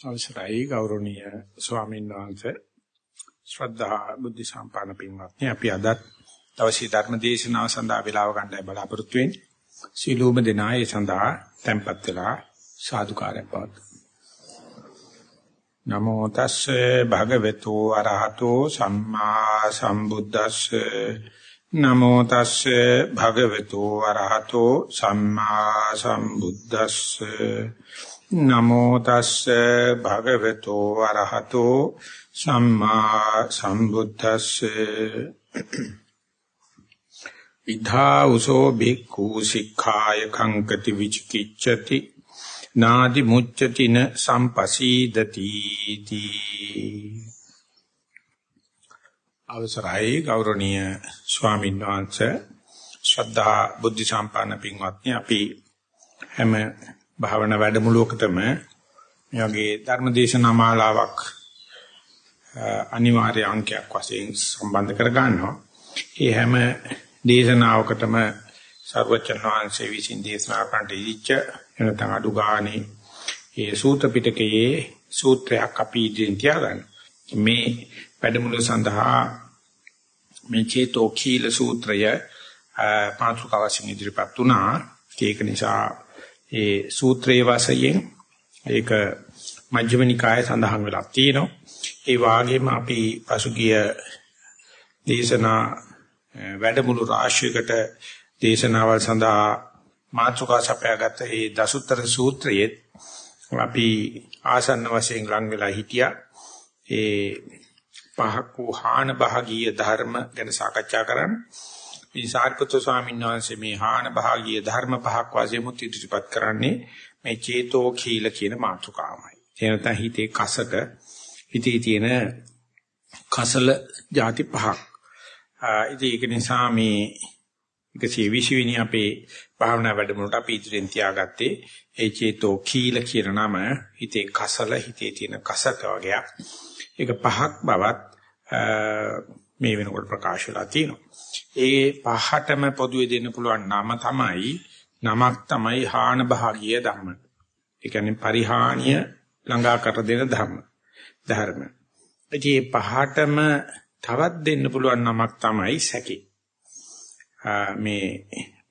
අවසරයි ගෞරවනීය ස්වාමීන් වහන්සේ. ශ්‍රද්ධා බුද්ධ සම්පන්න පින්වත්නි අපි අද දවසේ ධර්ම දේශනාව සඳහා වේලාව ගන්නයි බලාපොරොත්තු වෙන්නේ. සීලූම දෙනායේ සඳහා tempත් වෙලා සාදුකාරයක් පවත් නමෝ තස්සේ භගවතු අරහතෝ සම්මා සම්බුද්දස්සේ. නමෝ තස්සේ භගවතු අරහතෝ සම්මා සම්බුද්දස්සේ. නමෝ තස්සේ භගවතු අරහතෝ සම්මා සම්බුද්දස්සේ. ඉධා උසෝ බික්ඛු සික්ඛාය කංකති විචිකිච්ඡති. නාදි මුච්ඡතින සම්පසීදති තී. අවසරයි ගෞරවනීය ස්වාමීන් වහන්සේ. ශ්‍රද්ධා බුද්ධ සම්පන්න පින්වත්නි අපි හැම භාවනා වැඩමුළුවකටම මේ වගේ ධර්මදේශනා මාලාවක් අනිවාර්ය අංකයක් වශයෙන් සම්බන්ධ කර ගන්නවා. ඒ හැම දේශනාවකටම සර්වචන් වහන්සේ විසින් දේශනා කරන්න ඉච්ච එනතන අඩු ගානේ ඒ සූත්‍ර පිටකයේ සූත්‍රයක් අපි ඉදිරියෙන් තියාගන්න. මේ වැඩමුළුව සඳහා මේ චේතෝ කීල සූත්‍රය පාතුකවසින් ඉදිරිපත් වුණා. ඒක නිසා ඒ සූත්‍රයේ වාසයෙන් ඒක මජ්ක්‍ධිම නිකායේ සඳහන් වෙලා තියෙනවා. ඒ වාගේම අපි පසුගිය දේශනා වැඩමුළු රාශියකට දේශනාවල් සඳහා මාතෘකා සපයාගත්ත ඒ දසුත්තර සූත්‍රයේ අපි ආසන්න වශයෙන් ලං වෙලා හිටියා. ඒ පහක් වූ හාන භාගීය ධර්ම ගැන සාකච්ඡා කරන්න. මේ සාරිපුත්‍ර ස්වාමීන් වහන්සේ මේ හාන භාගීය ධර්ම පහක් වශයෙන් මුත් ඉදිරිපත් කරන්නේ මේ චේතෝ කීල කියන මාතෘකාවයි. ඒ නැත්නම් හිතේ කසක හිතේ තියෙන කසල ಜಾති පහක්. ඉතින් ඒක නිසා මේ 120 වෙනි අපේ භාවනා වැඩමුළුවට අපි ඉදිරියෙන් තියාගත්තේ ඒ චේතෝ කීල කියන නම හිතේ කසල හිතේ තියෙන කසක වගේක්. ඒක පහක් බවත් මේ වෙනකොට ප්‍රකාශ වෙලා තියෙනවා. ඒ පහටම පොදුවේ දෙන්න පුළුවන් නම තමයි නමක් තමයි හාන භාගීය ධර්ම. ඒ කියන්නේ පරිහානිය ළඟා කර දෙන ධර්ම. ධර්ම. ඒ පහටම තවත් දෙන්න පුළුවන් නමක් තමයි සැකේ. මේ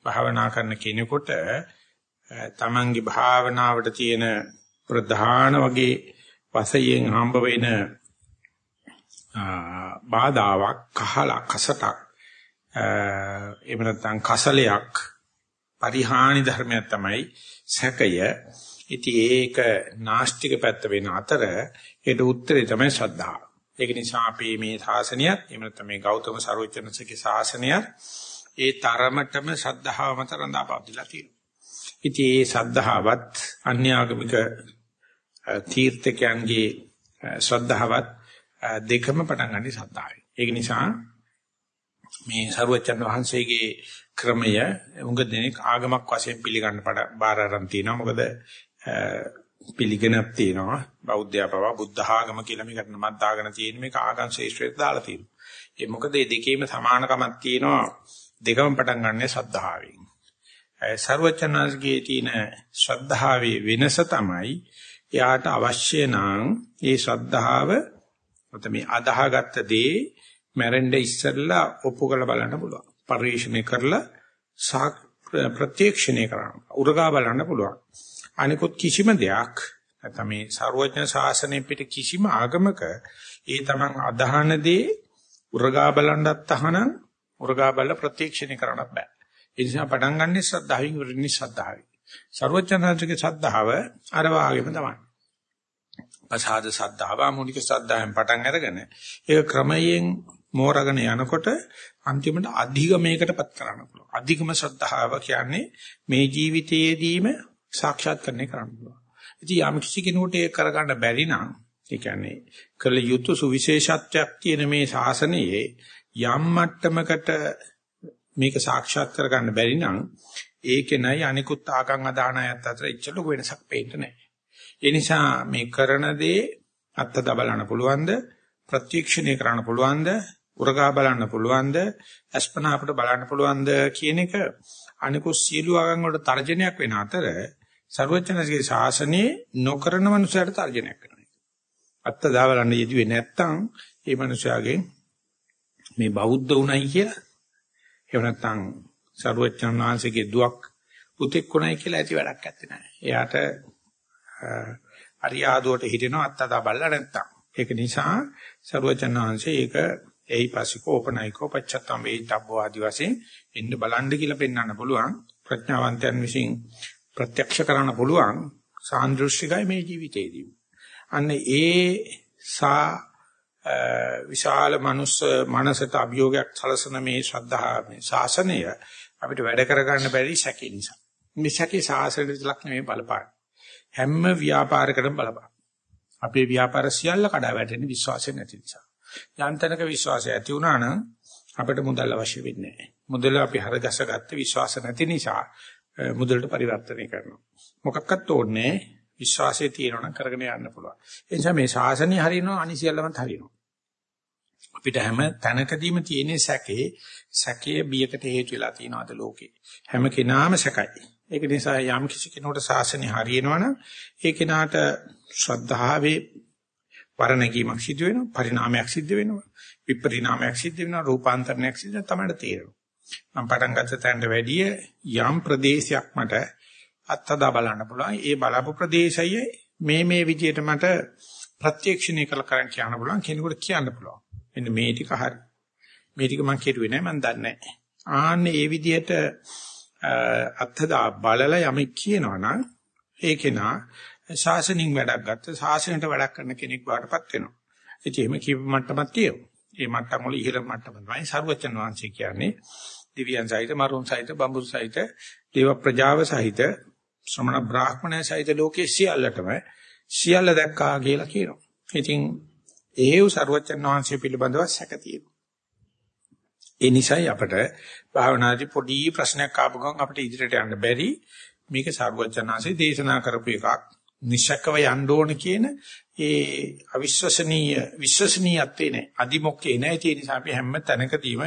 භාවනා කරන කෙනෙකුට තමන්ගේ භාවනාවට තියෙන ප්‍රධාන වගේ වශයෙන් හම්බ වෙන බාධාවක් කහලා කසටක් එහෙම නැත්නම් කසලයක් පරිහානි ධර්මයක් තමයි සැකය. ඉතින් ඒක නාස්තික පැත්ත වෙන අතර ඒට උත්තරේ තමයි ශ්‍රද්ධාව. ඒක නිසා අපි මේ ශාසනයත් එහෙම නැත්නම් මේ ගෞතම සර්වචනසගේ ශාසනයත් ඒ තරමටම ශ්‍රද්ධාව මත රඳාපවතිලා තියෙනවා. ඉතින් ඒ ශ්‍රද්ධාවත් අන්‍යාගමික තීර්ථකයන්ගේ ශ්‍රද්ධාවත් දෙකම පටන් ගන්නේ ශ්‍රද්ධාවෙන්. ඒක නිසා මේ සරුවචන් වහන්සේගේ ක්‍රමය උඟ දෙනෙක් ආගමක් වශයෙන් පිළිගන්න බාර අරන් තිනවා. මොකද පිළිගෙනක් තියෙනවා. බෞද්ධය පවා බුද්ධ ආගම කියලා මේකට නමක් දාගෙන තියෙන මේක ආගම් ශේෂ්ත්‍රයට දාලා තියෙනවා. ඒ මොකද මේ දෙකේම සමානකමක් තියෙනවා. දෙකම පටන් ගන්නෙ ශ්‍රද්ධාවෙන්. සර්වචනාස්ගේ තියෙන ශ්‍රද්ධාවේ වෙනස තමයි එයාට අවශ්‍ය නම් ඒ ශ්‍රද්ධාව මත මේ අදාහගත්ත දේ මැරෙන්න ඉස්සෙල්ලා ඔප්පු කරලා බලන්න පුළුවන්. පරිශීලනය කරලා සා ප්‍රත්‍යක්ෂණය කරන්න. උරගා බලන්න පුළුවන්. අනිකුත් කිසිම දෙයක් නැත්නම් මේ සර්වඥ ශාසනය පිට කිසිම ආගමක ඒ තමන් අදහන දේ උරගා බලන්නත් තහනම් උරගා බල ප්‍රත්‍යක්ෂණය කරන්නත් බෑ. ඒ නිසා පටන් ගන්නෙ ශ්‍රද්ධාවෙන් ඉවරෙන්නේ ශ්‍රද්ධාවයි. සර්වඥාන්සේගේ ශ්‍රද්ධාව අර වාගේම තමයි. පසාද ශ්‍රද්ධාව මූලික ශ්‍රද්ධාවෙන් පටන් අරගෙන ඒක ක්‍රමයෙන් මෝරගෙන යනකොට අන්තිමට අධිගමයකටපත් කරන්න පුළුවන්. අධිගම ශ්‍රද්ධාව කියන්නේ මේ ජීවිතයේදීම සාක්ෂාත් කරන්නේ කරන්න පුළුවන්. ඉතින් යම් කිසි කෙනෙකුට ඒක කරගන්න බැරි නම් ඒ කියන්නේ කළ යුතු සුවිශේෂත්වයක් තියෙන මේ ශාසනයේ යම් මට්ටමකට මේක සාක්ෂාත් කරගන්න බැරි නම් ඒකේ නයි අනිකුත් ආගම් අදාන අයත් අතර එච්චර ලොකු වෙනසක් පේන්නේ නැහැ. ඒ නිසා මේ කරන දේ අත්ත දබලන්න පුළුවන්ද ප්‍රත්‍යක්ෂණය කරන්න පුළුවන්ද උරගා බලන්න පුළුවන්ද අස්පනා අපිට බලන්න පුළුවන්ද කියන එක අනිකුත් සියලු ආගම් වලට තර්ජනයක් වෙන අතර ਸਰවඥාගේ ශාසනයේ නොකරන මනුස්සයට තර්ජනයක් වෙනවා. අත්ත දාවලන්න යෙදුවේ නැත්තම් ඒ මනුස්සයාගෙන් මේ බෞද්ධ උණයි කියලා එහෙම නැත්නම් සරුවච්චන් වහන්සේගේ දුවක් පුතෙක් උණයි කියලා ඇති වැඩක් නැත්තේ නෑ. එයාට අරියාදුවට හිටිනවා අත්තදා බල්ලා නැත්තම්. ඒක නිසා සරුවච්චන් වහන්සේ ඒක එයි පස්සිකෝ ඕපනයිකෝ පච්චත්තම් වේිතබ්බෝ ආදි වශයෙන් එන්න බලන්න කියලා පෙන්වන්න පුළුවන්. ප්‍රඥාවන්තයන් විසින් ප්‍රත්‍යක්ෂ කරන්න පුළුවන් සාන්දෘෂ්ටිකයි මේ ජීවිතේදී. අන්න ඒ සා විශාල මනුස්ස මනසට අභියෝගයක් සලසන මේ ශ්‍රද්ධා මේ ශාසනය අපිට වැඩ කරගන්න බැරි සැකේ නිසා. මේ සැකේ ශාසනයට විතරක් නෙමෙයි බලපාන. හැම ව්‍යාපාරයකටම බලපාන. අපේ ව්‍යාපාර සියල්ල කඩා වැටෙන විශ්වාසය නැති නිසා. යන්තනක විශ්වාසය ඇති වුණා නම් අපිට මුදල් අවශ්‍ය වෙන්නේ නැහැ. මුදල අපි හරගසගත්ත විශ්වාස නැති නිසා මුදලට පරිවර්තනය කරනවා. මොකක්වත් ඕනේ විශ්වාසය තියෙනවා නම් කරගෙන යන්න පුළුවන්. ඒ නිසා මේ ශාසනය හරිනවා අනිසියල්ලමත් හරිනවා. අපිට හැම තැනකදීම තියෙන සැකේ සැකයේ බියකට හේතු වෙලා තියෙනවාද ලෝකේ. හැම කෙනාම සැකයි. ඒක නිසා යම් කිසි කෙනෙකුට ශාසනය හරියනවනම් ඒ කෙනාට ශ්‍රද්ධාවේ වරණකීමක් සිදු වෙනවා, පරිණාමයක් සිද්ධ වෙනවා, විපරිණාමයක් සිද්ධ වෙනවා, රූපාන්තරණයක් සිද්ධ වෙනවා තමයි තේරෙනවා. මම පටන් ගත්ත තැනට වැඩිය යම් ප්‍රදේශයක් මට අත්හදා බලන්න පුළුවන්. ඒ බලපු ප්‍රදේශයේ මේ මේ විදියට මට ප්‍රත්‍යක්ෂණය කළ කරන් කියන්න පුළුවන් කෙනෙකුට කියන්න පුළුවන්. මෙන්න මේ ටික හරි. මේ ටික මම කෙරුවේ නෑ මම දන්නේ නෑ. ආන්නේ ඒ විදියට අත්හදා බලලා යමෙක් කියනවනම් ඒකේනා ශාසනින් වැඩක් ගත්ත ශාසනයට වැඩක් කරන කෙනෙක් බවටපත් වෙනවා. ඉතින් එහෙම කීප මට්ටමක් තියෙනවා. ඒ මට්ටම වල ඉහළ මට්ටම තමයි සර්වචන් වහන්සේ කියන්නේ. දිව්‍යයන් සහිත මරුන් සහිත බඹුන් සහිත දේව ප්‍රජාව සහිත ශ්‍රමණ බ්‍රාහ්මණය සහිත ලෝකයේ සියල්ලටම සියල්ල දැක්කා කියලා කියනවා. ඉතින් ඒව සරුවචන් වහන්සේ පිළිබඳව සැක තියෙනවා. ඒ නිසායි අපට භාවනාදී පොඩි ප්‍රශ්නයක් ආපු ගමන් අපිට ඉදිරියට යන්න බැරි මේක සරුවචන් වහන්සේ දේශනා කරපු එකක්. නිශ්චකව යන්න ඕන කියන ඒ අවිශ්වසනීය විශ්වසනීයත්වේ නැහැ. අදිමොක්කේ නැහැ. ඒ නිසා අපි හැම තැනකදීම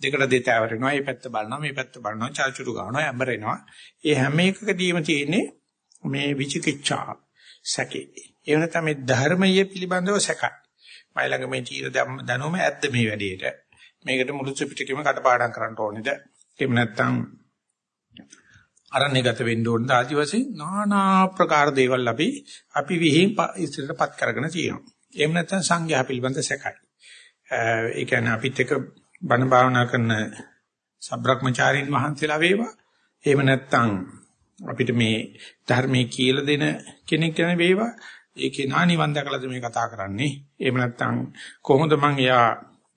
දෙකට දෙතෑවර වෙනවා. මේ පැත්ත බලනවා, මේ පැත්ත බලනවා, චාචුරු ගන්නවා, ඇඹරෙනවා. ඒ හැම එකකදීම තියෙන්නේ මේ විචිකිච්ඡා සැකේ. ඒ වෙනතම මේ ධර්මයේ පිළිබඳව සැකයි. මයි ළඟ මේ තීර දැනුම ඇද්ද මේ වැඩේට? මේකට මුළු ත්‍රිපිටකෙම කටපාඩම් කරන්න ඕනේද? එහෙම නැත්නම් අරණ්‍යගත වෙන්න ඕනද? ආදි වශයෙන් নানা ප්‍රකාර දේවල් අපි අපි විහිං ඉස්සරටපත් කරගෙන තියෙනවා. එහෙම නැත්නම් සංඝයා පිළිබඳ සැකයි. ඒ කියන්නේ අපිත් එක බණ භාවනා කරන සබ්‍රක්‍මචාරින් වහන්සේලා වේවා. එහෙම නැත්නම් අපිට මේ ධර්මයේ කියලා දෙන කෙනෙක් ගැන වේවා. ඒකේ නා නිවන් දැකලාද මේ කතා කරන්නේ. එහෙම නැත්නම් කොහොමද මං එයා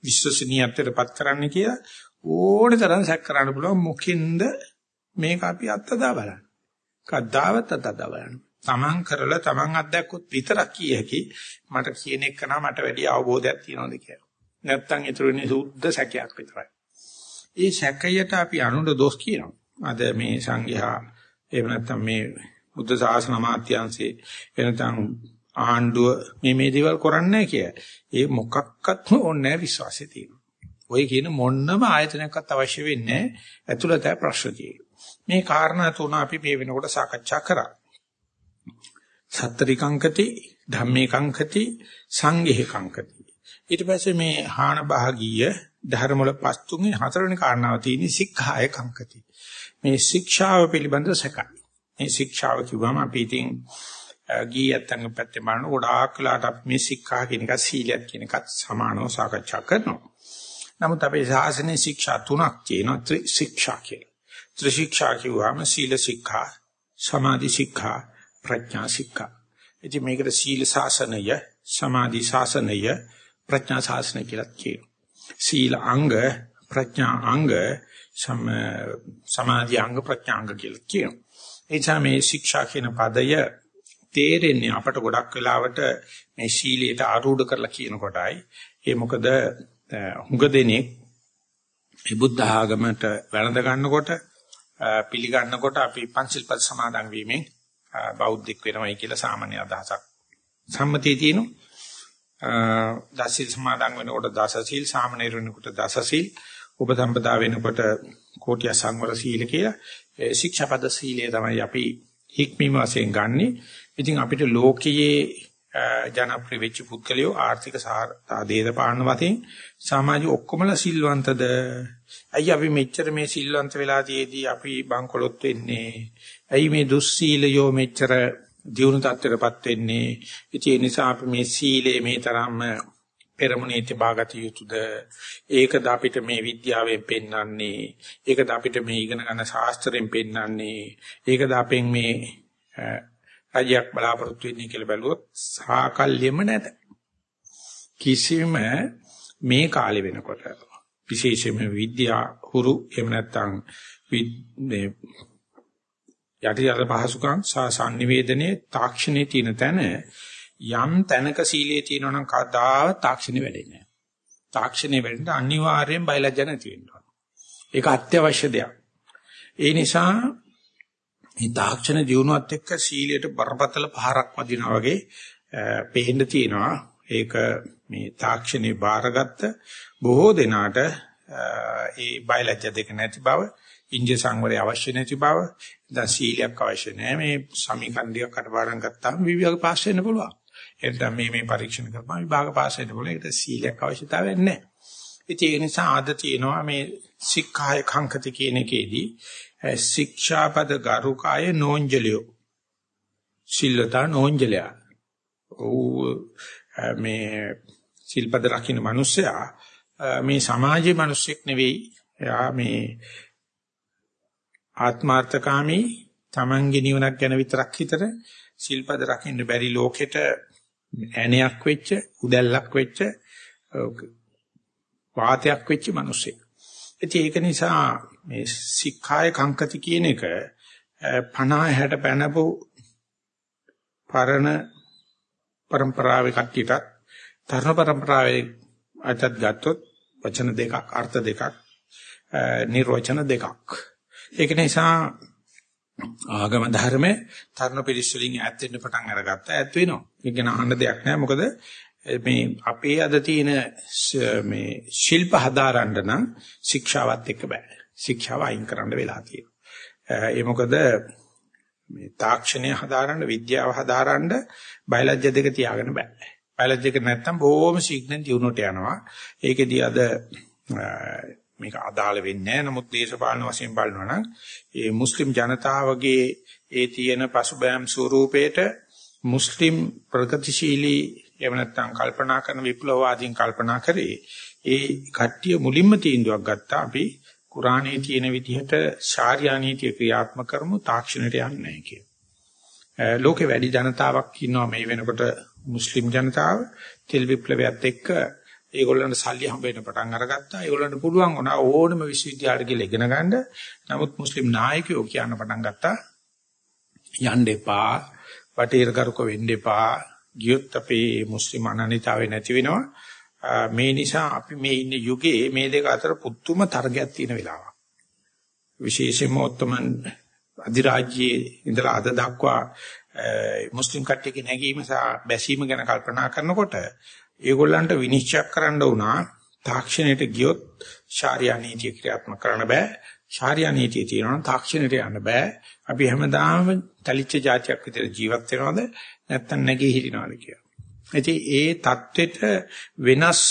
විශ්වසනීයත්වයටපත් කරන්නේ කියලා ඕනේ තරම් සැක කරන්න පුළුවන් මොකින්ද මේක අපි අත්දා බලන්න. කද්දාවත් අත්දා බලන්න. තමන් කරලා තමන් අත්දැක්කොත් විතරක් කිය හැකි මට කියන එක නා මට වැඩි අවබෝධයක් තියෙනවද කියලා. නැත්තම් ඊටු වෙන්නේ සුද්ධ සැකයක් විතරයි. ඒ සැකයට අපි අනුර දොස් කියනවා. අද මේ සංඝයා එහෙම නැත්තම් මේ බුද්ධ ශාසන මාත්‍යංශේ එනතම් ආණ්ඩුව මේ මේ දේවල් කරන්නේ කිය. ඒ මොකක්වත්ම ඕනේ විශ්වාසය තියෙනවා. ඔය කියන මොන්නම ආයතනයක්වත් අවශ්‍ය වෙන්නේ ඇතුළත ප්‍රශ්න මේ කාරණා තුන අපි මේ වෙනකොට සාකච්ඡා කරා. සත්තරිකංකති ධම්මේකංකති සංඝේකංකති ඊට පස්සේ මේ හාන භාගීය ධර්ම වල පස් තුනේ හතරවෙනි කාරණාව තියෙන්නේ සික්ඛාය කංකති. මේ ශික්ෂාව පිළිබඳ සැකයි. මේ ශික්ෂාව කිව්වම අපි ඉතින් ගියත්තන් පැත්තේ බලන ගොඩාක් වෙලාට අපි මේ සික්ඛා කියන එක සීලයක් කියන එකත් සමානව සාකච්ඡා කරනවා. නමුත් අපේ ශාසනයේ ශික්ෂා තුනක් තියෙනවා ත්‍රි ශික්ෂා කියලා. ත්‍රි ශික්ෂා කිව්වම සීල ශික්ෂා, සමාධි ශික්ෂා, ප්‍රඥා ශික්ෂා. ඉතින් මේකට සීල ශාසනය, සමාධි ශාසනය ප්‍රඥා ශාසනය කියලා කියනවා. සීල අංග ප්‍රඥා අංග සමාධි අංග ප්‍රඥා අංග කියලා කියනවා. ඒ නිසා මේ ශික්ෂා කියන පදය තේරෙන්නේ අපට ගොඩක් වෙලාවට මේ සීලයට ආරූඪ කරලා කියන කොටයි. ඒ මොකද හුඟ දෙනෙක් මේ බුද්ධ ආගමට වැළඳ ගන්නකොට පිළිගන්නකොට අපි පංචිල් පද සමාදන් වීමෙන් බෞද්ධෙක් වෙනවයි කියලා සාමාන්‍ය අදහසක් සම්මතිය තියෙනවා. දසීල් සමාදන් වෙනකොට දසසීල් සාමනීර වෙනකොට දසසීල් උපසම්පදා වෙනකොට කෝටිය සංවර සීල කියලා ශික්ෂාපද සීලය තමයි අපි හික්මීම වශයෙන් ගන්නෙ. ඉතින් අපිට ලෝකයේ ජනප්‍රිය වෙච්ච පුද්ගලයෝ ආර්ථික දේශපාලන වශයෙන් සමාජي ඔක්කොමලා සිල්වන්තද? අයි අපි මෙච්චර මේ සිල්වන්ත වෙලා තියේදී අපි බංකොලොත් වෙන්නේ. ඇයි මේ දුස්සීලයෝ මෙච්චර දියුණු තත්ත්වයටපත් වෙන්නේ? ඒ නිසා අපි මේ සීලේ මේ තරම්ම පෙරමුණේ තිබාගත යුතුද? ඒකද අපිට මේ විද්‍යාවෙන් පෙන්වන්නේ? ඒකද අපිට මේ ඉගෙන ගන්න ශාස්ත්‍රයෙන් පෙන්වන්නේ? ඒකද අපෙන් මේ රජයක් බලාපොරොත්තු වෙන්නේ කියලා බැලුවොත් සාකල්යෙම නැත. කිසිම මේ කාලේ වෙනකොට විශේෂයෙන්ම විද්‍යා හුරු එහෙම නැත්නම් මේ යටි යටි පහසුකම් සහ sannivedanaye තාක්ෂණයේ තියෙන තැන යම් තැනක සීලයේ තියෙනවා නම් කවදා තාක්ෂණෙ වැඩෙන්නේ නැහැ. තාක්ෂණෙ වැඩෙන්න අනිවාර්යෙන් බයලජ්ජ නැති වෙනවා. ඒක අත්‍යවශ්‍ය දෙයක්. ඒ නිසා මේ තාක්ෂණ දියුණුවත් එක්ක සීලයට බරපතල පහරක් වදිනා වගේ පේන්න තියෙනවා. ඒක මේ තාක්ෂණේ බාරගත්ත බොහෝ දෙනාට ඒ බයලජ්‍ය දෙක නැති බව, ඉන්දිය සංවරය අවශ්‍ය නැති බව, දැන් සීලයක් අවශ්‍ය නැහැ. මේ සමීකරණ දෙකක් අටපාඩම් ගත්තාම විවිධ පාස් වෙන්න පුළුවන්. එතන මේ මේ පරීක්ෂණ කරපුවා විභාග පාස් වෙන්න පුළුවන්. ඒකට සීලයක් අවශ්‍යතාවයක් නැහැ. ඉතින් ඒ නිසා ආද තියෙනවා මේ සික්ඛාය කංකති කියන එකේදී ශික්ෂාපද ගරුකාය නෝන්ජලියෝ සිල්ලතා නෝන්ජලයා මේ සිල්පද රකින්න මිනිස්සයා මේ සමාජයේ මිනිස්සෙක් නෙවෙයි. එයා මේ ආත්මార్థකාමී තමන්ගේ නිවනක් ගැන විතරක් හිතර සිල්පද රකින්න බැරි ලෝකෙට ඇණයක් වෙච්ච උදැල්ලක් වෙච්ච වාතයක් වෙච්ච මිනිස්සෙක්. ඉතින් ඒක නිසා මේ සික්ඛාය කංකති කියන එක 50 60 පැනපු පරණ પરම්පරාවේ කට්ටියටත් තරුණ પરම්පරාවේ අදත් ගත්තොත් වචන දෙකක් අර්ථ දෙකක් නිර්වචන දෙකක් ඒක නිසා ආගම ධර්මයේ තරුණ පිරිස් වලින් ඈත් වෙන්න පටන් අරගත්තා ඈත් වෙනවා. ඒක ගැන අහන්න දෙයක් නැහැ. මොකද මේ අපේ අද තියෙන මේ ශිල්ප හදාරන්න නම් ශික්ෂාවත් එක්ක බෑ ශික්ෂාව අයින් කරන්න වෙලා තියෙනවා. ඒ මොකද මේ තාක්ෂණය හදාරන්න විද්‍යාව හදාරන්න බයලජ්‍ය දෙක තියාගෙන බෑ. බයලජ්‍ය දෙක නැත්තම් බොහොම ශීඝ්‍රයෙන් දියුණුවට යනවා. ඒකෙදී අද මේක අදාළ වෙන්නේ නැහැ. නමුත් දේශපාලන වශයෙන් බලනවා නම් ඒ මුස්ලිම් ජනතාවගේ ඒ තියෙන පසුබෑම් ස්වරූපේට මුස්ලිම් ප්‍රගතිශීලී එහෙම නැත්නම් කල්පනා කරන විප්ලවවාදීන් කල්පනා කරේ ඒ කට්ටිය මුලින්ම තීන්දුවක් ගත්තා අපි කුරානයේ තියෙන විදිහට ශාර්යා නීතිය ක්‍රියාත්මක කරමු තාක්ෂණයට යන්නේ නැහැ කියන. ලෝකේ වැඩි ජනතාවක් ඉන්නවා මේ වෙනකොට මුස්ලිම් ජනතාව තෙල් විප්ලවයත් එක්ක ඒගොල්ලන්ට සල්ලි හම්බ වෙන පටන් අරගත්තා. ඒගොල්ලන්ට පුළුවන් වුණා ඕනම විශ්වවිද්‍යාලයට ගිහලා ඉගෙන ගන්න. නමුත් මුස්ලිම් නායකයෝ කියන්න පටන් ගත්තා යන්න එපා, වටේර කරුක වෙන්න එපා. ගියොත් අපේ මුස්ලිම් අනන්‍යතාවය නැති වෙනවා. මේ නිසා අපි මේ ඉන්න යුගයේ මේ දෙක අතර පුදුම තරගයක් තියෙන වෙලාවක්. විශේෂයෙන්ම ඔත්තමන් අධිරාජ්‍යයේ ඉඳලා අද දක්වා මුස්ලිම් කට්ටියගේ නැගීම සහ බැසීම ගැන කල්පනා කරනකොට ඒගොල්ලන්ට විනිශ්චය කරන්න වුණා තාක්ෂණයට ගියොත් ශාරියා නීතිය ක්‍රියාත්මක කරන්න බෑ. ශාරියා නීතිය තියෙනවා නම් තාක්ෂණයට යන්න බෑ. අපි හැමදාම තලිච්ච જાතියක් විතර ජීවත් වෙනවද නැත්තම් නැගී හිටිනවාද කියලා. ඉතින් ඒ தത്വෙට වෙනස්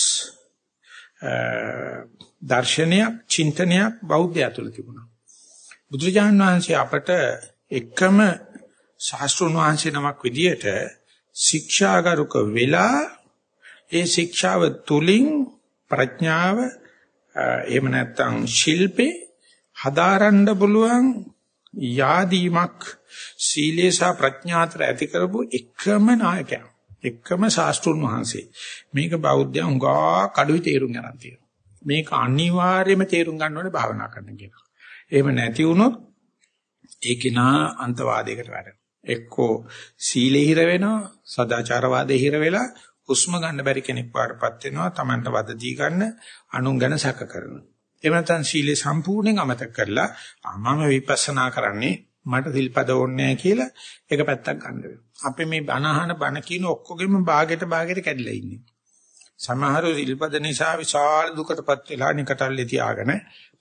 දර්ශනයක්, චින්තනයක් බෞද්ධය තුළ තිබුණා. බුදුරජාණන් වහන්සේ අපට එකම ශාස්ත්‍රුන් වහන්සේ නමක් විදියට ශික්ෂාගරුක වෙලා ඒ ශික්ෂාව තුලින් ප්‍රඥාව එහෙම නැත්නම් ශිල්පේ හදාරන්න පුළුවන් යාදීමක් සීලේ සහ ප්‍රඥාතර ඇති කරපු එකම නායකයා. එක්කම ශාස්ත්‍රුන් වහන්සේ. මේක බෞද්ධයන් උගා කඩුයි තේරුම් ගන්න තියෙනවා. මේක අනිවාර්යයෙන්ම තේරුම් ගන්න ඕනේ භාවනා කරන කෙනා. එහෙම නැති වුණොත් ඒ කෙනා අන්තවාදයකට වැටෙනවා. එක්කෝ සීලේ හිර වෙනවා, සදාචාරවාදේ හිර වෙලා හුස්ම ගන්න බැරි කෙනෙක් වඩපත් වෙනවා, Tamanට වද දී ගන්න, අනුන් ගැන සැක කරනවා. එහෙම නැත්නම් සීලේ සම්පූර්ණයෙන් අමතක කරලා මම විපස්සනා කරන්නේ මට සිල්පද ඕනේ නැහැ කියලා එක පැත්තක් ගන්න වෙනවා. අපි මේ බනහන බන කියන ඔක්කොගෙම භාගයට භාගයට කැඩලා ඉන්නේ. සමහර සිල්පද නිසා විශාල දුකටපත් වෙලා නිකටල්ලේ තියාගෙන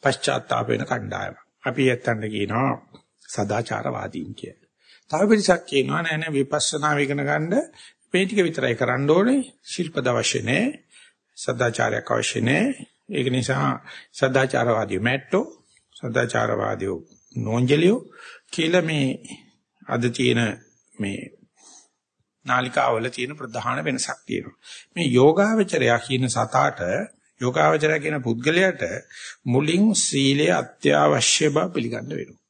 පශ්චාත්තාප වෙන කණ්ඩායම. අපි ඇත්තන්ට කියනවා සදාචාරවාදීන් කියලා. තව පිරිසක් කියනවා නෑ නෑ විපස්සනා ඉගෙන ගන්න මේ ටික විතරයි කරන්න ඕනේ. ශිල්පද අවශ්‍ය නැහැ. සදාචාරයක් අවශ්‍ය නැහැ. ඒක නිසා සදාචාරවාදී මැට්ටෝ සදාචාරවාදී නෝන්ජලියෝ කියලා මේ අද තියෙන මේ නාලිකාවල තියෙන ප්‍රධාන වෙනසක් තියෙනවා. මේ යෝගාවචරය කියන සතාට යෝගාවචරය කියන පුද්ගලයාට මුලින් සීලය අත්‍යවශ්‍ය බව පිළිගන්න වෙනවා.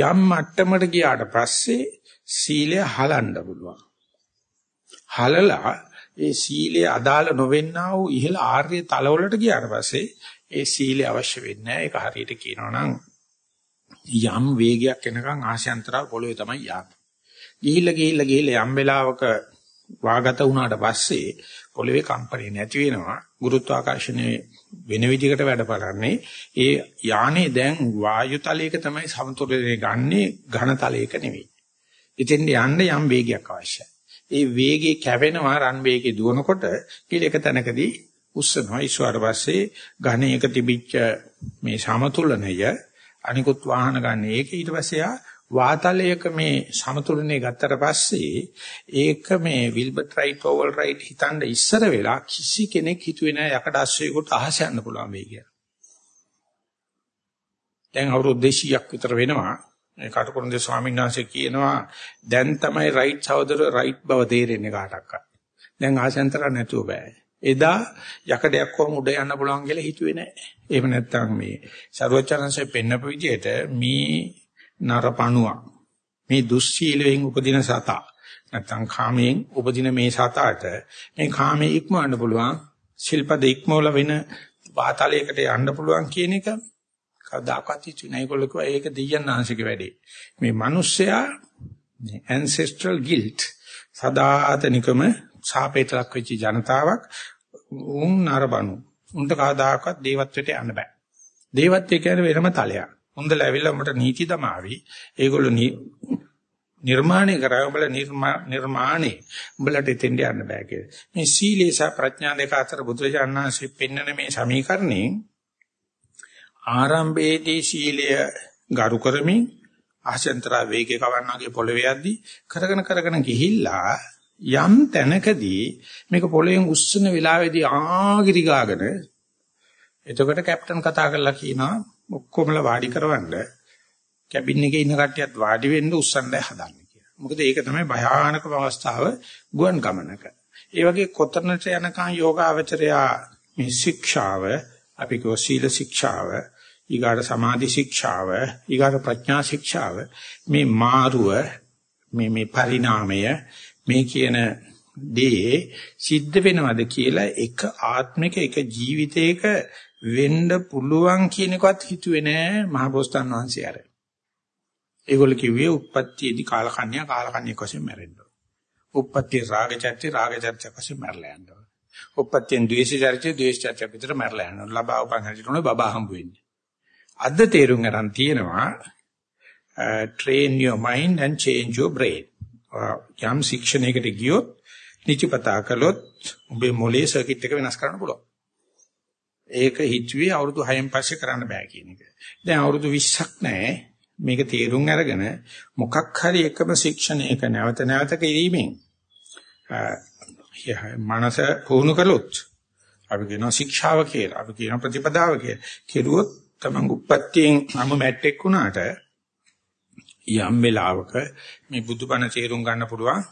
යම් මට්ටමකට ගියාට පස්සේ සීලය හලන්න පුළුවන්. හලලා ඒ සීලය අදාළ නොවෙන්නා වූ ඉහළ ආර්ය තලවලට ගියාට පස්සේ ඒ සීලය අවශ්‍ය වෙන්නේ නැහැ. ඒක හරියට කියනවා නම් යම් වේගයක් එනකන් ආශයන්තරව පොළවේ තමයි යන්නේ. ගිහිල්ලා ගිහිල්ලා ගිහිල්ලා යම් වෙලාවක වාගත වුණාට පස්සේ පොළවේ කම්පණය නැති වෙනවා. ගුරුත්වාකර්ෂණයේ වෙන විදිහකට වැඩ කරන්නේ. ඒ යානේ දැන් වායු තලයක තමයි සමතුලිතය ගන්නෙ ඝන තලයක නෙවෙයි. ඉතින් යන්න යම් වේගයක් අවශ්‍යයි. ඒ වේගේ කැවෙනවා රන් වේගේ දුවනකොට කියලා එක තැනකදී උස්සනවා. ඊශ්වර පස්සේ ඝනයක තිබිච්ච මේ සමතුලනය අනිකුත් වාහන ගන්න. ඒක ඊට පස්සේ ආ වාතලයක මේ සමතුලනේ ගත්තට පස්සේ ඒක මේ විල්බර්ට් රයිට් ඕවල් රයිට් හිතන්න ඉස්සර වෙලා කිසි කෙනෙක් හිතුවේ නෑ යකඩ අස්සෙකට අහස යන්න පුළුවන් වෙයි කියලා. දැන් අවුරුදු 200ක් විතර වෙනවා. මේ කටුකුරුන්දේ ස්වාමීන් වහන්සේ කියනවා දැන් තමයි රයිට් සහෝදර රයිට් බව තේරෙන්නේ කාටක්වත්. දැන් ආසෙන්තර නැතුව බෑ. එදා යකඩයක් කොහොම උඩ යන්න පුළුවන් කියලා හිතුවේ නෑ. එහෙම නැත්නම් මේ ਸਰවචරන්සේ පෙන්නපු විදිහට මේ නරපණුවක්. මේ දුස්සීලයෙන් උපදින සතා. නැත්තම් කාමයෙන් උපදින මේ සතාට මේ කාමයේ ඉක්මවන්න පුළුවන්. ශිල්පද ඉක්මවල වෙන වාතලයකට යන්න පුළුවන් කියන එක කවදාකවත් හිතුවේ නැහැ. ඒගොල්ලෝ කිව්වා ඒක දෙයයන් ආංශික වැඩේ. මේ මිනිස්සයා ancestral guilt සදාතනිකම සාපේට ලක් වෙච්ච ජනතාවක් උන් නරබනු. උන්ට කවදාකවත් දේවත්වයට යන්න බෑ. දේවත්වය කියන්නේ වෙනම තලයක්. හොඳලා ඇවිල්ලා උඹට නීති දමාවි. ඒගොල්ලෝ නිර්මාණය කරා උඹල නිර්මාණේ උඹලට එතෙන්ට යන්න බෑ කියලා. මේ සීලේ සහ ප්‍රඥා දෙක අතර බුදුරජාණන් වහන්සේ පෙන්වන මේ සමීකරණේ ආරම්භයේදී සීලය ගරු කරමින් ආශෙන්තර වේගය කවන්නාගේ පොළවේ යද්දි කරගෙන කරගෙන ගිහිල්ලා යම් තැනකදී මේක පොළවෙන් උස්සන වෙලාවේදී ආගිරි ගාගෙන එතකොට කැප්ටන් කතා කරලා කියනවා ඔක්කොමලා වාඩි කරවන්න කැබින් එකේ ඉන්න කට්ටියත් වාඩි වෙන්න උස්සන්නයි හදන්නේ කියලා. මොකද ඒක තමයි භයානකම අවස්ථාව ගුවන් ගමනක. ඒ වගේ කොතරනට යනකම් යෝගාවචරයා මේ ශික්ෂාව අපි කෝ සීල ශික්ෂාව ඊගාට සමාධි ශික්ෂාව ඊගාට ප්‍රඥා ශික්ෂාව මේ මාරුව මේ මේ පරිණාමය මේ කියන දේ සිද්ධ වෙනවද කියලා එක ආත්මික එක ජීවිතයක වෙන්න පුළුවන් කියන එකවත් හිතුවේ නෑ මහබෝසතාන් වහන්සේ අර. ඒගොල්ලෝ කිව්වේ උප්පත්තියේදී කාලකන්‍යා කාලකන්‍යෙක් වශයෙන් මැරෙන්න ඕන. උප්පත්ති රාගචර්ය රාගචර්ය වශයෙන් මැරලා යන්න ඕන. උප්පත්තියෙන් ද්වේෂචර්ය ද්වේෂචර්ය විතර මැරලා යන්න ඕන. ලබා උපන් හැදිනුනේ බබා හම්බ වෙන්නේ. අද තේරුම් ගන්න තියෙනවා train your mind and change your brain. යම් ශික්ෂණයකට ගියොත් නිතිපතා කළොත් ඔබේ මොලේ සර්කිට් එක වෙනස් කරන්න පුළුවන්. ඒක හිතුවේ අවුරුදු 6න් පස්සේ කරන්න බෑ කියන එක. දැන් අවුරුදු 20ක් නැහැ. මේක තේරුම් අරගෙන මොකක් හරි එකම ශික්ෂණයක නැවත නැවත කිරීමෙන් මනස පුහුණු කළොත් අපි කියනවා ශික්ෂාව කියලා. අපි කියනවා ප්‍රතිපදාව කියලා. කෙරුවොත් තමන් උප්පත්තියෙන් අම මැට්ටෙක් වුණාට යම් වෙලාවක මේ බුදුබණ තේරුම් ගන්න පුළුවන්.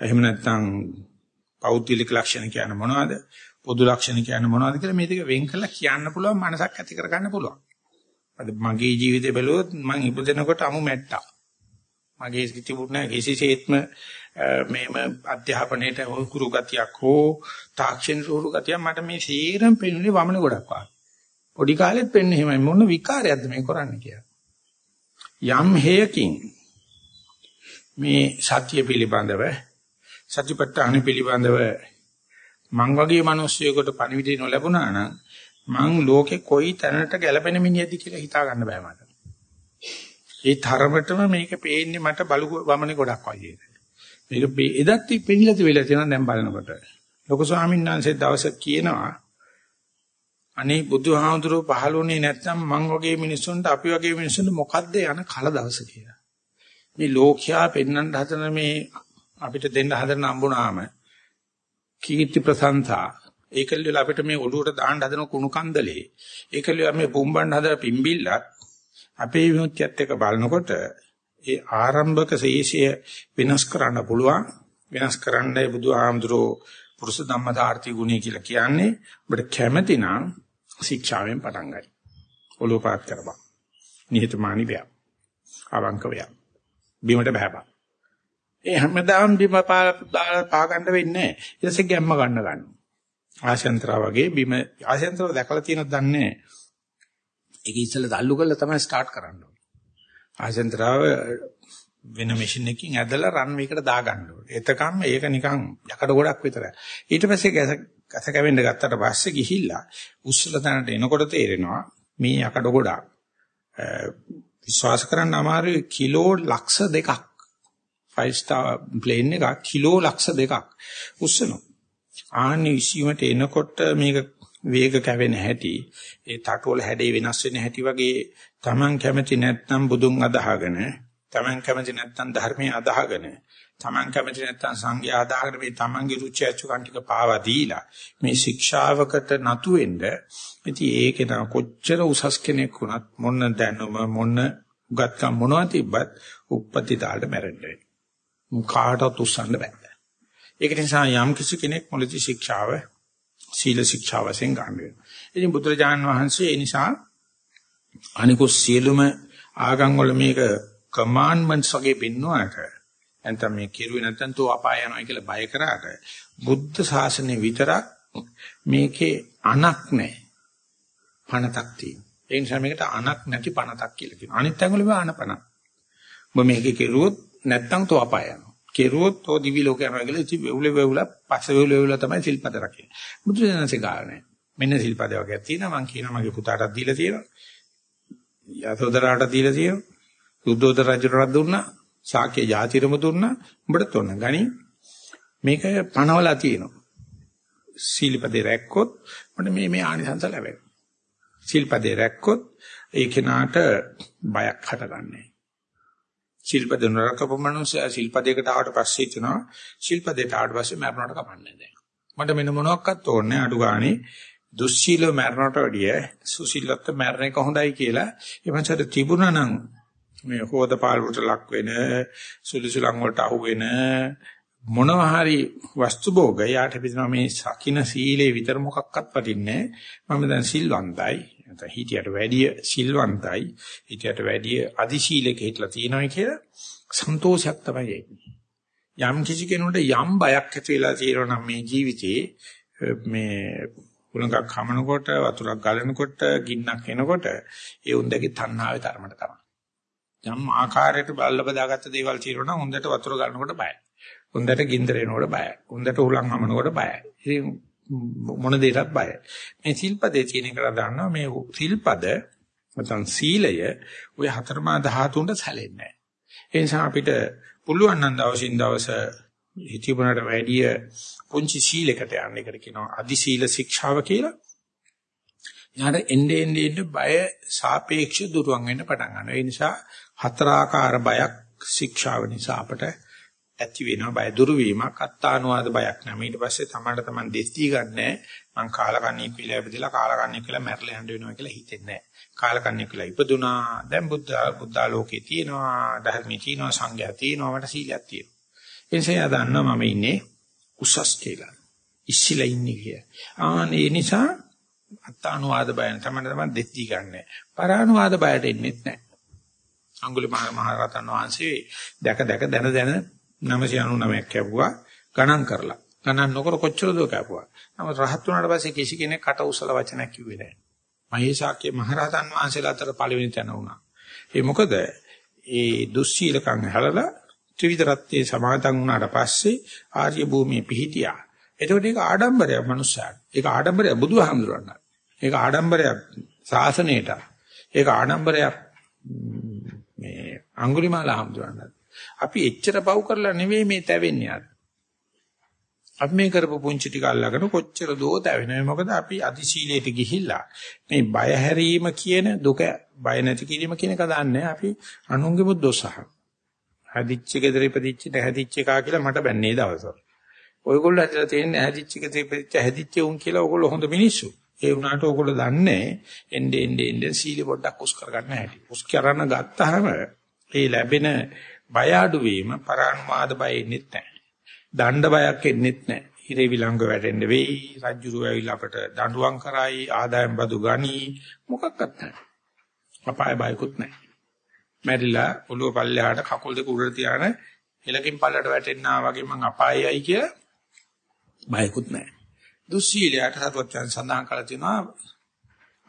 එහෙම නැත්නම් පෞද්ගලික ලක්ෂණ කියන්නේ මොනවද? පොදු ලක්ෂණ කියන්නේ මොනවද කියලා මේ දෙක වෙන් කරලා කියන්න පුළුවන් මනසක් ඇති කරගන්න පුළුවන්. අද මගේ ජීවිතේ බැලුවොත් මම ඉපදෙනකොට අමු මැට්ටා. මගේ තිබුණ කිසිසේත්ම මේම අධ්‍යාපනයේට හුරු ගතියක් හෝ තාක්ෂණික හුරු ගතියක් මට මේ සීරම් පෙන්න්නේ වමන ගොඩක් වාගේ. පොඩි කාලෙත් පෙන්නේ එහෙමයි මොන විකාරයක්ද මේ කරන්නේ කියලා. යම් හේයකින් මේ සත්‍ය පිළිබඳව සත්‍යපට්ඨාන පිළිබඳව මං වගේ මිනිස්සුයෙකුට පණිවිඩය නොලැබුණා නම් මං ලෝකේ කොයි තැනට ගැලපෙන මිනිහද කියලා හිතා ගන්න බෑ මට. ඒ තරමටම මේක පේන්නේ මට බලු වමනේ ගොඩක් වගේ. මේක එදත් පෙනිලා තිබිලා තියෙනවා දැන් බලනකොට. ලොකු ස්වාමීන් වහන්සේ දවසක් කියනවා අනේ බුදුහාමුදුරුව පහළුනේ නැත්නම් මං වගේ මිනිස්සුන්ට අපි වගේ මිනිස්සුන්ට මොකද්ද යන කල දවස කියලා. මේ ලෝකයා පෙන්වන්න හදන මේ අපිට දෙන්න හදන හම්බුනාම කීර්ති ප්‍රශංසා ඒකල්ල අපිට මේ ඔළුවට දාන්න හදන කුණු කන්දලේ ඒකල්ල මේ පුම්බන්න හදන පිම්බිල්ලත් අපේ විමුක්තියත් එක්ක බලනකොට ඒ ආරම්භක ශේෂය වෙනස් කරන්න පුළුවන් වෙනස් කරන්නයි බුදුහාමුදුරෝ පුරුෂ ධම්මදාර්ථි ගුණය කියලා කියන්නේ ඔබට කැමති නම් ශික්ෂාවෙන් පටන් ගන්න. ඔලුව පාත් කරපන්. නිහතමානී වෙයක්. අවංක වෙයක්. බිමට බහැපන්. ඒ හැමදාම බිම පා ගන්න වෙන්නේ නැහැ. ඊට පස්සේ ගැම්ම ගන්න ගන්නවා. ආශයන්ත්‍රා වගේ බිම ආශයන්ත්‍රව දැකලා තියෙනවද දන්නේ නැහැ. ඒක ඉස්සෙල්ලා තල්ලු කරලා තමයි ස්ටාර්ට් කරන්න ඕනේ. ආශයන්ත්‍රාව වෙන මැෂින් එකකින් ඇදලා රන් මේකට දා ගන්න ඕනේ. එතකම් ඒක නිකන් යකඩ ගොඩක් විතරයි. ඊට පස්සේ ගැස ගැස කැවෙන්න ගත්තට පස්සේ ගිහිල්ලා උස්සල තැනට එනකොට තේරෙනවා මේ යකඩ ගොඩක් විශ්වාස කරන්න අමාරුයි කිලෝ ලක්ෂ දෙකක් 5 star plane එකක් කිලෝ ලක්ෂ දෙකක් උස්සනවා. ආන්නේ විශ්ීමට එනකොට මේක වේග කැවෙන හැටි ඒ තටුවල හැඩේ වෙනස් වෙන හැටි වගේ Taman කැමති නැත්නම් බුදුන් අදහගෙන Taman කැමති නැත්නම් ධර්මයේ අදහගෙන Taman කැමති නැත්නම් සංඝයා අදහගෙන මේ Tamanගේ රුචි අචුකන් ටික පාවා දීලා මේ ශික්ෂාවකට නතු වෙන්න ඉතින් ඒකේ නා කොච්චර උසස් කෙනෙක් වුණත් මොන දැනුම මොන උගත්කම් මොනවද තිබ්බත් උප්පත්ති තාලට මැරෙන්න කාටවත් උස්සන්න බෑ. ඒක නිසා යම් කිසි කෙනෙක් මුලදී ශික්ෂාව සීල ශික්ෂාව වශයෙන් ගන්න වෙනවා. ඉතින් බුදුරජාන් වහන්සේ ඒ නිසා අනිකුත් සියලුම ආගම් වල මේක කමාන්ඩ්මන්ට්ස් වගේ පෙන්වුවාට නැත්නම් මේ කිරුවේ නැත්නම් තෝ අපාය යනවා කියලා බය කරාට බුද්ධ ශාසනය විතරක් මේකේ අනක් නැහැ. පණතක් තියෙනවා. ඒ නිසා මේකට අනක් නැති පණතක් කියලා කියනවා. අනිත් ඇඟවල ආනපන. ඔබ මේකේ කෙරුවොත් නැත්නම් තෝ අපාය යනවා. කෙරුවොත් තෝ දිවි ලෝක යනවා කියලා ඉති වෙවුල වෙවුල පස්ස වෙවුල වෙවුල තමයි සිල්පද රකින්නේ. බුදුසසුනේ ගානේ. මෙන්න සිල්පද වර්ගයක් තියෙනවා මම කියනවා මගේ පුතාටත් දීලා තියෙනවා. යසෝදරාට දීලා තියෙනවා. සුද්ධෝදර රජුට දුන්නා. ශාක්‍ය ජාතිරම දුන්නා. උඹට තොන්න ගනි. මේක පණවලා තියෙනවා. සීලපදේ රැක්කොත් මට මේ මේ ආනිසංස ලැබෙනවා. සීල්පදේ රැක්කොත් ඒ කෙනාට බයක් හටගන්නේ. ශිල්පද නරකපු මනුස්සයා ශිල්පදයකට ආවට පස්සේ හිතනවා ශිල්පදයට ආවට පස්සේ මරණයට කමන්නේ නැහැ. මට මෙන්න මොනවත් ඕනේ අඩු ගානේ දුස්සීල මරණයට වැඩිය සුසීලත්ව මරණ එක හොඳයි කියලා. එවන්සට තිබුණා නම් මේ හොදපාලුවට ලක් වෙන සුලිසුලන් වලට අහු වෙන මොනවා හරි වස්තු භෝග යාට පිටනවා මේ සකින සීලේ විතර මොකක්වත් වටින්නේ මම දැන් සිල්වන්තයි. නැත්නම් හිතියට වැඩිය සිල්වන්තයි හිතියට වැඩිය අදි සීලයක හිටලා තියෙනවා කියලා සන්තෝෂයක් තමයි ඒක. යම් කිසි කෙනෙකුට යම් බයක් ඇති වෙලා තියෙනවා නම් මේ ජීවිතේ මේ උලඟක් හමනකොට වතුරක් ගලනකොට ගින්නක් එනකොට ඒ උන්දගේ තණ්හාවේ තරමට තමයි. යම් ආකාරයකට බල්ල බදාගත්ත දේවල් තියෙනවා නම් හොඳට වතුර ගලනකොට බයයි. හොඳට ගින්දර එනකොට බයයි. හොඳට උලන් හමනකොට බයයි. ඉතින් මොන දෙයකටත් බයයි. මේ සිල්පදේ තියෙන එක දන්නවා මේ සිල්පද නැත්නම් සීලය ඔය හතරමා ධාතුන්ට සැලෙන්නේ නැහැ. ඒ නිසා අපිට පුළුවන් නම් දවසින් දවස හිතියුණට වැඩිය පුංචි සීලයකට යන්න එකට කියනවා අදි සීල ශික්ෂාව කියලා. ඊට එන්නේ එන්නේ බය සාපේක්ෂ දුරවන් වෙන්න පටන් ගන්නවා. ඒ නිසා හතරාකාර බයක් ශික්ෂාව නිසා අපට ඇති වෙනවා. බය දුරු වීමක් අත්තානුවාද බයක් නෑ ඊට පස්සේ තමයි තමන් දෙස්ති ගන්නෑ. මං කාලකන්ණී කියලා ඉපදිලා කාලකන්ණී කියලා මැරලා යන්න වෙනවා කියලා හිතෙන්නේ නෑ. කාලකන්ණී කියලා ඉපදුනා. දැන් බුද්ධ බුද්ධ ලෝකේ තියෙනවා. ධර්මී තියෙනවා. සංඝයා තියෙනවා. මට සීලයක් තියෙනවා. එනිසා දන්නවා මම ඉන්නේ උසස් කියලා. ඉස්සිලා ඉන්නේ කිය. ආන් ඒ නිසා අත්තානුවාද බයන තමයි තමයි දෙස්ති ගන්නෑ. පරානුවාද බයට එන්නේ නැහැ අඟුලි මහ රහතන් වහන්සේ දැක දැක දන දන 999ක් කැපුවා ගණන් කරලා. ගණන් නොකර කොච්චරද කැපුවා. නමුත් රහත් වුණාට පස්සේ කිසි කෙනෙක් කට උසල වචනයක් කිව්වේ නැහැ. මහේශාක්‍ය මහරහතන් වහන්සේලා අතර පළවෙනි තැන වුණා. ඒ මොකද ඒ දුස්සීලකම් හැලලා ත්‍රිවිධ රත්නයේ සමාදන් වුණාට පස්සේ ආර්ය භූමියේ පිහිටියා. එතකොට ඒක ආඩම්බරයක් මනුස්සයාට. ඒක ආඩම්බරයක් බුදුහාමුදුරන්ට. ඒක ආඩම්බරයක් ශාසනයට. ඒක ආඩම්බරයක් මේ අඟුලිමාල හාමුදුරන්ට. අපි එච්චර පව් කරලා නෙවෙයි මේ තැවෙන්නේ අර. අපි මේ කරපු පුංචි ටික අල්ලගෙන කොච්චර දෝ තැවෙනවා. මොකද අපි අදිශීලයට ගිහිල්ලා මේ බය හැරීම කියන දුක බය නැති කිරීම කියන එක දන්නේ අපි අනුන්ගේම දොසහ. හැදිච්ච gedare ඉපදිච්ච නැහැදිච්ච එකා කියලා මට බැන්නේ දවසක්. ඔයගොල්ලෝ ඇදලා තියෙන්නේ හැදිච්ච gedare ඉපදිච්ච හැදිච්ච උන් කියලා ඔයගොල්ලෝ හොඳ මිනිස්සු. ඒ වුණාට ඔයගොල්ලෝ දන්නේ එnde ende ende සීල පොඩ්ඩක් උස් කරගන්න හැටි. උස් කරන ගත්තාම ඒ ලැබෙන බය අඩු වීම පරානුමාද බය එන්නේත් නැහැ. දණ්ඩ බයක් එන්නේත් නැහැ. හිරේ විලංග වැටෙන්න වෙයි. රජ්ජුරුව ඇවිල්ලා අපට දඬුවම් කරයි, ආදායම් බදු ගනි මොකක්වත් නැහැ. අපාය බයකුත් නැහැ. මැරිලා ඔළුව පල්ලෙහාට කකුල් දෙක උඩට තියාන හෙලකින් පල්ලට වැටෙන්නා වගේ මං අපායයි කියලා බයකුත් නැහැ. දුස්සීලයට සතුටෙන් සඳහන් කරලා තිනවා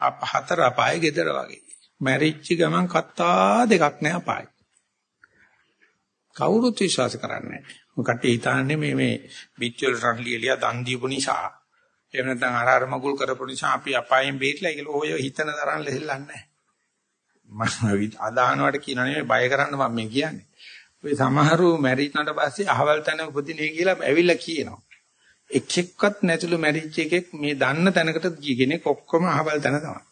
අප හතර අපායේ gedara වගේ. මැරිච්ච ගමන් කත්තා දෙකක් නෑ අපායි. කවුරුත් විශ්වාස කරන්නේ නැහැ. මොකට හිතන්නේ මේ මේ පිටිවල රන් ලියලියා දන් දීපු නිසා එහෙම නැත්නම් අර අර මගුල් කරපු නිසා අපි අපායෙන් බේරිලා කියලා ඔය හිතන තරම් ලෙහෙල්ලන්නේ නැහැ. මම අදාහනවට කියනවා නෙමෙයි බය කරන්න මම මේ කියන්නේ. ඔය සමහරු මැරිණාට පස්සේ අහවල් තැන උපදිනේ කියලා ඇවිල්ලා කියනවා. එක් එක්කත් නැතුළු මැරිච්ච එකෙක් මේ දන්න තැනකට ගිය කෙනෙක් ඔක්කොම අහවල් තැන තමයි.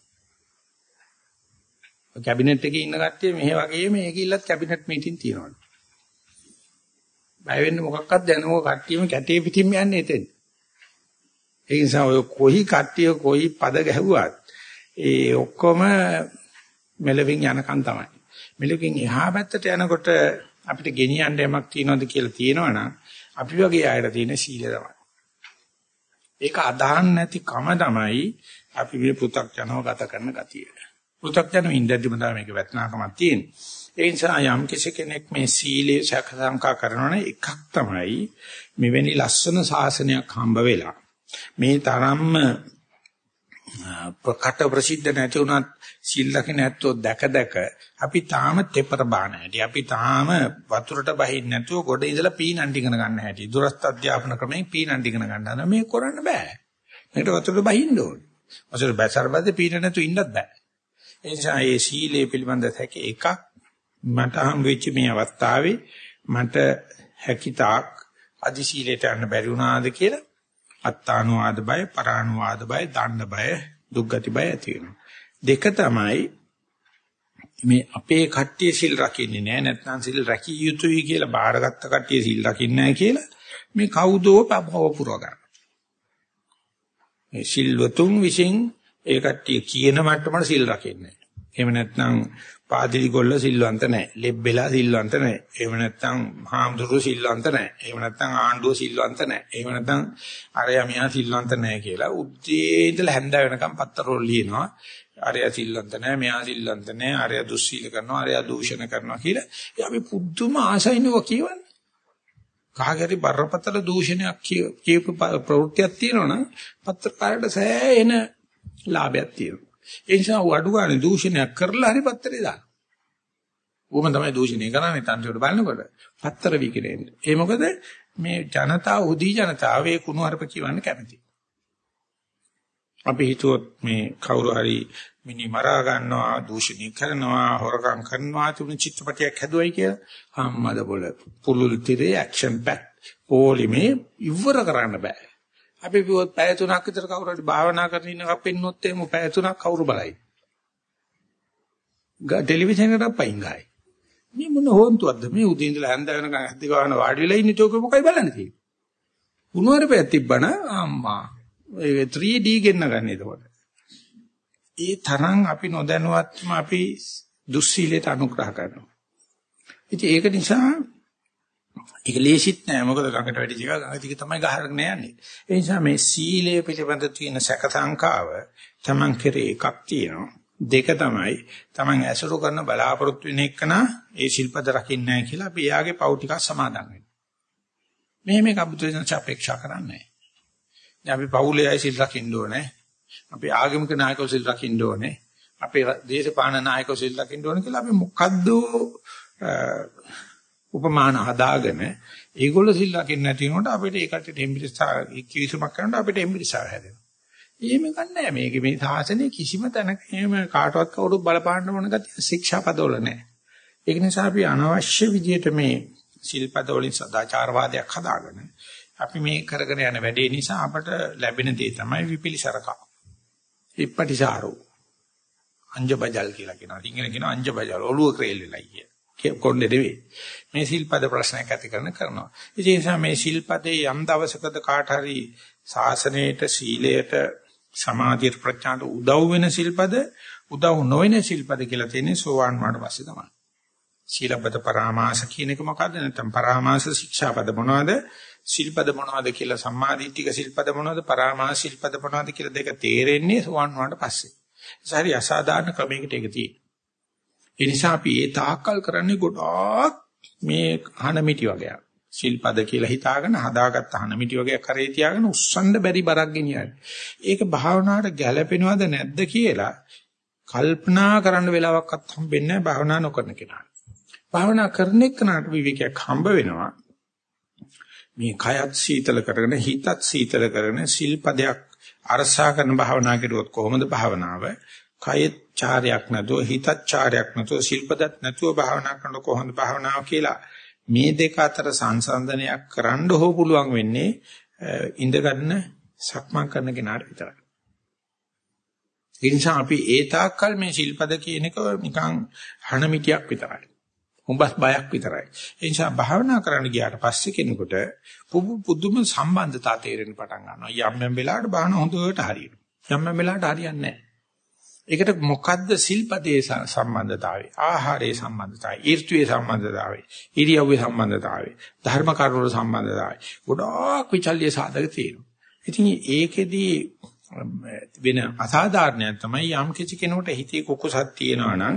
කැබිනට් එකේ ඉන්න කට්ටිය මෙහෙ වගේ මේක ඉල්ලත් කැබිනට් මීටින් තියනවා. බය වෙන්න මොකක්වත් දැනමෝ කට්ටියම කැටේ පිටින්ම යන්නේ එතෙන්. ඒ නිසා ඔය කොයි කට්ටිය කොයි පද ගැහුවත් ඒ ඔක්කොම මෙලවින් යනකන් තමයි. මෙලවින් එහා පැත්තට යනකොට අපිට ගෙනියන්න යමක් තියනවද කියලා තියෙනවනම් අපි වගේ අයට තියෙන සීලය තමයි. ඒක අදහන් නැති කම තමයි අපි මේ පෘථග්ජනව ගත කරන ගතිය. පෘථග්ජනව ඉඳද්දිම තමයි මේක වැටනාකමක් තියෙන්නේ. ඒ නිසා යම් කෙනෙක් මේ සීලේ සකසංකා කරනවනේ එකක් තමයි මෙවැනි ලස්සන ශාසනයක් හම්බ වෙලා. මේ තරම්ම ප්‍රකට ප්‍රසිද්ධ නැති උනත් සිල් ලකින ඇත්තෝ දැක දැක අපි තාම තෙපර බාන හැටි. අපි තාම වතුරට බහින්න නැතුව ගොඩ ඉඳලා පීනන් ඉගෙන ගන්න හැටි. දුරස්ත අධ්‍යාපන ක්‍රමයෙන් පීනන් ඉගෙන ගන්න මේ කරන්න බෑ. මේකට වතුරට බහින්න ඕනේ. වතුරට බැසර බද්ද පීන නැතුව ඉන්නත් බෑ. ඒ නිසා මේ සීලයේ පිළිබඳ හැකි එකක් මට හම් වෙච්ච මේ අවස්ථාවේ මට හැකිතාක් අදි සීලයට යන්න බැරි වුණාද කියලා අත්තානුවාද බය, පරානුවාද බය, දණ්ඩ බය, දුක්ගති බය ඇති වෙනවා. දෙක තමයි මේ අපේ කට්ටිය සිල් රකින්නේ නැහැ නැත්නම් සිල් රැකිය යුතුයි කියලා බාරගත්ත කට්ටිය සිල් රකින්නේ නැහැ කියලා මේ කවුදෝ පබව පුරව ගන්න. මේ සිල්වතුන් විසින් ඒ කට්ටිය කියන මට්ටමට සිල් රකින්නේ. එහෙම නැත්නම් පාදිලි ගොල්ල සිල්වන්ත නැහැ. ලෙබ්බෙලා සිල්වන්ත නැහැ. එහෙම නැත්නම් හාමුදුරුවෝ සිල්වන්ත නැහැ. එහෙම නැත්නම් ආණ්ඩුව සිල්වන්ත නැහැ. එහෙම නැත්නම් අරයා මියා සිල්වන්ත නැහැ කියලා උද්දී ඉඳලා හැන්ද වෙනකම් පත්තරෝල් ලියනවා. අරයා සිල්වන්ත නැහැ, මෙයා සිල්වන්ත නැහැ, අරයා දුස්සීල කරනවා, අරයා දූෂණ කරනවා කියලා. ඒ අපි පුදුම ආසයිනව කියවන්නේ. කාගරි බරපතල දූෂණයක් කියපු ප්‍රවෘත්තියක් තියෙනවනම් පත්‍රකාරයට සෑහෙන ලාභයක් තියෙනවා. ඒ නිසා අඩු ගන්න දූෂණයක් කරලා හරි පත්තරේ දාන්න. ඌම තමයි දූෂණය කරන්නේ තන්තිවට බලනකොට. පත්තර විකිරෙන්නේ. ඒ මොකද මේ ජනතාව උදී ජනතාව ඒ කුණු හරප කියවන්න කැමති. අපි හිතුවොත් මේ කවුරු හරි මිනි මරා ගන්නවා දූෂණය කරනවා හොරකම් කරනවා තුන චිත්‍රපටයක් හැදුවයි කියලා අම්මද බොල පුලුල් තිරේ ඇක්ෂන් පැක් ඕලිමේ ඉවර කරන්න බෑ අපි කිව්වොත් පැය තුනක් විතර කවුරු හරි භාවනා කරන ඉන්න එකක් පෙන්නොත් එහෙම පැය තුනක් කවුරු බලයි. ටෙලිවිෂන් එකට පයින් ගහයි. මේ මොන හොන්තුවක්ද මේ උදේ ඉඳලා හැන්ද වෙනකන් ඇද්දි ගන්න වාඩි වෙලා ඉන්නේ චෝක මොකයි බලන්නේ තියෙන්නේ. උණුවර පැය තිබ්බන අම්මා ඒ 3D ගෙන්න ගන්න එතකොට. ඒ තරම් අපි නොදැනුවත්වම අපි දුස්සීලයට අනුග්‍රහ කරනවා. ඉතින් ඒක නිසා ඒක ලේසිත් නෑ මොකද ළඟට වැඩි එක ළඟ ටික තමයි ගහරගෙන යන්නේ. ඒ නිසා මේ සීලය පිළිබඳ තියෙන සැකසංකාව Taman කෙරේ එකක් තියෙනවා. දෙක තමයි Taman ඇසුරු කරන බලාපොරොත්තු වෙන එකන ඒ ශිල්පද රකින්නේ නැහැ කියලා අපි එයාගේ පව් ටිකක් සමාදන් වෙනවා. මේ මේක අබුතෙන් අපේක්ෂා කරන්නේ නැහැ. අපි පවුලේ අය සිල් රකින්න ඕනේ. අපි ආගමික නායකයෝ සිල් රකින්න ඕනේ. අපේ දේශපාලන නායකයෝ සිල් රකින්න ඕනේ කියලා අපි මොකද්ද උපමාන හදාගෙන ඒගොල්ලෝ සිල් ලකින්න නැති වුණොත් අපිට ඒකට එම්බිරිසා කිවිසුමක් කරනකොට අපිට එම්බිරිසා හැදෙනවා. එහෙම ගන්නෑ මේක මේ සාසනයේ කිසිම තැනක එහෙම කාටවත් කවුරුත් බලපාන්න ඕන ගතිය ශික්ෂාපදවල නැහැ. ඒක නිසා අපි අනවශ්‍ය විදියට මේ සිල්පද වලින් සදාචාරවාදයක් හදාගෙන අපි මේ කරගෙන යන වැඩේ නිසා අපට ලැබෙන දේ තමයි විපිලිසරකම්. ඉප්පටිසාරෝ. අංජබජල් කියලා කියනවා. ඉංග්‍රීසි කියනවා අංජබජල් ඔළුව ක්‍රේල් වෙලයි කිය. කොණ්ඩේ නෙවෙයි. මේ සිල්පද ප්‍රශ්නයක් ඇති කරන කරනවා. ඒ නිසා මේ සිල්පදේ යම් දවසකද කාට හරි සාසනයේට සීලයට සමාධියට ප්‍රඥාට උදව් වෙන සිල්පද උදව් නොවන සිල්පද කියලා තියෙන්නේ සෝවාන් වුණාට පස්සේ තමයි. සීලබ්බත පරාමාස කියන එක මොකද්ද නැත්නම් පරාමාස ශික්ෂාපද මොනවද සිල්පද මොනවද කියලා සම්මාදිට්ඨික සිල්පද මොනවද පරාමාස සිල්පද මොනවද කියලා දෙක තේරෙන්නේ සෝවාන් වුණාට පස්සේ. ඒ හරි අසාධාරණ ක්‍රමයකට ඒක තියෙන්නේ. ඒ නිසා අපි ඒ තාක්කල් කරන්නේ ගොඩාක් මේ හන මිටි වගේක්. සිල්පද කියලා හිතාගෙන හදාගත්ත හන මිටි වගේ කරේ තියාගෙන උස්සන්න බැරි බරක් ගෙනියන්නේ. ඒක භාවනාවට ගැළපෙනවද නැද්ද කියලා කල්පනා කරන්න වෙලාවක්වත් හම්බෙන්නේ නැහැ භාවනා නොකරන කෙනාට. භාවනා කරන එක්කනට විවේකයක් හම්බ වෙනවා. මේ කයත් සීතල කරගෙන හිතත් සීතල කරගෙන සිල්පදයක් අරසා කරන භාවනා කරුවොත් කොහොමද භාවනාව? කයෙත් චාරයක් නැතුව හිතත් චාරයක් නැතුව සිල්පදත් නැතුව භාවනා කරන කොහොමද භාවනාව කියලා මේ දෙක අතර සංසන්දනයක් කරන්න හෝ පුළුවන් වෙන්නේ ඉඳගන්න සක්මන් කරන කෙනාට විතරයි. ඒ නිසා අපි ඒ තාක්කල් මේ ශිල්පද කියන එක නිකන් හනමිටියක් විතරයි. හුඹස් බයක් විතරයි. ඒ නිසා භාවනා කරන්න ගියාට පස්සේ කෙනෙකුට පුදුම සම්බන්ධතා තේරෙන්න පටන් ගන්නවා. යම් යම් වෙලාවට භාවනා හොඳට හරියනවා. යම් යම් වෙලාවට හරියන්නේ නැහැ. ඒකට මොකද්ද සිල්පදේ සම්බන්ධතාවය? ආහාරයේ සම්බන්ධතාවය, ඊර්ත්‍යේ සම්බන්ධතාවය, ඉරියව්වේ සම්බන්ධතාවය, ධර්ම කරුණු සම්බන්ධතාවය. ගොඩාක් විචල්්‍ය සාධක තියෙනවා. ඉතින් ඒකෙදී වෙන අසාධාරණයක් තමයි යම් කිසි කෙනෙකුට හිතේ කුකුසක් තියෙනවා නම්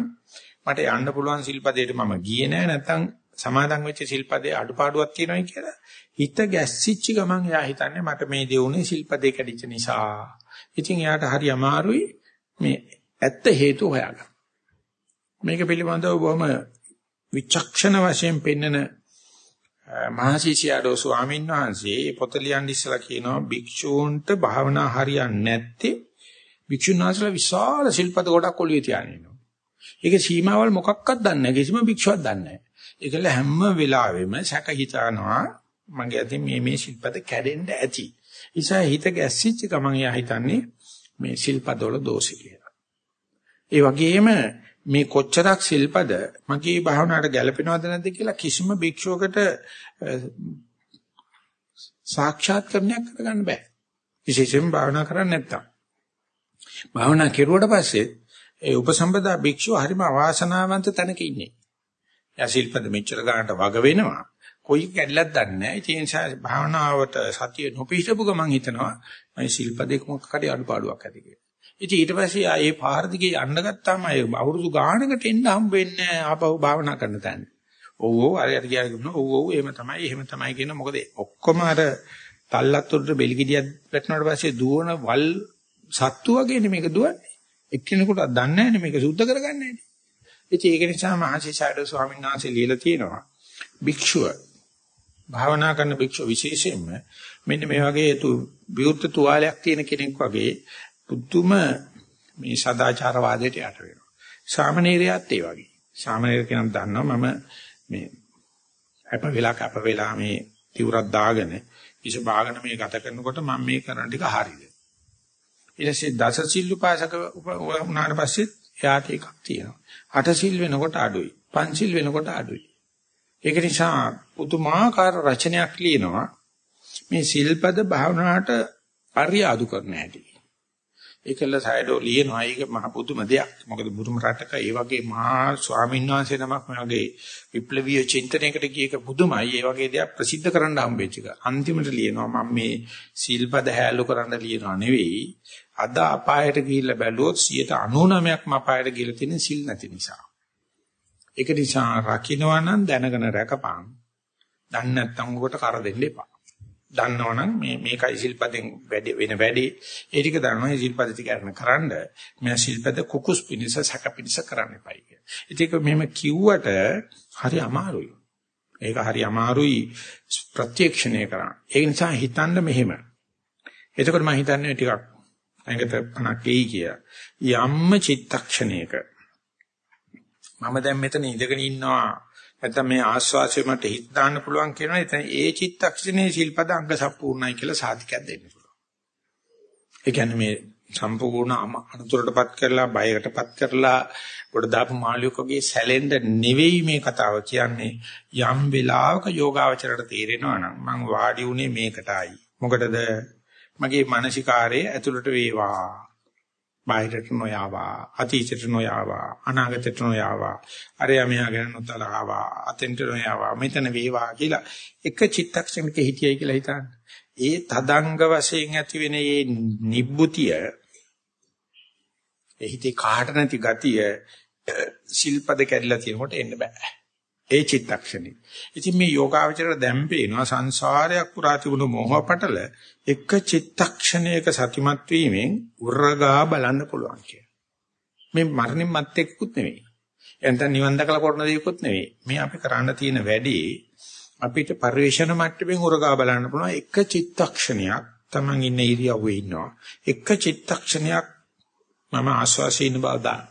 මට යන්න පුළුවන් සිල්පදයට මම ගියේ නෑ නැත්නම් සමාදන් වෙච්ච සිල්පදේ අඩුපාඩුවක් තියෙනවායි කියලා හිත ගැස්සිච්ච ගමන් එයා හිතන්නේ මට මේ දේ උනේ සිල්පදේ කැඩිච්ච නිසා. ඉතින් එයාට හරි අමාරුයි මේ ඇත්ත හේතු හොයාගන්න. මේක පිළිබඳව බොහොම විචක්ෂණ වශයෙන් පෙන්නන මහසිසියාඩෝ ස්වාමීන් වහන්සේ පොත ලියන්න ඉස්සලා කියනවා භික්ෂූන්ට භාවනා හරියන්නේ නැත්තේ භික්ෂුන් වහන්සේලා විශාල ශිල්පද ගොඩක් ඔළුවේ තියාගෙන ඉන්නවා. ඒකේ සීමාවල් මොකක්වත් දන්නේ නැහැ. කිසිම භික්ෂුවක් දන්නේ නැහැ. ඒකල හැම වෙලාවෙම සැක හිතනවා මගේ අතින් මේ මේ ශිල්පද කැඩෙන්න ඇති. නිසා හිත ගැස්සිච්ච ගමන් එයා හිතන්නේ මේ ශිල්පදවල දෝෂය කියලා. ඒ වගේම මේ කොච්චරක් ශිල්පද මගේ භාවනාවට ගැලපෙනවද නැද්ද කියලා කිසිම භික්ෂුවකට සාක්ෂාත්කරණයක් කරගන්න බෑ. විශේෂයෙන් භාවනා කරන්නේ නැත්තම්. භාවනා කෙරුවට පස්සේ ඒ උපසම්පදා භික්ෂුව හරිම අවාසනාවන්ත තැනක ඉන්නේ. එයා ශිල්පද මෙච්චර ගන්නට වග වෙනවා. කොයි කැඩලක් දන්නේ නැහැ. ඒ නිසා භාවනාවට සතිය නොපිහිටපු ගමන් හිතනවා මේ ශිල්පදේ මොකක් හරි අඩුපාඩුවක් ඇති කියලා. ඉතින් ඊට පස්සේ ආයේ පාර දිගේ යන්න ගත්තාම අය අවුරුදු ගානකට එන්න හම්බ වෙන්නේ ආපහු භාවනා කරන තැන. ඔව් ඔව් අරයට ගියා කියනවා ඔව් ඔව් එහෙම තමයි එහෙම තමයි කියන මොකද ඔක්කොම අර තල්ලත් උඩට බෙලිගිඩියක් වැටුණාට පස්සේ දුවන වල් සත්තු වගේනේ මේක දුවන්නේ. එක්කෙනෙකුට දන්නේ නැහැ මේක සුද්ධ කරගන්නේ නැහැ. ඉතින් ඒක නිසා මහසිසාරද ස්වාමීන් වහන්සේ ලියලා තියෙනවා. භික්ෂුව භාවනා කරන භික්ෂුව විශේෂයෙන්ම මෙන්න මේ වගේ තු විවුර්ත තුවාලයක් තියෙන කෙනෙක් වගේ පුදුම මේ සදාචාර වාදයට යට වෙනවා. සාමණේරයත් ඒ වගේ. සාමණේර කෙනෙක් දන්නවා මම මේ අප වෙලා කප වෙලා මේ තිවුරක් දාගෙන ඉස බාගෙන මේ ගත කරනකොට මම මේ කරන ටික හරියද. ඊට පස්සේ දස සිල් උපාසක වුණාට පස්සේ එයාට එකක් තියෙනවා. අට සිල් වෙනකොට අඩුයි. පන්සිල් වෙනකොට අඩුයි. ඒක නිසා පුදුමාකාර රචනයක් ලියනවා. මේ සිල්පද භාවනාවට පරියාදු කරන්න ඇති. ඒකල සයිඩෝ ලියනවා ඒක මහ පුදුම දෙයක්. මොකද බුදුම රටක ඒ වගේ මහා ස්වාමීන් වහන්සේ නමක් මේ වගේ විප්ලවීය චින්තනයකට ගියක පුදුමයි. ඒ වගේ දෙයක් ප්‍රසිද්ධ කරන්න හම්බෙච්ච එක. අන්තිමට ලියනවා මම මේ සීල්පද හැලු කරන්න ලියනවා නෙවෙයි. අද අපායට ගිහිල්ලා බැලුවොත් 99%ක්ම අපායට ගිහිල්ලා තියෙන සිල් නැති නිසා. ඒක නිසා රකින්නවා නම් දැනගෙන රැකපන්. දන්නේ නැත්නම් උකට කර දෙන්න එපා. දන්නවනම් මේ මේකයි සිල්පදෙන් වැඩි වෙන වැඩි ඒ ටික දන්නවා මේ සිල්පද ටික අරන කරන්න මේ සිල්පද කුකුස් පිනිස සැක පිනිස කරන්න එපයි කිය. ඒක මෙහෙම කිව්වට හරි අමාරුයි. ඒක හරි අමාරුයි ප්‍රත්‍යක්ෂණය කරන්න. ඒ නිසා හිතන්න මෙහෙම. එතකොට මම හිතන්නේ ටිකක් ඇඟට පණක් එයි කියලා. යම්ම චිත්තක්ෂණයක මම දැන් මෙතන ඉඳගෙන ඉන්නවා නැත්නම් මේ ආස්වාසිය මට හිත දාන්න පුළුවන් කියනවා. එතන ඒ චිත්තක්ෂණයේ ශිල්පද අංග සම්පූර්ණයි කියලා සාධිකයක් දෙන්න පුළුවන්. ඒ කියන්නේ මේ සම්පූර්ණ අනුතරටපත් කරලා බයකටපත් කරලා කොට දාපු මාළියෙක් වගේ සැලෙන්න නෙවෙයි මේ කතාව කියන්නේ. යම් වෙලාවක යෝගාවචරයට තේරෙනවා නම් මං වාඩි උනේ මේකටයි. මොකටද? මගේ මානසිකාරයේ ඇතුළට වේවා. බාහිරට නොයාවා අතීතයට නොයාවා අනාගතයට නොයාවා අරයා මෙහා ගැන නොතලවා අතෙන්ට නොයාවා මෙතන වේවා කියලා එක චිත්තක්ෂණයක හිටියයි කියලා හිතන්න ඒ තදංග වශයෙන් ඇති වෙන මේ නිබ්බුතිය ඒ හිතේ කාට නැති ගතිය ශිල්පද කැඩලා තියෙනකොට එන්න බෑ. ඒ චිත්තක්ෂණේ. ඉතින් මේ යෝගාවචරයට දැන් පේනවා සංසාරයක් පුරා තිබුණු මෝහ පටල එක චිත්තක්ෂණයක සතිමත් වීමෙන් උරගා බලන්න පුළුවන් කිය. මේ මරණින් මත් එක්කුත් නෙවෙයි. එතන නිවන් දැකලා කරන දේකුත් නෙවෙයි. මේ අපි කරන්න තියෙන වැඩේ අපිට පරිවේෂණ මට්ටමින් උරගා බලන්න පුළුවන් එක චිත්තක්ෂණයක් Taman ඉන්න ඉරියව්වේ ඉන්නවා. එක චිත්තක්ෂණයක් මම ආස්වාසී ඉන්න බව දාන්න.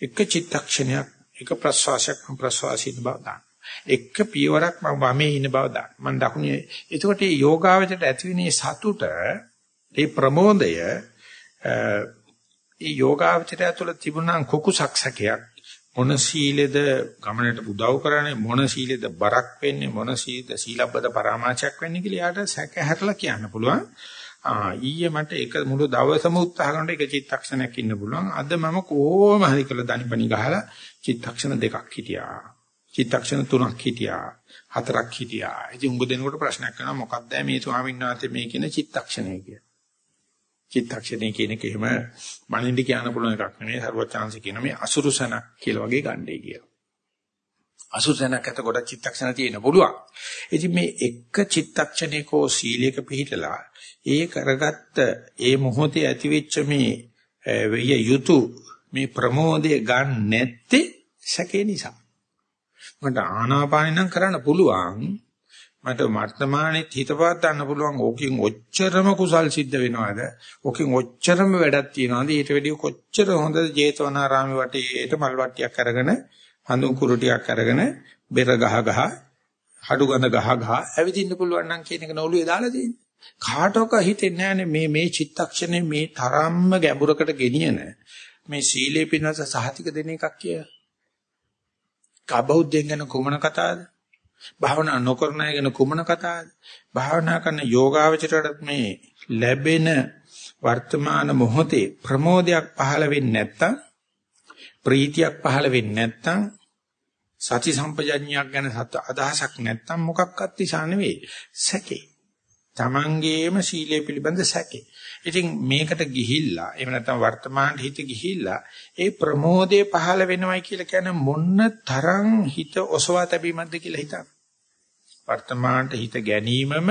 එක චිත්තක්ෂණයක් එක ප්‍රස්වාසයක් මම ප්‍රස්වාසී ඉන්න බව දාන්න. එක පියවරක් මම වමේ ඉන්න බව දාන්න. මම දකුණේ. එතකොට මේ යෝගාවචරයට ඇතිවෙන සතුට, ඒ ප්‍රමෝදය ඒ යෝගාවචරය තුළ තිබුණා කුකුසක් සැකයක් මොන සීලෙද ගමනට උදව් කරන්නේ මොන සීලෙද බරක් වෙන්නේ මොන සීලද සීලබ්බත පරාමාචයක් වෙන්නේ කියලා යාට සැක හැරලා කියන්න පුළුවන්. ආ ඊයේ මට එක මුළු දවසම උත්සාහ කරනකොට එක චිත්තක්ෂණයක් ඉන්න පුළුවන්. අද මම කොහොම හරි කළා දනිපනි ගහලා චිත්තක්ෂණ දෙකක් හිටියා. චිත්තක්ෂණ තුනක් හිටියා. හතරක් හිටියා. ඉතින් උඟ දෙනකොට ප්‍රශ්නයක් කරනවා මොකක්ද මේ ස්වාමීන් වහන්සේ මේ කියන චිත්තක්ෂණය කිය. චිත්තක්ෂණය කියන එක එහෙම මනින්ද කියන්න පුළුවන් එකක් නෙමෙයි. සර්වචාන්සි කියන මේ අසුරුසන කියලා වගේ ගන්නයි කියලා. අසුරසනක් ඇත කොට චිත්තක්ෂණ තියෙන පුළුවන්. ඉතින් මේ එක චිත්තක්ෂණයකෝ සීලයක පිළිහිටලා ඒ කරගත්ත ඒ මොහොතේ ඇතිවෙච්ච මේ වෙය යුතු මේ ප්‍රමෝදය ගන්න නැත්තේ සැකේ නිසා. මට ආනාපානෙ නම් කරන්න පුළුවන්. මට වර්තමානයේ හිතපවත් ගන්න පුළුවන්. ඕකෙන් ඔච්චරම කුසල් සිද්ධ වෙනවද? ඕකෙන් ඔච්චරම වැඩක් තියනවද? ඊට වැඩිය කොච්චර හොඳ ජේතවනාරාමේ වටේට මල් වට්ටියක් අරගෙන හඳුන් කුරු ටිකක් අරගෙන බෙර ගහ ගහ හඩු ගඳ ගහ ගහ ඇවිදින්න පුළුවන් නම් කියන එක නෝලුවේ දාලා තියෙන්නේ. කාටවත් හිතෙන්නේ නැහැනේ මේ මේ චිත්තක්ෂණය මේ තරම්ම ගැඹුරකට ගෙනියන මේ සීලේ පිනස සහතික දෙන එකක් කියලා. කබෞද්ධයෙන් ගැන කුමන කතාවද? භාවනා නොකරන අය ගැන කුමන කතාවද? භාවනා කරන යෝගාවචරයට මේ ලැබෙන වර්තමාන මොහොතේ ප්‍රමෝදයක් පහළ වෙන්නේ නැත්තම් ප්‍රීතියක් පහළ වෙන්නේ නැත්තම් සති සම්පජඤ්ඤයක් ගැන අදහසක් නැත්තම් මොකක්වත් තිසා නෙවෙයි සැකේ. Tamangeema සීලය පිළිබඳ සැකේ. ඉතින් මේකට ගිහිල්ලා එහෙම නැත්නම් වර්තමාන හිත ගිහිල්ලා ඒ ප්‍රමෝදය පහළ වෙනවයි කියලා කියන මොන්න තරම් හිත ඔසවා තැබීමක්ද කියලා හිතන්න. වර්තමානට හිත ගැනීමම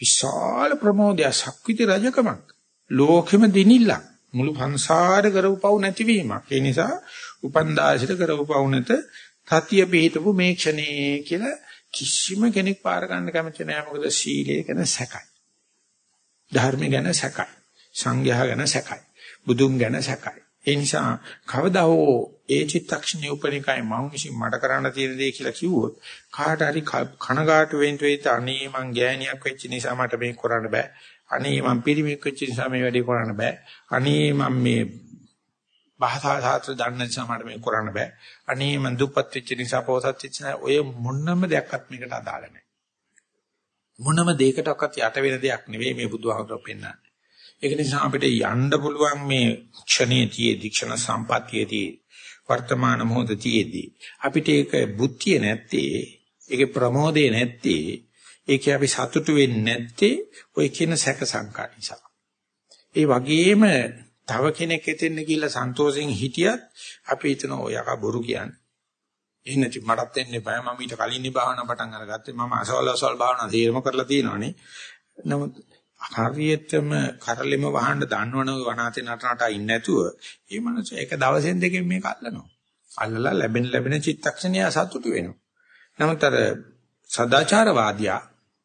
විශාල ප්‍රමෝදයක් ශක්විති රජකමක්. ලෝකෙම දිනිල්ලක්. මුළු සංසාර කරවපව් නැතිවීමක්. ඒ නිසා උපන්දාසිත කරවපව් නැත සතිය පිහිටපු මේ ක්ෂණේ කියලා කිසිම කෙනෙක් පාර ගන්න කැමති නෑ මොකද සීලය ගැන සැකයි. ධර්ම ගැන සැකයි. සංඝයා ගැන සැකයි. බුදුන් ගැන සැකයි. ඒ නිසා කවදා හෝ ඒ චිත්තක්ෂණයේ උපනිකයි මම විසින් මට කරන්න තියෙන දේ කියලා කිව්වොත් කාට හරි කනගාටු වෙන්න වෙයිද අනේ මං ගෑණියක් වෙච්ච නිසා මට මේක කරන්න බෑ. අනේ මං පිරිමියෙක් වෙච්ච නිසා මේ වැඩේ කරන්න බෑ. අනේ මං මේ භාෂා ශාස්ත්‍ර දන්න නිසා මට මේක කරන්න බෑ. අනේ මං දුප්පත් වෙච්ච නිසා පොසත් වෙච්ච නිසා ඔය මොනම දෙයක්වත් මේකට අදාළ නැහැ. මොනම දෙයකටවත් යට වෙන දෙයක් නෙවෙයි මේ බුදුහාමර පෙන්නන්නේ. ඒක නිසා අපිට යන්න පුළුවන් මේ ක්ෂණයේදී දීක්ෂණ සම්පත්තියේදී වර්තමාන මොහොතේදී අපිට ඒක බුද්ධිය නැත්තේ ඒකේ ප්‍රමෝදේ නැත්තේ ඒකේ අපි සතුටු වෙන්නේ නැත්තේ ඔය කියන සැක සංකා නිසා. ඒ වගේම තව කෙනෙක් එතෙන්න ගිහිල්ලා සන්තෝෂෙන් හිටියත් අපි හිතන ඔය යකා බොරු කියන්නේ. එහෙ නැති මටත් එන්න එපා මම ඊට කලින් භාවනා පටන් අරගත්තේ මම අසවල් අසවල් භාවනා තීරම කරලා තියෙනවානේ. නමුත් හරියටම කරලෙම වහන්න දන්නවනේ වනාතේ නටනට ඉන්නේ නැතුව ඒ මනස එක දවසෙන් දෙකෙන් මේක අල්ලනවා. අල්ලලා ලැබෙන ලැබෙන චිත්තක්ෂණය සතුටු වෙනවා. නමුත් අර සදාචාරවාදියා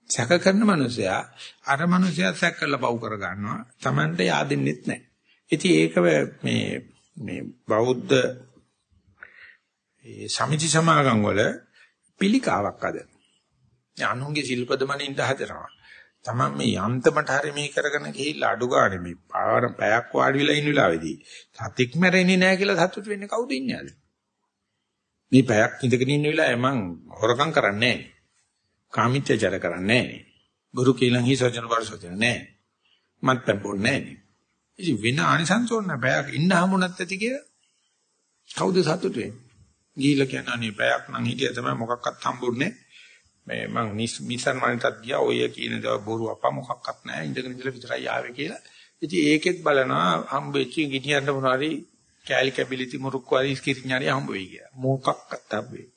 සැක කරන මනුස්සයා අර මනුස්සයා සැක කරලා පව් කර ගන්නවා. Tamante yaadෙන්නෙත් නැහැ. ඉතින් ඒක මේ මේ බෞද්ධ ඒ සමිති සමාගම් වල පිළිකාවක් අද. අනුන්ගේ ශිල්පද මනින්න හදනවා. තමන් මේ යන්තමට හරි මේ කරගෙන ගිහිල්ලා අඩු ගානේ මේ පාර පැයක් වාඩි වෙලා ඉන්න වෙලාවේදී සතික් මැරෙන්නේ නැහැ කියලා සතුට වෙන්නේ කවුද ඉන්නේ අද? මේ පැයක් ඉඳගෙන ඉන්න වෙලාවේ මං හොරකම් කරන්නේ නැහැ. කාමීත්‍යචාර කරන්නේ නැහැ. ගුරු කීලං හිසජන වර්ෂෝචන නැහැ. මත් පෙම්පොන්නේ නැහැ. ඉතින් වෙන ආනිසංසෝන්න පැයක් ඉන්න හමුණත් ඇති කියලා කවුද සතුට වෙන්නේ? ගිහිල්ලා කියන අනේ පැයක් නම් හිටිය තමයි මොකක්වත් හම්බුන්නේ මේ මං මිසන් මනිටත් ගියා ඔය කියන දේ බොරු අපා මොකක්වත් නැහැ ඉඳගෙන ඉඳලා විතරයි ආවේ කියලා. ඉතින් ඒකෙත් බලනවා හම්බෙච්ච ගිනියන්න මොනවාරි කෑලි කැබිලිති මුරුක්කු හරි ස්කිරිඥාරි හම්බ වෙයි කියලා. මොකක්වත් හම්බෙන්නේ.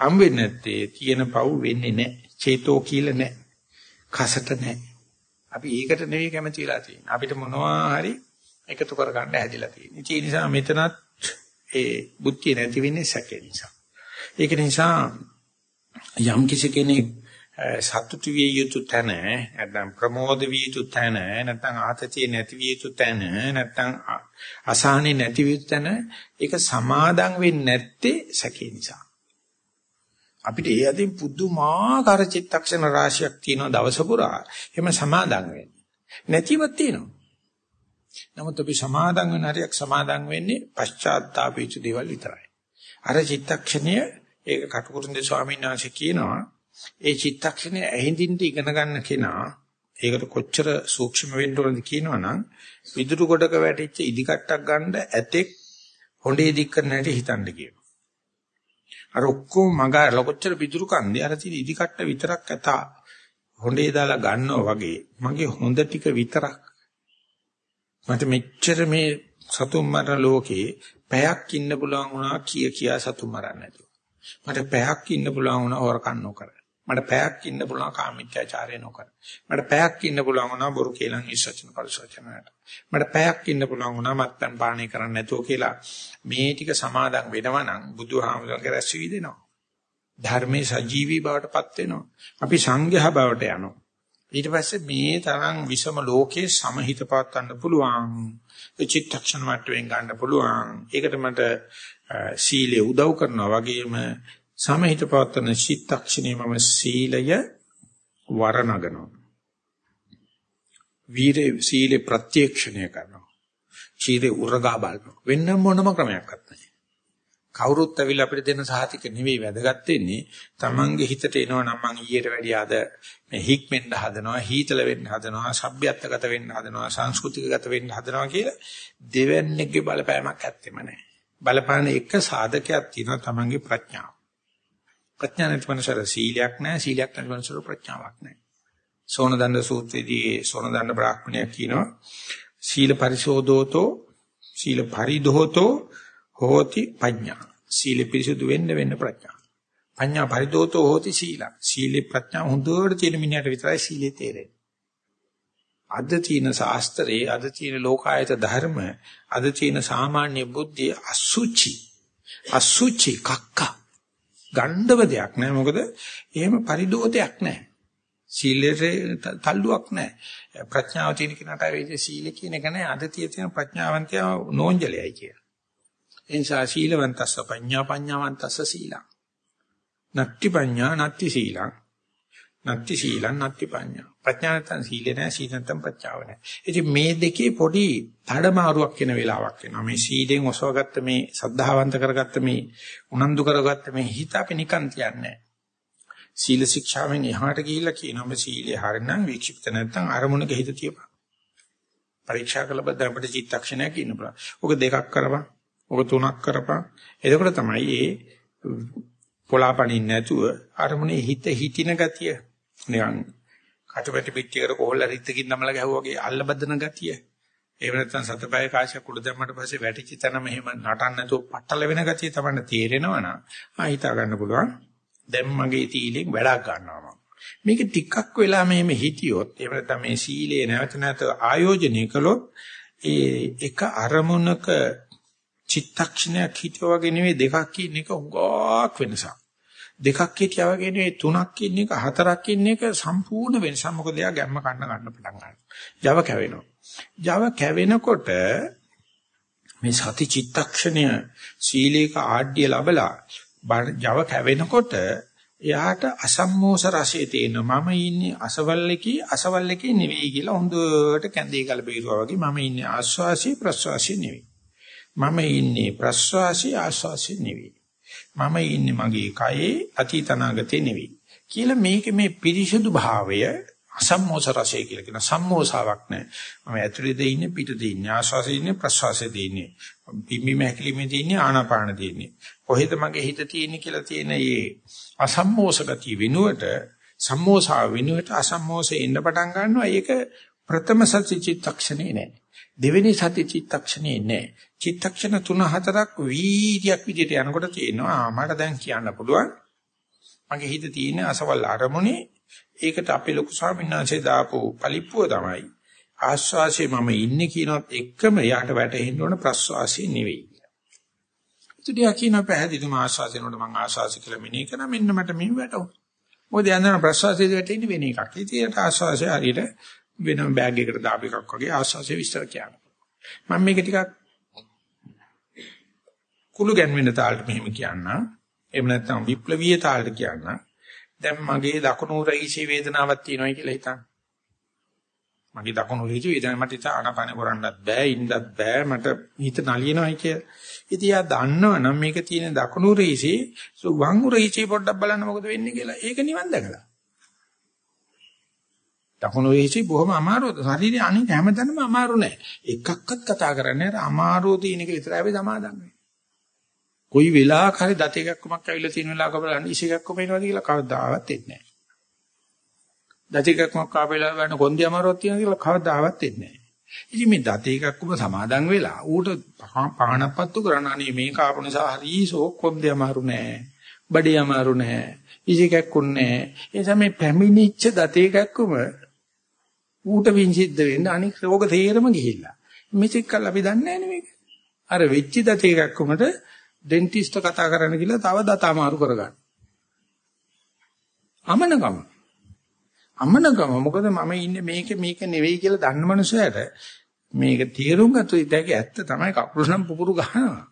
හම්බෙන්නේ නැත්තේ තියෙන පව් වෙන්නේ නැහැ. චේතෝ කියලා නැහැ. කසට නැහැ. අපි ඒකට නෙවෙයි කැමති වෙලා තියෙන්නේ. අපිට මොනවා හරි එකතු කරගන්න හැදිලා තියෙන්නේ. ඒ නිසා මෙතනත් ඒ බුද්ධිය නැති වෙන්නේ සැකේ නිසා. ඒක නිසා යම් කිසි කෙනෙක් සතුටු විය යුතු තැන නැත්නම් ප්‍රමෝද විය යුතු තැන නැත්නම් ආතතිය නැති විය යුතු තැන නැත්නම් අසහනෙ නැති විය යුතු තැන ඒක සමාදම් වෙන්නේ නැත්තේ සැකේ නිසා. අපිට ඒ අදින් පුදුමාකාර චිත්තක්ෂණ රාශියක් තියෙනවා දවස පුරා. එහෙම සමාදම් වෙන්නේ. නැතිව තියෙනවා. නමුත් අපි සමාදම් වෙන හරියක් සමාදම් වෙන්නේ පශ්චාත්තාපීච දේවල් විතරයි. අර චිත්තක්ෂණය ඒක කටුකුරුන්දේ ස්වාමීන් වහන්සේ කියනවා ඒ චිත්තක්ෂණය ඇහිඳින්ට ඉගෙන ගන්න කෙනා ඒකට කොච්චර සූක්ෂම වෙන්න ඕනද කියනවනම් විදුරු කොටක වැටිච්ච ඉදි කට්ටක් ගන්න ඇතෙක් හොඬේ දික් කරන හැටි හිතන්න කියනවා. අර ඔක්කොම මග කොච්චර පිටුරු කන්දේ අර තියෙන ඉදි කට්ට විතරක් ඇතා හොඬේ දාලා ගන්නවා වගේ මගේ හොඳ ටික විතරක්. මට මෙච්චර මේ සතුම් මරන ලෝකේ පැයක් ඉන්න පුළුවන් වුණා කිය කියා සතුම් මරන්න නැතුව. මට පැයක් ඉන්න පුළුවන් වුණා හොරකම් නොකර මට පැයක් ඉන්න පුළුවන් කාමීත්‍යාචාරය නොකර. මට පැයක් ඉන්න පුළුවන් වුණා බොරු කේලම් ඉස්සචන පරිසචනකට මට පැයක් ඉන්න පුළුවන් වුණා මත්පැන් පානය කරන්න නැතුව කියලා මේ ටික සමාදන් වෙනවා නම් බුදුහාමුදුරන්ගේ රැස් වී දෙනවා. ධර්මයේ සජීවී බවටපත් වෙනවා. අපි සංඝයා බවට යනවා. ඊට පස්සේ මේ තරම් විසම ලෝකයේ සමහිත පවත්වන්න පුළුවන්. චිත්තක්ෂණ මට්ටමින් ගන්න පුළුවන්. ඒකට මට සීලය උදව් කරනවා වගේම සමහිත පවත්වන චිත්තක්ෂණේ මම සීලය වරණගනවා. වීරේ සීලේ ප්‍රත්‍යක්ෂණය කරනවා. සීලේ උරගා බලනවා. වෙන මොනම ක්‍රමයක්වත් නැහැ. කවුරුත් ඇවිල්ලා අපිට දෙන සහතික නෙවෙයි වැදගත් වෙන්නේ. Tamange හිතට එනවා නම් මං ඊට වැඩිය අද මේ හික්මෙන්න හදනවා, හීතල වෙන්න හදනවා, සભ્યත්වගත වෙන්න හදනවා, සංස්කෘතිකගත වෙන්න හදනවා කියලා දෙවන්නේගේ බලපෑමක් ඇත්තෙම නැහැ. බලපාන එක සාධකයක් තියෙනවා Tamange ප්‍රඥාව. ප්‍රඥා නැති මනසට සීලයක් නැහැ සීලයක් නැති මනසට ප්‍රඥාවක් නැහැ. සෝනදණ්ඩ සූත්‍රයේදී සෝනදණ්ඩ බ්‍රාහ්මණය කියනවා සීල පරිශෝධෝතෝ සීල පරිදෝතෝ හෝති පඤ්ඤා. සීල පිරිසුදු වෙන්න වෙන්න ප්‍රඥා. පඤ්ඤා පරිදෝතෝ හෝති සීල. සීලේ ප්‍රඥා හොඳට තියෙන මිනිහට විතරයි සීලේ තේරෙන්නේ. අද තියෙන ශාස්ත්‍රයේ අද තියෙන ලෝකායත ධර්ම අද තියෙන සාමාන්‍ය බුද්ධිය අසුචි අසුචි කක්කා ගණ්ඩව දෙයක් නැහැ. මොකද එහෙම පරිදෝතයක් නැහැ. සීලේ තල්ලුවක් නැහැ. ප්‍රඥාව තියෙන කෙනාට ඒ සීල කියන එක නැහැ. අද තියෙන ප්‍රඥාවන්තයා නෝන්ජලයි කිය. ඒ නිසා සීලවන්තස්ස පඤ්ඤා පඤ්ඤාවන්තස්ස සීලං. නත්ති පඤ්ඤා නත්ති සීලං. නත්ති සීලං නත්ති පඤ්ඤා. ප්‍රඥා නැත්නම් සීලේ නැහැ සීල නැත්නම් ප්‍රඥාව නැහැ. ඉතින් මේ දෙකේ පොඩි මාරුවක් වෙන වෙලාවක් එනවා. මේ සීලෙන් ඔසවගත්ත මේ සද්ධාවන්ත කරගත්ත මේ උනන්දු කරගත්ත මේ හිත අපි නිකන් තියන්නේ සීල ශික්ෂාවෙන් එහාට ගිහිල්ලා කියනවා මේ සීලේ හරිනම් වික්ෂිප්ත නැත්නම් අරමුණක හිත තියපන්. පරීක්ෂා කළ බද්ද අපිට චිත්තක්ෂණයක් ඉන්න පුළුවන්. ඔක දෙකක් කරපන්. ඔක තුනක් කරපන්. එතකොට තමයි මේ පොලාපණින් නැතුව අරමුණේ හිත හිතින ගතිය නිකන් කටුපැටි පිටියකට කොහොල්ල රිද්දකින් නමලා ගැහුවා වගේ අල්ල බදන ගතිය. එහෙම නැත්නම් සතපය කාශයක් උඩ දැම්මට පස්සේ වැටිච්ච තැන මෙහෙම නටන්න නැතුව පట్టල වෙන ගතිය තමයි තේරෙනවා නම් ආ හිතා ගන්න පුළුවන්. දැන් මගේ තීලෙන් වැඩක් ගන්නවා මේක ටිකක් වෙලා මෙහෙම හිටියොත් එහෙම නැත්නම් මේ සීලේ නැවත නැවත ආයෝජනය කළොත් ඒ එක අරමුණක චිත්තක්ෂණයක් හිතුවා වගේ නෙවෙයි දෙකක් කියන එක උගාක් වෙනසක්. දෙකක් හිටියා වගේ නෙවෙයි තුනක් ඉන්න එක හතරක් ඉන්න එක සම්පූර්ණ වෙනසක්. මොකද එයා ගැම්ම කන්න ගන්න පටන් ගන්නවා. Java කැවෙනවා. Java කැවෙනකොට මේ සති චිත්තක්ෂණය සීලේක ආඩ්‍ය ලැබලා Java කැවෙනකොට එයාට අසම්මෝස රසයේ තියෙනවා. මම ඉන්නේ අසවල්ලකී අසවල්ලකී නෙවෙයි කියලා හොඳට කැඳේ ගල බීරුවා වගේ මම ඉන්නේ ආස්වාසී ප්‍රස්වාසී නෙවෙයි. මම ඉන්නේ ප්‍රස්වාසී ආස්වාසී නෙවෙයි. මම ඉන්නේ මගේ කයේ අතීතනාගතේ නෙවෙයි. කියලා මේක මේ පිරිසුදු භාවය අසම්මෝස රසය කියලා කියන සම්මෝසාවක් නැහැ. මම ඇතුළේද ඉන්නේ පිටද ඉන්නේ ආස්වාසයේ ඉන්නේ ප්‍රස්වාසයේ ඉන්නේ. පිම්බි මහැකිලිමේ ඉන්නේ ආනාපානදී ඉන්නේ. කොහෙද මගේ හිත තියෙන්නේ කියලා තියෙන මේ අසම්මෝස ගතිය වෙනුවට සම්මෝසාව වෙනුවට අසම්මෝසෙ ඉන්න පටන් ගන්නවා. ඒක ප්‍රථම සති චිත්තක්ෂණේ නෑ. දෙවෙනි සති චිත්තක්ෂණේ නෑ. චිත්තක්ෂණ 3-4ක් වීර්යයක් විදිහට යනකොට තියෙනවා. මට දැන් කියන්න පුළුවන්. මගේ හිත තියෙන අසවල් අරමුණේ ඒකට අපේ ලොකු ස්වාමීන් වහන්සේ දාපු පලිප්පුව තමයි ආස්වාසියේ මම ඉන්නේ කියනවත් එක්කම යාට වැටෙන්න ඕන ප්‍රස්වාසිය නෙවෙයි. ඉතින් කියන පැහැදිලිම ආස්වාසිනොට මම ආස්වාසි කියලා මෙනේ කරා මෙන්න මට මෙහෙම වැටුණා. මොකද යනවා ප්‍රස්වාසයේ වැටෙන්නේ වෙන එකක්. ඉතින් ඒට ආස්වාසය හරියට වෙනම බෑග් එකකට දාපු එකක් වගේ ආස්වාසය විස්තර කියනවා. මම මේක ටිකක් කුළු ගැන්වෙන තාලට මෙහෙම කියන්නම්. එහෙම නැත්නම් විප්ලවීය තාලට කියන්නම්. දැන් මගේ දකුණු රයිසේ වේදනාවක් තියෙනවා කියලා හිතන්න. මගේ දකුණු රයිසේ වේදනාවක් මට ඉත ආනපන කරන්නත් බෑ ඉන්නත් බෑ මට හිත නලියනවායි කියලා. ඉතින් යා දන්නවනම් මේක තියෙන දකුණු රයිසේ වම් රයිසේ පොඩ්ඩක් බලන්න මොකද වෙන්නේ කියලා. ඒක නිවන් දැකලා. දකුණු රයිසේ බොහොම අමාරුද. ශරීරය අනිත් හැමතැනම අමාරු නෑ. එකක්වත් කතා කරන්නේ අමාරුව තියෙන එක විතරයි අපි සමාදන් වෙන්නේ. කොයි වෙලාවක හරි දත එකක්කමක් ඇවිල්ලා තියෙන වෙලාවක බලන්න ඉස එකක්කම එනවාද කියලා කවදාවත් එන්නේ නැහැ. දත එකක්කමක් ආවෙලා බලන්න කොන්දේ අමාරුවක් තියෙනවා කියලා කවදාවත් එන්නේ නැහැ. ඉතින් මේ දත එකක්කම සමාදන් වෙලා ඌට පහනපත්තු කරන්න අනේ මේ කාපු නිසා හරිසෝ කොන්දේ අමාරු නැහැ. බඩේ අමාරු නැහැ. ඉස එකක්කුන් නැහැ. ඒ නිසා මේ පැමිණිච්ච දත එකක්කම ඌට වින්සිද්ධ වෙන්න අනික් රෝග තේරම ගිහිල්ලා. මෙතෙක් කල් අපි දන්නේ නැහැ මේක. අර වෙච්ච දත එකක්කමට ඩෙන්ටිස්ට් කතා කරන්න කියලා තව දත අමාරු කරගන්න. අමනකම. අමනකම මොකද මම ඉන්නේ මේක මේක නෙවෙයි කියලා දන්න මනුස්සයට මේක තේරුම් ගත්ත ඉතින් ඇත්ත තමයි කකුරුනම් පුපුරු ගහනවා.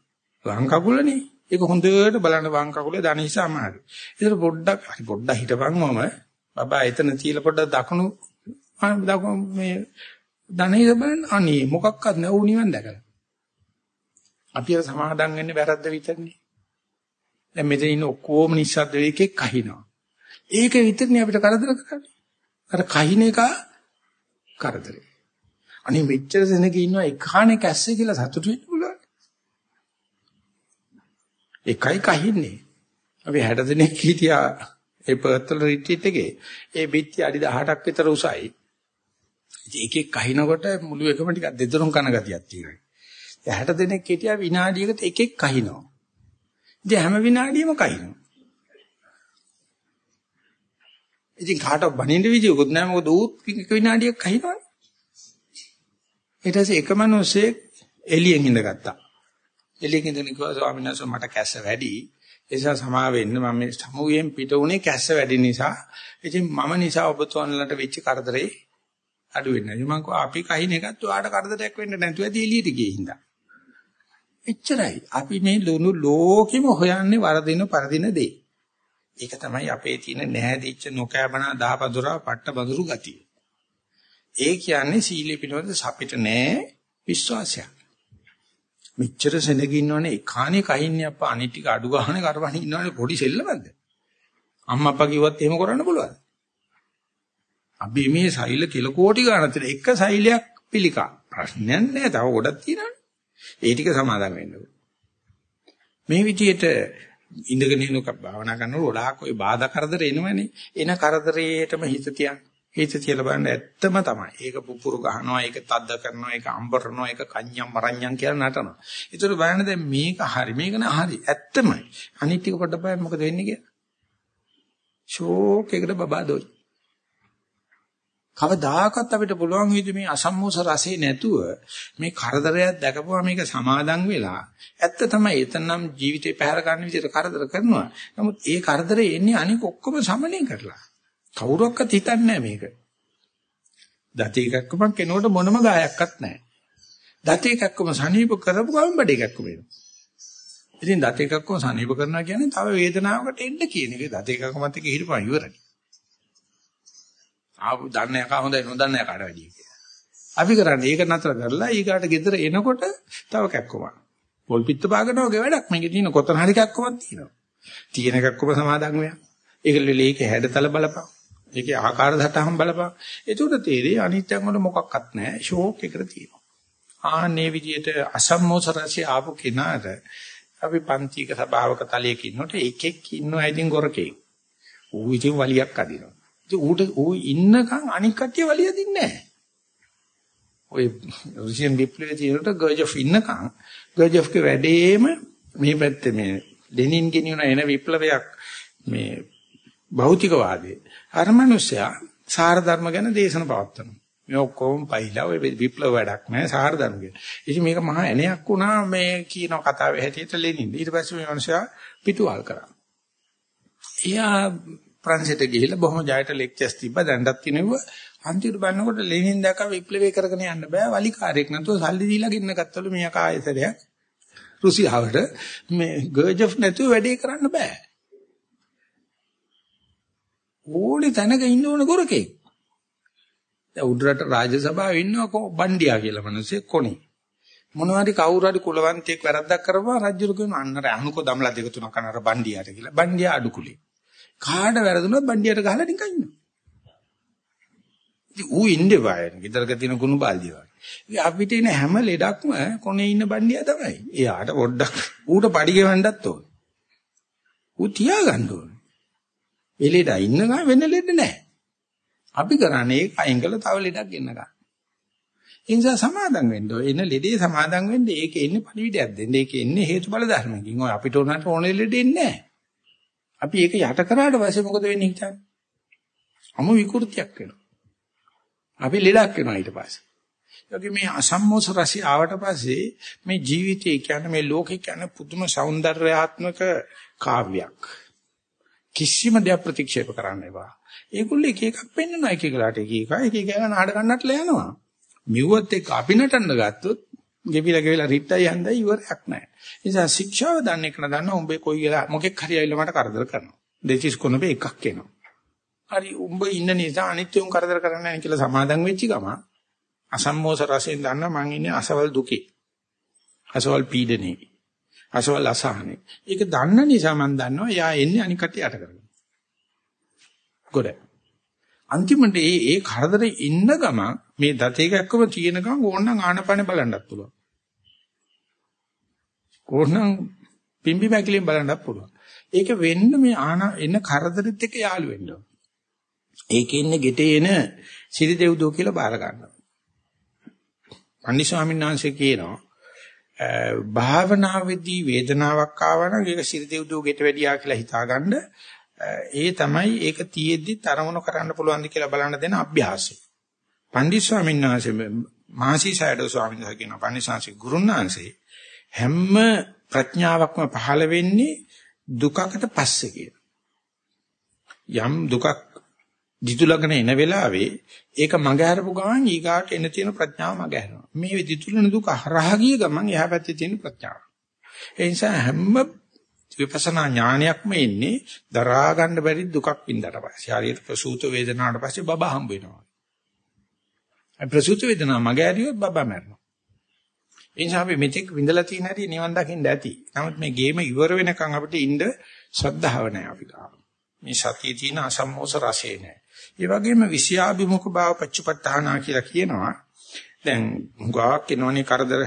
වම් කකුලනේ. ඒක හොඳට බලන්න වම් කකුලේ දන හිස අමාරු. ඒතර පොඩ්ඩක් හරි පොඩ්ඩක් හිටපන් මම බබා එතන තියලා පොඩ්ඩක් දකුණු දකුණු මේ දන හිස බලන්න අනේ මොකක්වත් නැවු නිවන් දැකලා. අපි අර සමාදම් වෙන්නේ වැරද්ද විතරනේ. දැන් මෙතන ඉන්න ඔක්කොම නිස්සද්ද වෙකෙක් කහිනවා. ඒක විතරනේ අපිට කරදර කරන්නේ. අර කහින එක කරදරේ. අනේ මෙච්චර දෙනෙක් ඉන්නවා එකහානේ කැස්සේ කියලා සතුටු වෙන්න පුළුවන්. එකයි කහින්නේ. අපි 60 දෙනෙක් හිටියා ඒ පර්තල් රිට්‍රීට් එකේ. ඒ බිත්ති අඩි 18ක් විතර උසයි. ඉතින් එකෙක් කහිනකොට මුළු එකම ටිකක් දෙදරුම් කන ගතියක් තියෙනවා. 60 දෙනෙක් හිටියා විනාඩියකට එකෙක් කහිනවා. ඉතින් හැම විනාඩියෙම කහිනවා. ඉතින් කාටවත් බනින්න විදියකුත් නැහැ මොකද ඌත් එක විනාඩියක් කහිනවනේ. ඊට පස්සේ එක මිනිහෙක් එළියෙන් ඉඳගත්තා. එළියෙන් ඉඳන් කිව්වා ස්වාමීන් වහන්සේ මට කැස්ස වැඩි. ඒ නිසා සමා වෙන්න මම මේ සමුයෙන් පිට උනේ කැස්ස වැඩි නිසා. ඉතින් මම නිසා ඔබතුමන්ලට වෙච්ච කරදරේ අඩු වෙන්නේ. මම කිව්වා අපි කහින එකත් ඔයාලට කරදරයක් වෙන්න නැතුව ඇති එළියට ගියේ හින්දා. එච්චරයි. අපි මේ ලුණු ලෝකෙම හොයන්නේ වරදින පරදින දේ. ඒක තමයි අපේ තියෙන නැහැදිච්ච නොකෑබනා දහපදුරා පට්ට බඳුරු ගතිය. ඒ කියන්නේ සීලෙ පිළිබඳ සපිට නෑ විශ්වාසයක්. මෙච්චර සෙනග ඉන්නවනේ එකානේ කහින්නේ අප්පා අනිත් ටික අඩු ගහනේ කරවන්නේ ඉන්නවනේ පොඩි සෙල්ලමක්ද? අම්මා අප්පා කිව්වත් එහෙම කරන්න පුළුවන්. අපි මේ සෛල කිල කෝටි ගණන් තියෙන එක සෛලයක් පිළිකා. ප්‍රශ්නයක් නෑ. තව ගොඩක් තියෙනවා. ඒ ටික සමාදන් වෙන්න මේ විදිහට ඉඳගෙන ඉන්නක භාවනා කරනකොට ගොඩාක් ওই බාධා කරදර එනවනේ. එන කරදරේටම හිත තියන්න. හිත තියලා බලන්න ඇත්තම තමයි. ඒක පුපුරු ගහනවා, ඒක තද්ද කරනවා, ඒක අම්බරනවා, ඒක කන්‍යම් මරඤ්ඤම් කියලා නටනවා. ඒතර බලන්න දැන් මේක හරි, මේක නෑ හරි. ඇත්තමයි. අනිත් ටික පොඩ්ඩක් බලන්න මොකද වෙන්නේ කියලා. ෂෝක් එකකට බබා දොයි. කවදාකවත් අපිට පුළුවන් විදිහ මේ අසම්මෝස රසේ නැතුව මේ කරදරයක් දැකපුවා මේක සමාදන් වෙලා ඇත්ත තමයි එතනනම් ජීවිතේ පැහැර ගන්න විදිහට කරදර කරනවා. නමුත් ඒ කරදරේ එන්නේ අනික ඔක්කොම සමනය කරලා. කවුරක්වත් හිතන්නේ මේක. දති එකක්කම කෙනෙකුට මොනම ගායක්වත් නැහැ. දති එකක්කම සනීප කරපු ගමන් බඩ එකක්කම වෙනවා. ඉතින් දත එකක්ව සනීප කරනවා කියන්නේ තව වේදනාවකට එන්න කියන එක. දත එකක්මත් එක හිරපන් ඉවරයි. ආපු දන්නේ නැක හොඳයි නොදන්නේ නැකට වැඩි කියලා. අපි කරන්නේ ඒක නතර කරලා ඊගාට ගෙදර එනකොට තව කැක්කමක්. පොල් පිට පාගන වගේ වැඩක්. මේකේ තියෙන කොතන හරි කැක්කමක් තියෙනවා. තියෙන කැක්කම සමාදන් වෙනවා. ඒක ලෙලේක හැඩතල බලපන්. ඒකේ ආකාර සටහන් බලපන්. එතකොට තේරෙයි අනිත්‍යං වල මොකක්වත් නැහැ. ෂෝක් එකට තියෙනවා. ආන්නේ විදියට අසම්මෝස රසය ආපු කෙනාට අපි පන්තික සභාවක තලයක ඉන්නකොට එකෙක් ඉන්නවා ඉතින් ගොරකේ. ඌ ඉතින් වලියක් අදිනවා. ඉතින් ඌට ඌ ඉන්නකම් අනික් කට්ටිය වලිය දින්නේ නැහැ. ඔය රුසියන් විප්ලවයේ තියෙනට ගර්ජොෆ් ඉන්නකම් ගර්ජොෆ්ගේ වැඩේම මේ පැත්තේ මේ ලෙනින් ගෙනියන එන විප්ලවයක් මේ භෞතිකවාදී අර මිනිස්සයා සාර ධර්ම ගැන දේශන පවත්වනවා. මේ ඔක්කොම පයිලා ඔය විප්ලව වැඩක් නෑ සාර ධර්ම ගැන. ඉතින් මේක මහා ඇණයක් වුණා මේ කියන කතාවේ හැටියට ලෙනින්. ඊට පස්සේ මේ මිනිස්සයා පිටුවල් කරා. එයා ප්‍රංශයට ගිහිල්ලා බොහොම ජයට ලෙක්චර්ස් තිබ්බා දැන්වත් තිනෙව්වා. අන්තිමට බලනකොට ලෙනින් දැක විප්ලවය කරගෙන යන්න බෑ වලිකාරයෙක් නැතුව සල්ලි දීලා ගෙන්න ගත්තලු මෙයා කායතරයක් රුසියාවට මේ ගර්ජොෆ් නැතුව වැඩේ කරන්න බෑ. ඕනේ තැනක ඉන්න ඕන ගොරකේ. දැන් උඩරට රාජ්‍ය සභාවේ ඉන්නවා බණ්ඩියා කියලා මිනිස්සේ කොනේ. මොනවා හරි කවුරු හරි කුලවන්තයෙක් වැරද්දක් කරපුවා රජුරු කියන අන්නර අහුකෝ දම්ලා දෙක තුනක් අනර බණ්ඩියාට කියලා. බණ්ඩියා අඩුකුලේ. කාඩ වැරදුනොත් බණ්ඩියාට ගහලා නිකන් ඉන්නවා. ඉතින් ඌ ඉන්නේ බයන. ගෙදරක තියෙන කුණු බාල්දිය වගේ. ඉතින් අපිට ඉන්න හැම ලෙඩක්ම කොනේ ඉන්න බණ්ඩියා තමයි. එයාට පොඩ්ඩක් ඌට පඩි ගෙවන්නත් ඕන. ඌ තියාගන්න ඕන. එලෙඩ ඉන්න ගා වෙන ලෙඩ නැහැ. අපි කරන්නේ ඒක අයින් කළා තව ලෙඩක් ගෙන්න ගන්න. ඒ නිසා සමාදම් වෙන්න ඕන. එන ලෙඩේ සමාදම් වෙන්න ඒකේ ඉන්නේ පණිවිඩයක් දෙන්න. ඒකේ ඉන්නේ හේතුඵල ධර්මකින්. ඔය අපිට උනට ඕනේ ලෙඩ එන්නේ නැහැ. අපි ඒක යට කරාට පස්සේ මොකද වෙන්නේ හිතන්නේ? අමු විකෘතියක් වෙනවා. අපි ලෙඩක් වෙනවා ඊට පස්සේ. ඒකේ මේ අසම්මෝස රසය ආවට පස්සේ මේ ජීවිතය කියන්නේ මේ ලෝකේ කියන්නේ පුදුම సౌందర్యාත්මක කාව්‍යයක්. කිසිම දෙයක් ප්‍රතික්ෂේප කරන්න එපා. ඒගොල්ලෝ එක එකක් පෙන්නනවා එක එකලාට එක එක එක එක නාඩ ගන්නටලා යනවා. මෙව්වත් එක්ක අපි නටන්න ගත්තොත් ගෙවිලා ගෙවිලා රිට්ටයි හන්දයි ඉවරයක් නැහැ. ඒ නිසා ශික්ෂාව දන්න එක නදන්න උඹේ කොයි වෙලා මොකෙක් හරි ඇවිල්ලා මට කරදර කරනවා. දෙචිස් කොනබේ එකක් එනවා. හරි උඹ ඉන්න නිසා අනිත් උන් කරදර කරන්නේ නැහැ කියලා සමාදම් වෙච්ච ගම අසම්මෝස රසයෙන් දන්න මං ඉන්නේ අසවල් දුකේ. අසවල් පීඩනේ. අසවල් අසහනේ. ඒක දන්න නිසා මම දන්නවා යා එන්නේ අනික් කට්ටිය යට කරගෙන. ගොඩ. අන්තිමට ඒ ඒ කරදරේ ඉන්න ගම මේ දත එකක්කම තියෙන ගම ඕනනම් ආනපන බලන්නත් පුළුවන්. ඕනනම් පිම්බි මැකිලින් බලන්නත් පුළුවන්. ඒක වෙන්න මේ ආන එන කරදරෙත් එක්ක යාළු වෙන්න ඕන. ඒකේ ඉන්නේ ගෙටේ එන සිරි දෙව්දෝ කියලා බාර ගන්නවා. පන්දි ස්වාමීන් වහන්සේ කියනවා භාවනාවේදී වේදනාවක් ආවනම් ඒක සිරිදෙව්දෝ ගෙට වැඩියා කියලා හිතාගන්න ඒ තමයි ඒක තියෙද්දි තරමන කරන්න පුළුවන්ද කියලා බලන්න දෙන අභ්‍යාසය. පණ්ඩිත ස්වාමීන් වහන්සේ මහසි සයඩෝ ස්වාමීන් වහන්සේ කියන පණ්ඩිත ශාන්සේ ගුරුනාංශේ හැම ප්‍රඥාවක්ම පහළ වෙන්නේ දුකකට පස්සේ කියන. යම් දුකක් දිතුලගෙන එන වෙලාවේ ඒක මග හැරපු ගමන් ඊගාට එන තියෙන ප්‍රඥාව මග හැරෙනවා. මේ දිතුලන දුක හරහා ගිය ගමන් එහා පැත්තේ තියෙන ප්‍රඥාව. ඒ නිසා හැම විපස්සනා ඥානයක්ම එන්නේ දරා ගන්න බැරි දුකක් වින්දාට පස්සේ. හරියට ප්‍රසූත වේදනාවට පස්සේ බබා හම්බ වෙනවා. ඒ ප්‍රසූත වේදනාව මග ඇරියොත් බබා මැරෙනවා. ඒ නිසා අපි මෙතෙක් විඳලා තියෙන හැටි නිවන් දකින්න ඇති. නමුත් මේ ගේම ඉවර වෙනකන් අපිට ඉන්න ශ්‍රද්ධාව නැහැ අපි ගාව. මේ සතියේ තියෙන අසම්මෝස රසය නැහැ. ඒ වගේම විෂයාභිමුඛ භාව පච්චපට්ඨානා කියලා කියනවා. දැන් හුඟක් එනෝනේ කරදර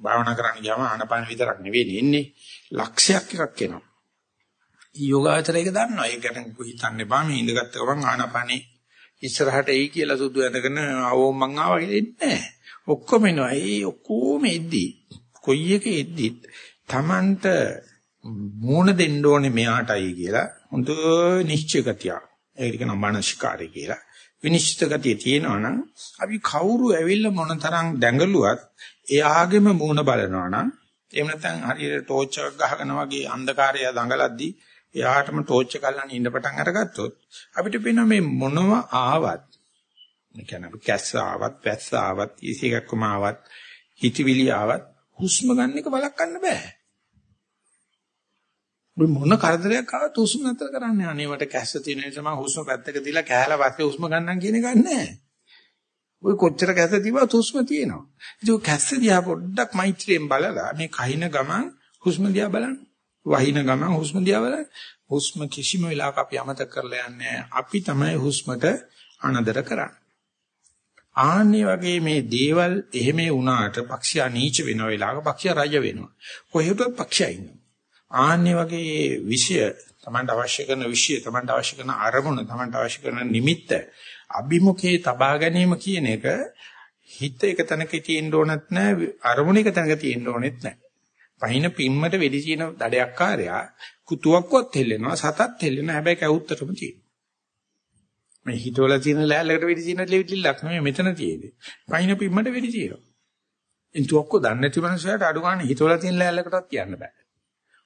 භාවනා කරන්න ගියාම ආනපන විතරක් නෙවෙයි ඉන්නේ. ලක්ෂයක් එකක් එනවා. යෝගාචරය එක දන්නවා. ඒක ගැන හිතන්න එපා. මේ ඉඳගත්ත ගමන් ආනපනේ ඉස්සරහට එයි කියලා සුදු ඇඳගෙන ආවෝ මං ආවා කියලා එන්නේ නැහැ. ඔක්කොම එනවා. ඒ ඔක්කොම එද්දි කොයි එක එද්දි Tamanට මූණ දෙන්න ඕනේ මෙයාටයි කියලා හොඳ නිශ්චය ගතියක්. ඒකට කියනවා මානසිකාරය කියලා. විනිශ්චිත ගතිය තියෙනවා නම් අපි කවුරු ඇවිල්ලා මොනතරම් දැඟලුවත් එයාගෙම මූණ බලනවා නම් එහෙම නැත්නම් හරියට ටෝච් එකක් ගහගෙන වගේ අන්ධකාරය දඟලද්දී එයාටම ටෝච් එක අල්ලන්න ඉන්න පටන් අරගත්තොත් අපිට පේනවා මේ මොනව ආවත් මේ කියන්නේ කැස්ස ආවත් පැස්ස ආවත් ඊසිකක්කම ආවත් හිතවිලි ආවත් හුස්ම ගන්න එක බලකන්න බෑ ඔබ මොන කරදරයක් ආවත් හුස්ම නතර කරන්නේ. අනේ මට කැස්ස තියෙන නිසා මම හුස්ම පැත්තක තියලා කෑලා පස්සේ හුස්ම ගන්නම් කියන එක නෑ. ඔය කොච්චර කැස්ස තිබ්බත් හුස්ම තියෙනවා. ඒක කැස්ස දිහා පොඩ්ඩක් මෛත්‍රියෙන් බලලා මේ කහින ගමන් හුස්ම දිහා බලන්න. වහින ගමන් හුස්ම දිහා බලන්න. හුස්ම කිසිම වෙලාවක අපි අමතක කරලා යන්නේ අපි තමයි හුස්මට අනදර කරන්නේ. ආන්නේ වගේ මේ දේවල් එහෙම වුණාට පක්ෂියා නීච වෙන වෙලාවක පක්ෂියා රජ වෙනවා. කොහෙටවත් පක්ෂියා ඉන්නවා. ආන්නේ වගේ විෂය තමන්ට අවශ්‍ය කරන විෂය තමන්ට අවශ්‍ය කරන අරමුණ තමන්ට අවශ්‍ය කරන නිමිත්ත අභිමුඛේ තබා ගැනීම කියන එක හිත එක තැනක තියෙන්න ඕනත් නැහැ අරමුණ එක තැනක තියෙන්න ඕනෙත් නැහැ. පහින පිම්මට වෙඩි කියන දඩයක්කාරයා කුතුවක්වත් හෙල්ලෙනවා සතත් හෙල්ලෙනවා හැබැයි කවුත්තරම තියෙනවා. මේ හිතවල තියෙන ලෑල්ලකට වෙඩි තියෙන ලෙවිලිලක් නෙමෙයි මෙතන තියෙන්නේ. පහින පිම්මට වෙඩි තියෙනවා. ඉන්තුවක්ක දන්නේ නැති මනුස්සයාට අඩු ගන්න හිතවල තියෙන ලෑල්ලකටවත් කියන්න බෑ.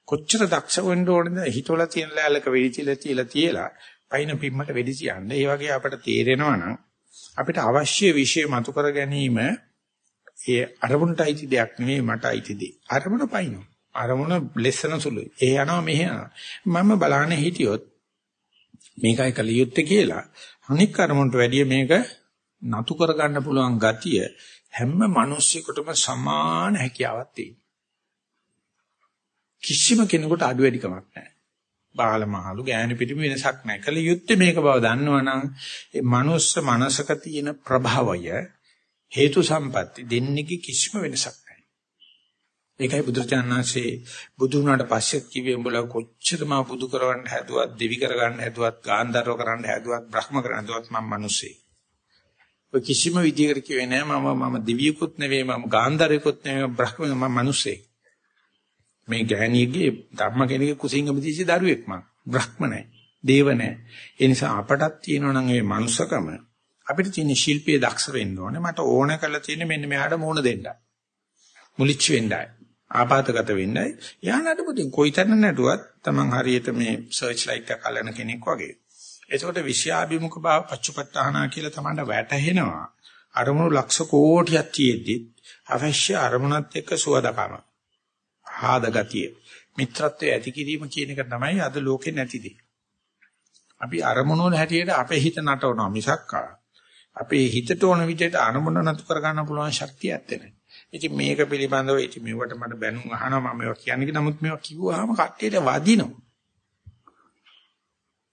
කොච්චර දක්ෂ වෙන්න ඕනද හිතවල තියෙන ලෑල්ලක වෙඩි තියලා තියලා තියලා පහින පිම්මට වෙඩි තියන්න. ඒ වගේ අපිට තේරෙනවා නම් අපිට අවශ්‍ය විෂය මතු කර ගැනීම ඒ අරමුණට අයිති දෙයක් නෙමෙයි මට අයිති දෙයක්. අරමුණ පයින්නවා. අරමුණ ලෙස්සන සුළුයි. ඒ යනවා මෙහෙ යනවා. මම බලන්නේ හිටියොත් මේකයි කලියුත්තේ කියලා අනික් අරමුණට වැඩිය මේක නතු කර ගන්න පුළුවන් ගතිය හැම මිනිස්සෙකුටම සමාන හැකියාවක් තියෙනවා. කිසිම කෙනෙකුට අඩු වැඩිකමක් නැහැ. බාල මහලු ගෑනු පිටිම වෙනසක් නැහැ. කලියුත්තේ මේක බව දන්නවනම් ඒ මනුස්ස මනසක තියෙන ප්‍රභාවය හේතු සම්පatti දෙන්නේ කිසිම වෙනසක් ඒකයි බුදුරජාණන්සේ බුදු වුණාට පස්සෙත් කිව්වේ උඹලා කොච්චර මා බුදු කරවන්න හැදුවත් දෙවි කරගන්න හැදුවත් ගාන්ධර්ව කරන්න හැදුවත් බ්‍රහ්ම කරන්න හැදුවත් මම මිනිස්සේ. ඔය කිසිම විදියකට කිව්වේ නෑ මම මම දෙවියෙකුත් නෙවෙයි මම ගාන්ධර්වෙකුත් නෙවෙයි බ්‍රහ්ම මම මිනිස්සේ. මේ ගෑණියගේ ධර්ම කෙනෙකුගේ කුසින්ගම දීසි දරුවෙක් මම. බ්‍රහ්ම නෑ. දේව නෑ. ඒ නිසා අපටත් තියෙනවා නම් මේ මනුස්සකම අපිට තියෙන ශිල්පයේ දක්ෂ වෙන්න ඕනේ. මට ඕන කරලා තියෙන්නේ මෙන්න මෙයාට මෝන දෙන්න. මුලිච්ච වෙන්නයි. ආපాతගත වෙන්නයි. යානට පුතින් කොයිතරම් නැටුවත් Taman හරියට මේ සර්ච් ලයිට් එක කලන කෙනෙක් වගේ. එතකොට විෂයාභිමුඛ භාව පච්චපට්ඨානා කියලා Tamanට වැටහෙනවා. අරමුණු ලක්ෂ කෝටියක් තියෙද්දි අවශ්‍ය අරමුණත් එක්ක සුවදකම. ආදගතිය. මිත්‍රත්වයේ ඇති කිරීම කියන එක තමයි අද ලෝකේ නැතිදී. අපි අරමුණු වල හැටියට අපේ හිත නටවනවා මිසක් අපේ හිතට ඕන විදිහට අරමුණ නතු කර ගන්න පුළුවන් ශක්තිය ඇත්තේ නැහැ. ඉතින් මේක පිළිබඳව ඉතින් මේවට මට බැනුම් අහනවා මම මේවා කියන්නේ නමුත් මේවා කිව්වහම කට්ටියට වදිනවා.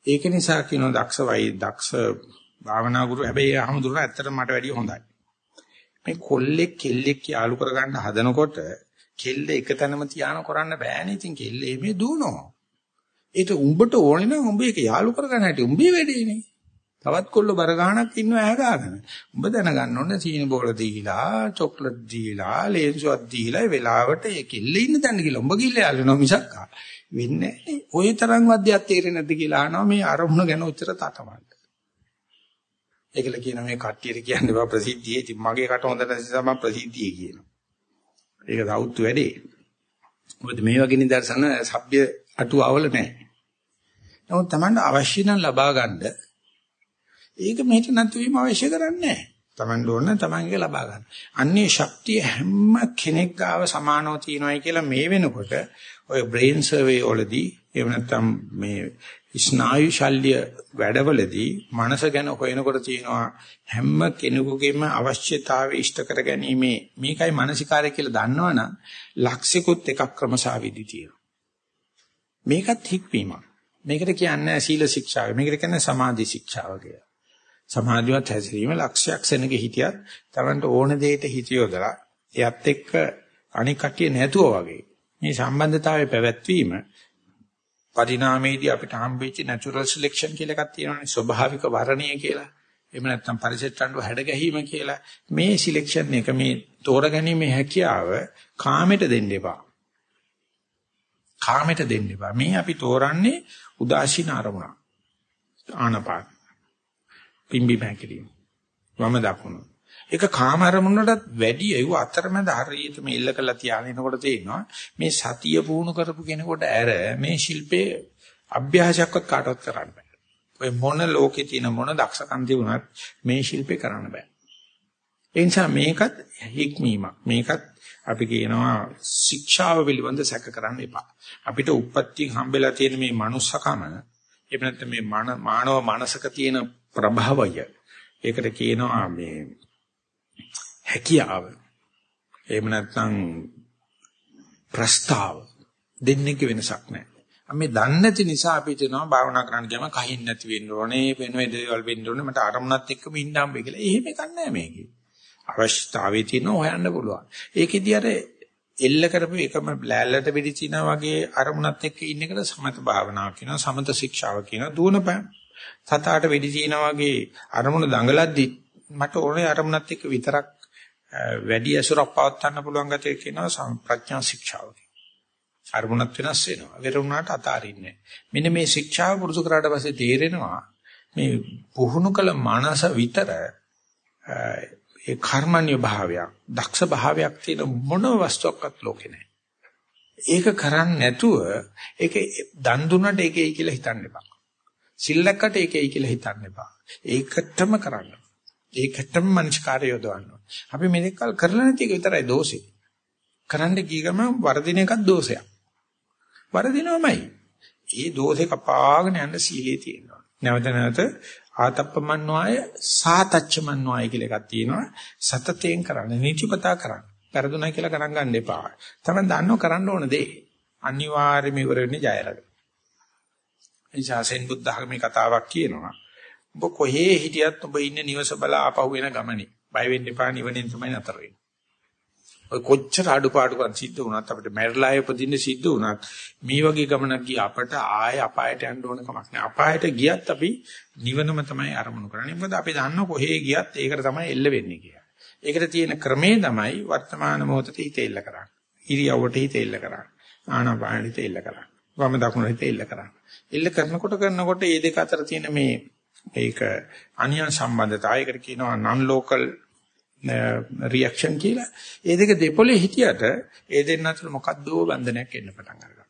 ඒක නිසා කියනවා දක්ෂ වයි දක්ෂ භාවනා ගුරු හැබැයි අහමුදුරට ඇත්තටම මට වැඩිය හොඳයි. මේ කොල්ලෙක් කෙල්ලෙක් යාළු කරගන්න හදනකොට කෙල්ල එක තැනම තියාන කරන්න බෑනේ. ඉතින් කෙල්ල එමේ දුවනවා. ඒක උඹට ඕනේ නම් උඹ ඒක යාළු කරගන්න හැටි උඹේ වැඩේනේ. තවත් කොල්ල බර ගහනක් ඉන්නවා ඇහගාගෙන. උඹ දැනගන්න ඕනේ සීනි බෝල දීලා, චොක්ලට් දීලා, ලේන්සුවක් දීලා ඒ වෙලාවට ඒ කිල්ල ඉන්න තැන කියලා උඹ කිල්ල යාළුනෝ මිසක් වෙන්නේ නැහැ. ওই තරම් වද්දයක් තේරෙන්නේ නැද්ද කියලා අහනවා මේ අරමුණ ගැන උත්තර තටමන්න. ඒකල කියන මේ කට්ටියට කියන්නේ බා ප්‍රසිද්ධියේ ඉතින් මගේ කට හොඳ නැති නිසා මම ප්‍රසිද්ධියේ කියනවා. ඒක සෞතු වැඩේ. මොකද මේ වගේ නිදර්ශන සભ્ય අටුවවල නැහැ. නමුත් Tamanne අවශ්‍ය නම් ලබා ගන්න ඒක මෙහෙට නැතු වීම අවශ්‍ය කරන්නේ නැහැ. Taman ඕන Tamanගේ ලබා ගන්න. අන්නේ ශක්තිය හැම කෙනෙක් ගාව සමානව තියෙනවායි කියලා මේ වෙනකොට ඔය බ්‍රේන් සර්වේ වලදී එහෙම නැත්නම් මේ ස්නායු ශල්‍ය වැඩවලදී මනස ගැන හොයනකොට තියෙනවා හැම කෙනෙකුගේම අවශ්‍යතාවය ඉෂ්ට කර ගැනීම මේකයි මානසිකාරය කියලා දන්නවනම් ලක්ෂිකුත් එකක් ක්‍රමසාවිදි තියෙනවා. මේකත් හික්වීමක්. මේකට කියන්නේ සීල ශික්ෂාව. මේකට කියන්නේ සමාධි ශික්ෂාව කියලා. සමාධිවත් හැසිරීම ලක්ෂයක් සෙනග හිටියත් Tamanට ඕන දෙයකට හිත යොදලා එයත් එක්ක අනික් කටිය නැතුව වගේ මේ සම්බන්ධතාවය පැවැත්වීම පරිණාමයේදී අපිට හම්බෙච්ච natural selection කියලා එකක් තියෙනවානේ ස්වභාවික වර්ණය කියලා. එහෙම නැත්නම් පරිසෙට්ටන්ව හැඩ ගැහිම කියලා. මේ සිලෙක්ෂන් එක මේ තෝරගැනීමේ හැකියාව කාමයට දෙන්න එපා. කාමයට දෙන්න එපා. මේ අපි තෝරන්නේ උදාසීන අරමුණ. ආනපාන. පිම්බි බැංකලින්. වම දකුණු. ඒක කාම අරමුණටත් වැඩි ඒව අතරමැද හරියට මේ ඉල්ල කළා තියාගෙනකොට තේිනවා මේ සතිය පුහුණු කරපු කෙනෙකුට ඇර මේ ශිල්පේ අභ්‍යාසයක්වත් කාටවත් කරන්න බෑ. ඔය මොන ලෝකේ තියෙන මොන දක්ෂකම් තිබුණත් මේ ශිල්පේ කරන්න බෑ. ඒ නිසා මේකත් හික්මීමක්. මේකත් අපි කියනවා ශික්ෂාව පිළිබඳ සැක කරන්න එපා. අපිට උප්පත්තියෙන් හම්බෙලා තියෙන මේ manussකම එහෙම නැත්නම් මේ මානව මනසක තියෙන ප්‍රභාවය ඒකට කියනවා මේ හැකියාව. එහෙම නැත්නම් ප්‍රස්තාව දෙන්නේක වෙනසක් නැහැ. මේ දන්නේ නැති නිසා අපි හිතනවා භාවනා කරන්න ගියම කහින් නැති වෙන්න ඕනේ වෙන වෙන දේවල් වෙන්න ඕනේ මට අරමුණත් එක්කම ඉන්න හම්බෙයි කියලා. එහෙම එකක් නැහැ මේකේ. අවශ්‍යතාවයේ තියෙන හොයන්න පුළුවන්. ඒකෙදි අර එල්ල කරපු එකම ලෑල්ලට වෙදිචිනා වගේ අරමුණත් එක්ක ඉන්න එකට සමත භාවනාව කියනවා සමත ශික්ෂාව කියනවා දුවන සතාට වෙදිචිනා වගේ අරමුණ දඟලද්දි මට ඕනේ අරමුණත් එක්ක විතරක් වැඩි ඇසුරක් පවත් ගන්න පුළුවන් ගැතේ කියනවා ප්‍රඥා ශික්ෂාව. අරමුණත් වෙනස් වෙනවා. වෙරුණාට අතාරින්නේ මෙන්න මේ ශික්ෂාව පුරුදු කරාට පස්සේ තේරෙනවා මේ පුහුණු කළ මනස විතර ඒ කර්මන්‍ය භාවයක්, දක්ෂ භාවයක් තියෙන මොන වස්තුවක්වත් ලෝකේ නැහැ. ඒක කරන්නේ නැතුව ඒක දන් දුන්නට ඒකයි කියලා හිතන්න එපා. සිල්ලක්කට ඒකයි කියලා හිතන්න එපා. ඒකටම කරන්න. ඒකටම මනස්කාරය යොදවන්න. අපි මෙලෙකල් කරලා නැති එක විතරයි දෝෂේ. කරන්න ගිය ගමන් වර්ධින එකක් දෝෂයක්. වර්ධිනවමයි. ඒ දෝෂේ කපාගෙන යන සීලයේ තියෙනවා. නැවත නැවත ආතප්පමන්්වාය සාතච්චමන්්වාය කියලා එකක් තියෙනවා. සතතෙන් කරන්න, නිචිපතා කරන්න. පෙරදුනා කියලා ගණන් ගන්න එපා. තමයි දන්නව කරන්න ඕන දේ. අනිවාර්යයෙන්ම ඉවර වෙන්නේ ජයරග. එනිසාසෙන් බුද්ධ ධර්මයේ කතාවක් කියනවා. ඔබ කොහේ හිටියත් ඔබ ඉන්න නිවස බලා ආපහු වෙන ගමනේ. බය වෙන්න එපා නිවනෙන් තමයි නතර වෙන්නේ. ඔය කොච්චර අඩුපාඩුකම් සිද්ධ වුණත් අපිට මැරලා උපදින්න සිද්ධ වුණත් මේ වගේ ගමනක් ගිය අපට ආයෙ අපායට යන්න ඕන කමක් නැහැ. අපායට ගියත් අපි නිවනම තමයි අරමුණු කරන්නේ. මොකද අපි දන්න කොහේ ගියත් ඒකට තමයි එල්ල වෙන්නේ කියලා. ඒකට තියෙන ක්‍රමේ තමයි වර්තමාන මොහොතේ හිත එල්ල කරන්නේ. ඉරියව්වට හිත එල්ල කරන්නේ. ආනාපානෙ හිත එල්ල කරන්නේ. වම දකුණ හිත එල්ල කරන්නේ. එල්ල කරනකොට කරනකොට මේ දෙක අතර තියෙන මේ ඒක අනියන් සම්බන්ධතාවයකට කියනවා non local රියැක්ෂන් කියලා. ඒ දෙක දෙපොලේ හිටියට ඒ දෙන්න අතර මොකද්දෝ බන්ධනයක් එන්න පටන් ගන්නවා.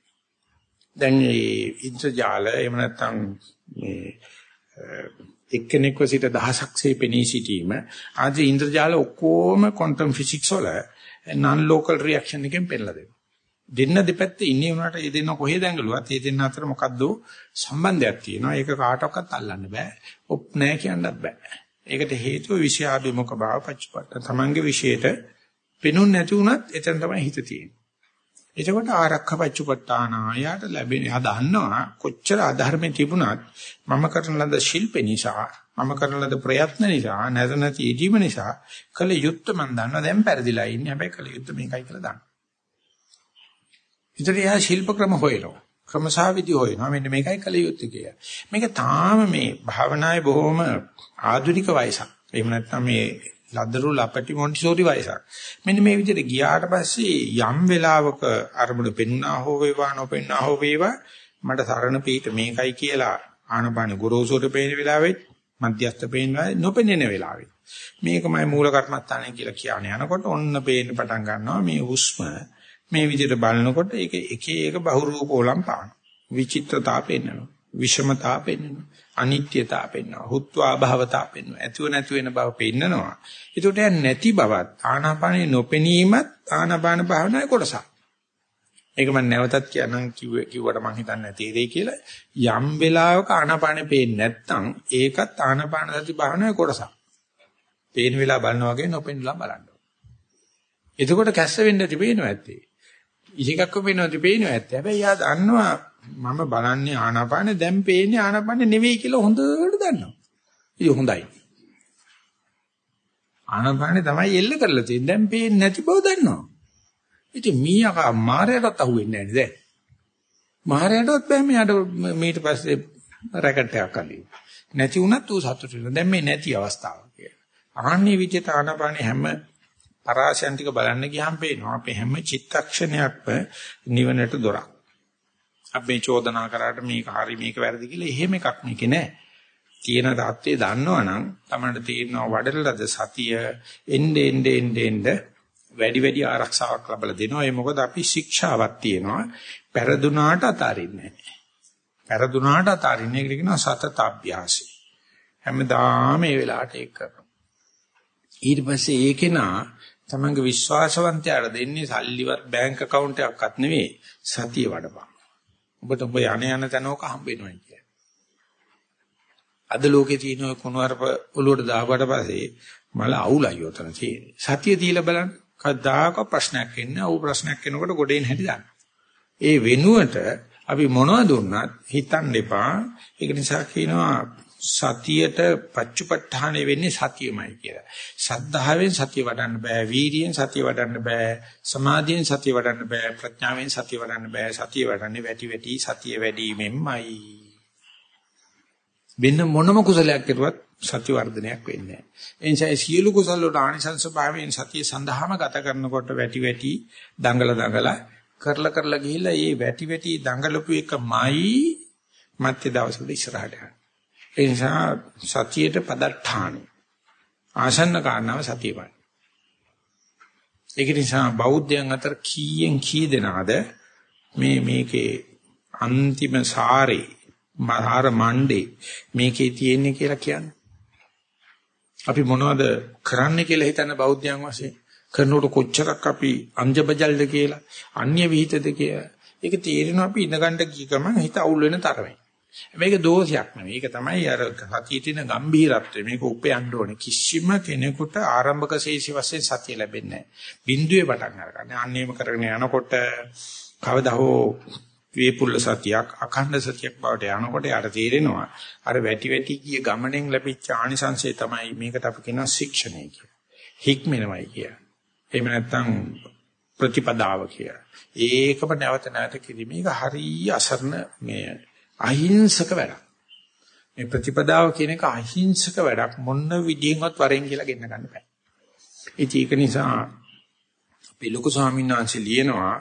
දැන් මේ ඉන්ද්‍රජාල එහෙම නැත්නම් මේ එක්කෙනෙක්ව සිට දහසක්සේ පෙනී සිටීම ආදී ඉන්ද්‍රජාල ඔක්කොම ක්වොන්ටම් ෆිසික්ස් වල non local reaction එකෙන් පෙන්නලා දෙනවා. දෙන්න දෙපැත්තේ ඉන්නේ උනාට ඒ දෙන්න කොහෙද ඇඟලුවත් ඒ දෙන්න අතර මොකද්ද සම්බන්ධයක් තියෙනවා. ඒක කාටවත් අල්ලන්න බෑ. ඔප් නෑ කියන්නත් බෑ. ඒකට හේතුව විෂයාභිමුඛ භාව පච්චපට්ඨ. තමන්ගේ විශේෂයට පෙනුන් නැති වුණත් එතන තමයි හිත තියෙන්නේ. එතකොට ආරක්ෂ පච්චපට්ඨානායට ලැබෙන එයා දන්නවා කොච්චර අධර්මයේ තිබුණත් මම කරන ලද ශිල්ප නිසා මම කරන ලද ප්‍රයත්න නිසා නැත නැති ජීව නිසා කල යුත්ත මන් දන්නවා දැන් පෙරදිලා ඉන්නේ හැබැයි කල යුත්ත මේකයි කියලා දන්නවා. ඉතින් එයා ශිල්ප ක්‍රම හොයනවා. ක්‍රමසාවිදි හොයනවා මෙන්න මේකයි කල යුත්තේ කියලා. මේක තාම මේ භාවනායේ බොහොම ආධුනික වයසක්. එහෙම නැත්නම් මේ ලදරු ලපටි මොන්ටිසෝරි වයසක්. මෙන්න මේ විදිහට ගියාට පස්සේ යම් වෙලාවක අරමුණ පෙන්නා හෝ වේවා නොපෙන්නා හෝ වේවා මට සරණ පීඨ මේකයි කියලා ආනපාන ගුරුසුර පේන වෙලාවෙත් මධ්‍යස්ථ පේන වෙලාවෙත් නොපෙනෙන වෙලාවෙත් මේකමයි මූල කර්මස්ථානය කියලා කියන්නේ. යනකොට ඔන්න පේන්න පටන් ගන්නවා මේ හුස්ම මේ විදිහට බලනකොට ඒක එක එක බහුරූපෝලම් පාන. විචිත්‍රතා පෙන්වනවා. විෂමතා පෙන්වනවා. අනිත්‍යතා පෙන්වනවා. හුත්වා භවතා පෙන්වනවා. ඇතුව නැතු වෙන බව පෙන්නනවා. ඒකට නැති බවත් ආනාපානේ නොපෙනීමත් ආනාපාන භාවනාවේ කොටසක්. ඒක මම නැවතත් කියනනම් කිව්වට මම හිතන්නේ තේරෙයි කියලා. යම් වෙලාවක ආනාපානේ පේන්නේ නැත්නම් ඒකත් ආනාපාන සති භාවනාවේ කොටසක්. පේන වෙලාව බලනවා වගේ නොපෙන්නලා බලන්න. එතකොට කැස්ස වෙන්න තිබේනවා ඇත්තේ. ඉහිගක්ක වෙනවද පේනවා ඇත්ත. හැබැයි යා දන්නවා මම බලන්නේ ආනාපාන දැන් පේන්නේ ආනාපාන නෙවෙයි කියලා හොඳට දන්නවා. ඉතින් හොඳයි. ආනාපානේ තමයි එල්ල කරලා තියෙන්නේ. දැන් පේන්නේ නැති බව දන්නවා. ඉතින් මීයා මාරයටත් අහුවෙන්නේ නැහැ දැන්. මාරයටවත් බෑ මෙයාට මීට පස්සේ රැකට් එකක් අල්ලන්න. නැති වුණත් ඌ සතුටු වෙනවා. දැන් මේ නැති අවස්ථාව කියලා. ආන්නේ විදිහට ආනාපානේ හැම පරාසයන් ටික බලන්න ගියාම පේනවා අපේ හැම චිත්තක්ෂණයක්ම නිවනට දොරක්. අපි චෝදනා කරාට මේක හරි මේක වැරදි කියලා එහෙම එකක් මේකේ නෑ. තියෙන தත්ත්වය දන්නවනම් තමයි තේරෙනවා වඩලද සතිය එnde ende ende ende වැඩි වැඩි ආරක්ෂාවක් ලැබලා දෙනවා. ඒ මොකද අපි ශික්ෂාවක් තියෙනවා. පෙරදුනාට අතාරින්නේ නැහැ. පෙරදුනාට අතාරින්නේ කියනවා සතත අභ්‍යාසය. හැමදාම මේ වෙලාවට ඒක කරනවා. ඊට පස්සේ ඒකේනා තමන්ගේ විශ්වාසවන්තයාට දෙන්නේ සල්ලිවත් බැංක account එකක්වත් නෙවෙයි සතිය වඩපන්. ඔබට ඔබ යණ යන තැනක හම්බ වෙනවා කියන්නේ. අද ලෝකේ තියෙන කුණුවarp ඔලුවට දාපුවට පස්සේ මල අවුලයි උතන තියෙන්නේ. සතිය දීලා බලන්න. කවදාක ප්‍රශ්නයක් එන්නේ. අව ප්‍රශ්නයක් එනකොට ගොඩේන් හැටි දාන්න. ඒ වෙනුවට අපි මොනවද දුන්නත් හිතන්න එපා. ඒක නිසා කියනවා සතියට පච්චුපට්ඨානෙ වෙන්නේ සතියමයි කියලා. සද්ධාවෙන් සතිය වඩන්න බෑ, වීරියෙන් සතිය වඩන්න බෑ, සමාධියෙන් සතිය වඩන්න බෑ, ප්‍රඥාවෙන් සතිය වඩන්න බෑ. සතිය වඩන්නේ වැටි වැටි සතිය වැඩිමෙන්මයි. වෙන මොනම කුසලයක් කරුවත් සති වර්ධනයක් වෙන්නේ නැහැ. ඒ නිසා සියලු කුසල වල ආනිසංස භාවයෙන් සතිය සඳහාම ගත කරනකොට වැටි වැටි දඟල දඟල කරලා කරලා ගිහිල්ලා මේ වැටි වැටි දඟලපු එකමයි මැත්තේ දවසට ඉස්සරහට යන්නේ. ඒ නිසා සතියේට පදට්ඨාන ආසන්න කාරණාව සතියමයි. ඒක නිසා බෞද්ධයන් අතර කීයෙන් කී දෙනාද මේ මේකේ අන්තිම සාරේ මහාර මණ්ඩේ මේකේ තියෙන්නේ කියලා කියන්නේ. අපි මොනවද කරන්න කියලා හිතන බෞද්ධයන් වශයෙන් කරනකොට කොච්චරක් අපි අංජබජල්ද කියලා අන්‍ය විහිිතද කියලා ඒක තේරෙනවා අපි ඉඳගන්න ගිය ගමන් හිත අවුල් වෙන තරමයි. මේක දෝෂයක් නෙවෙයි. ඒක තමයි අර සතියේ තියෙන ගැඹීරත්වය. මේක උපයන්න ඕනේ. කිසිම කෙනෙකුට ආරම්භක ශේෂි වශයෙන් සතිය ලැබෙන්නේ නැහැ. බිඳුවේ පටන් අරගන්න. අන්නේම කරගෙන යනකොට කවදා හෝ වේපුල්ල සතියක් අඛණ්ඩ සතියක් බවට යනකොට යාට තේරෙනවා අර වැටි වැටි ගිය ගමනෙන් ලැබිච්ච ආනිසංසය තමයි මේකට අපි කියනවා ශික්ෂණය කියලා. හික්මෙනවයි කිය. එහෙම නැත්නම් ප්‍රතිපදාව කිය. ඒකම නැවත නැවත කිරීම. මේක හරිය අසරණ මේ අහිංසක වැඩක්. මේ ප්‍රතිපදාව කියන එක අහිංසක වැඩක් මොන විදියෙන්වත් වරෙන් කියලා ගෙන්න ගන්න බෑ. ඒක නිසා අපි ලොකු ස්වාමීන් වහන්සේ ලියනවා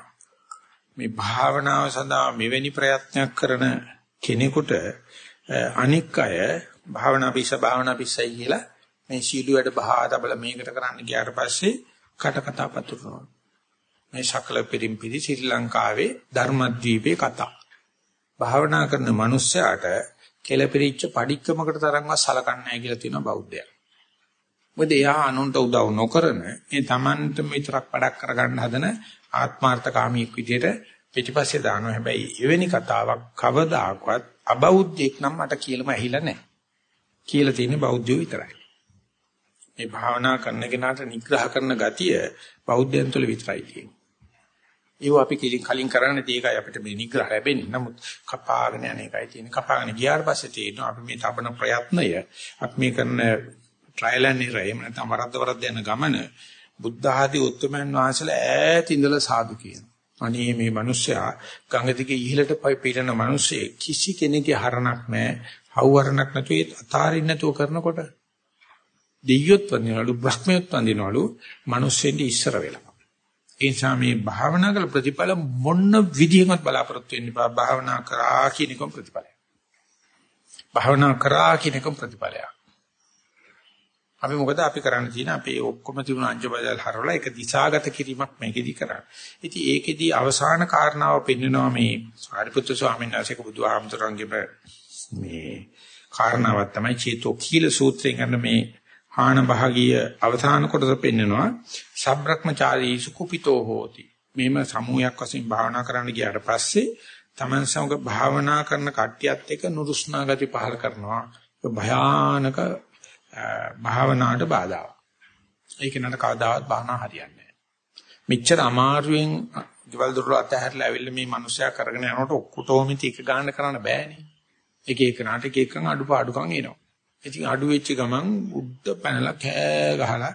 මේ භාවනාව සඳහා මෙවැනි ප්‍රයත්නයක් කරන කෙනෙකුට අනික් අය භාවනා පිස්ස භාවනා පිස්සයි කියලා මේ සීලුවට බහා තබල මේකට කරන්න ගියාට පස්සේ කට කතා පතුරනවා. මේ ශකල පිරිම්පිරි ශ්‍රී ලංකාවේ ධර්මද්වීපේ කතා. භාවනා කරන මිනිස්සයාට කෙලපිරිච්ච padikkamakata තරම්වත් සලකන්නේ නැහැ කියලා තියෙනවා බෞද්ධයා. මොකද එයා අනුන්ට උදව් නොකරන මේ Tamanට විතරක් පඩක් කරගන්න හදන ආත්මార్థකාමීෙක් විදිහට පිටිපස්සේ දානවා. හැබැයි එවැනි කතාවක් කවදාකවත් අබෞද්ධෙක් නම් මට කියලාම ඇහිලා නැහැ. කියලා තියෙන්නේ බෞද්ධයෝ විතරයි. මේ භාවනා කරන කෙනාට නිග්‍රහ කරන ගතිය බෞද්ධයන් තුළ විතරයි තියෙන්නේ. ඒව අපි කලින් කරන්නේ ඒකයි අපිට මේ නිග්‍රහ ලැබෙන්නේ. නමුත් කපාගෙන යන එකයි තියෙන්නේ. කපාගෙන ගියාට පස්සේ තියෙනවා අපි මේ තබන ප්‍රයත්නය අපි මේ කරන ට්‍රයිල් ඇන්ඩ් එරර් එහෙම නැත්නම් වරද්ද වරද්ද යන ගමන බුද්ධ ආදී උත්තරමයන් වහන්සේලා ඈත ඉඳලා සාදු කියනවා. අනේ මේ මිනිස්සයා ගඟ දිගේ ඉහළට පිටන මිනිස්සේ කිසි කෙනෙකුගේ හරණක් නැහැ. හවුහරණක් නැතුව ඒ අතාරින්න නැතුව කරනකොට දෙයියොත් වඳිනවලු බ්‍රහ්මයොත් වඳිනවලු මිනිස්සෙන්ට ඉස්සර වෙලා. ඒ නිසා මේ භාවනා කළ ප්‍රතිඵල මොන විදිහකට බලාපොරොත්තු වෙන්න බා භාවනා කරා කියන එකම ප්‍රතිඵලය. භාවනා කරා කියන එකම ප්‍රතිඵලයක්. අපි මොකද අපි කරන්න තියෙන අපේ ඔක්කොම තිබුණ අංජබදල් හරවලා ඒක දිශාගත කිරීමක් මේකෙදි කරන්නේ. ඉතින් ඒකෙදි අවසාන කාරණාව පෙන්වනවා මේ සාරිපුත්‍ර ස්වාමීන් වහන්සේක බුදුහාමුදුරන්ගේ මේ කාරණාවක් තමයි චේතෝ කීල සූත්‍රයෙන් ගන්න මේ ආන භාගීය අවසාන කොටස පෙන්වනවා සබ්‍රක්‍මචාරී සුකුපිතෝ හෝති. මේම සමූහයක් වශයෙන් භාවනා කරන්න ගියාට පස්සේ Taman සමග භාවනා කරන කට්ටියත් එක්ක නුරුස්නා ගති පහල කරනවා. භයානක භාවනාවට බාධාවක්. ඒක නට කවදාවත් භාවනා හරියන්නේ නැහැ. මෙච්චර අමාරුවෙන් ගෙවල් දොරල අතහැරලා ඇවිල්ලා මේ මිනිස්සයා කරගෙන යනකොට ඔක්කොටම ඉතික ගන්න කරන්න බෑනේ. එක එක නාටක එකකන් අඩුපාඩුකම් එනවා. ඉතින් අඩු වෙච්ච ගමන් බුද්ධ පැනලා කෑ ගහලා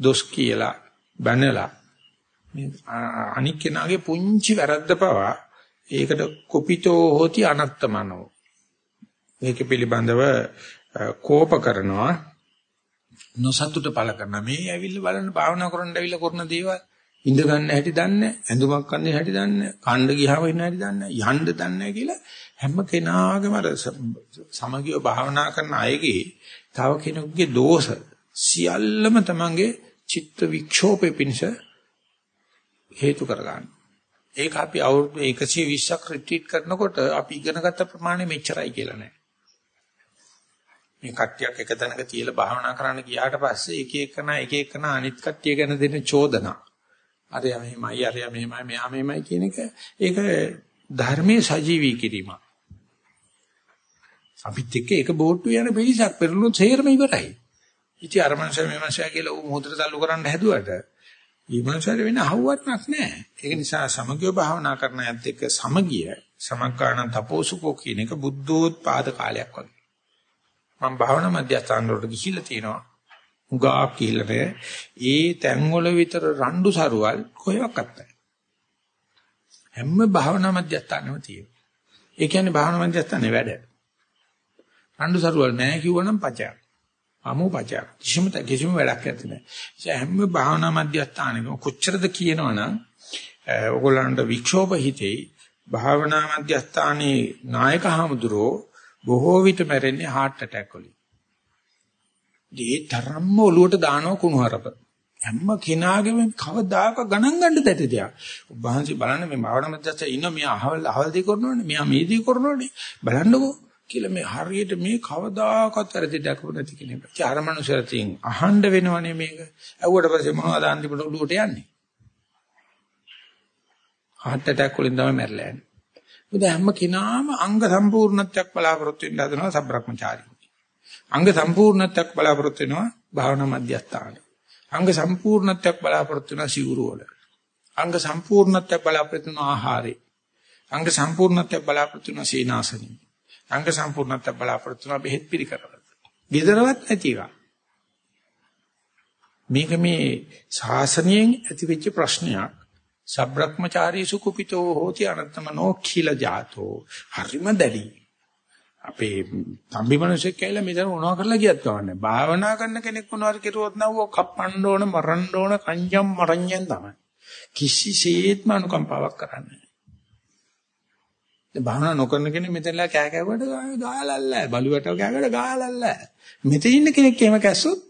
දොස් කියලා බැනලා මේ අනික් කෙනාගේ පුංචි වැරද්ද පවා ඒකට කුපිතෝ හෝති අනත්තමනෝ. මේක පිළිබඳව කෝප කරනවා නොසතුට පළ කරන මේ ඇවිල්ලා බලන්න භාවනා කරන්න ඇවිල්ලා කරන දේවල් ඉඳ ගන්න හැටි දන්නේ ඇඳුමක් ගන්න හැටි දන්නේ කණ්ඩ ගියාම ඉන්න හැටි දන්නේ යන්න දන්නේ කියලා හැම කෙනාගේම අර සමගිය භාවනා කරන අයගේ තව කෙනෙකුගේ දෝෂ සියල්ලම තමන්ගේ චිත්ත වික්ෂෝපේ පිණිස හේතු කරගන්න. ඒක අපි අවුරුදු 120ක් රිට්‍රීට් කරනකොට අපි ඉගෙනගත්ත ප්‍රමාණය මෙච්චරයි කියලා නෑ. මේ කට්ටියක් එක තැනක තියලා භාවනා කරන්න ගියාට පස්සේ එක එකන එක එකන අනිත් කට්ටිය ගැන දෙන චෝදනා. අරයා මෙහෙමයි අරයා මෙහෙමයි මෙහා මෙහෙමයි කියන එක ඒක ධර්මයේ සජීවී කිරීමක්. අපිත් එක්ක එක බෝට්ටු යන පිරිසක් පෙරළුණු තේරම ඉවරයි. ඉතින් අර මනුස්සය මේ මනුස්සයා කියලා ඌ මොහොතට තල්ලු කරන්න හැදුවට ඊ මනුස්සයාට වෙන අහුවක්ක් නැහැ. ඒක නිසා සමගිය භාවනා කරන ඇත්ත එක්ක සමගිය සමග්ගාණ තපෝසුකෝ කියන එක බුද්ධෝත්පාද කාලයක් වගේ. මම භාවනා මධ්‍යස්ථාන වලට ගිහිල්ලා තියෙනවා. උගාක් කියලා ඒ තැන්වල විතර රණ්ඩු සරුවල් කොහෙවත් නැහැ. හැම භාවනා මධ්‍යස්ථානෙම තියෙනවා. ඒ කියන්නේ භාවනා මධ්‍යස්ථානේ වැඩ. රණ්ඩු සරුවල් නැහැ කිව්වනම් පචයක්. අමු පචයක්. කිසිම කිසිම වැඩක් නැති නෑ. ඒ හැම භාවනා මධ්‍යස්ථානෙක කොච්චරද කියනවනම් ඕගොල්ලන්ට වික්ෂෝප හිතේ භාවනා මධ්‍යස්ථානයේ නායක හමුදුරෝ බොහෝ විට මැරෙන්නේ heart attack වලින්. ඒ තරම්ම ඔලුවට දානව කුණුහරුප. හැම කෙනාගේම කවදාක ගණන් ගන්න දෙට දෙයක්. ඔබ වහන්සේ බලන්න මේ භාවනා මධ්‍යස්ථ ඉන්න මෙයා අහවල් අහවල් දී කරනවනේ. මෙයා මේ දී කරනවනේ. බලන්නකෝ කියලා මේ හරියට මේ කවදාකවත් වැරදි දැකපු නැති කෙනෙක්. චාරමනුසරතින් අහන්න වෙනවනේ මේක. ඇව්වට පස්සේ මොනවද අන්තිමට ඔලුවට යන්නේ? heart attack වලින් තමයි මැරලා යන්නේ. මොකද හැම කෙනාම අංග සම්පූර්ණත්වයක් බලාපොරොත්තු වෙන්න හදනවා සබ්‍රක්‍මචාරී. අංග සම්පූර්ණත්වයක් බලාපොරොත්තු වෙනවා භාවනා මධ්‍යස්ථාන. අංග සම්පූර්ණත්වයක් බලාපොරොත්තු වෙනවා සිවුරු වල. අංග සම්පූර්ණත්වයක් බලාපොරොත්තු වෙනවා ආහාරේ. අංග සම්පූර්ණත්වයක් බලාපොරොත්තු වෙනවා සීනාසනෙ. අංග සම්පූර්ණත්වයක් බලාපොරොත්තු වෙනවා බෙහෙත් පිළිකරවල. gedarawat නැති එක. මේක මේ ශාසනයෙන් ඇතිවෙච්ච ප්‍රශ්නයක්. සබ්‍රක්‍මචාරී සුකුපිතෝ හෝති අනත්තමනෝ කිල ජාතෝ හරිම දැඩි අපේ තම්බි මිනිස්සෙක් කියලා මෙතන මොනවා කරලා ගියත් කවන්නේ? භාවනා කරන කෙනෙක් මොනවාර කෙරුවොත් නව කප්පන්න ඕන මරන්න ඕන කංජම් මරඤ්ඤම් තමයි. කිසිසේත්ම අනුකම්පාවක් කරන්නේ නැහැ. භාවනා නොකරන කෙනෙක් මෙතනලා කෑ කෑවට ගාලල්ලා. බලුවට කෑකට ගාලල්ලා. මෙතන ඉන්න කෙනෙක් එහෙම කැස්සොත්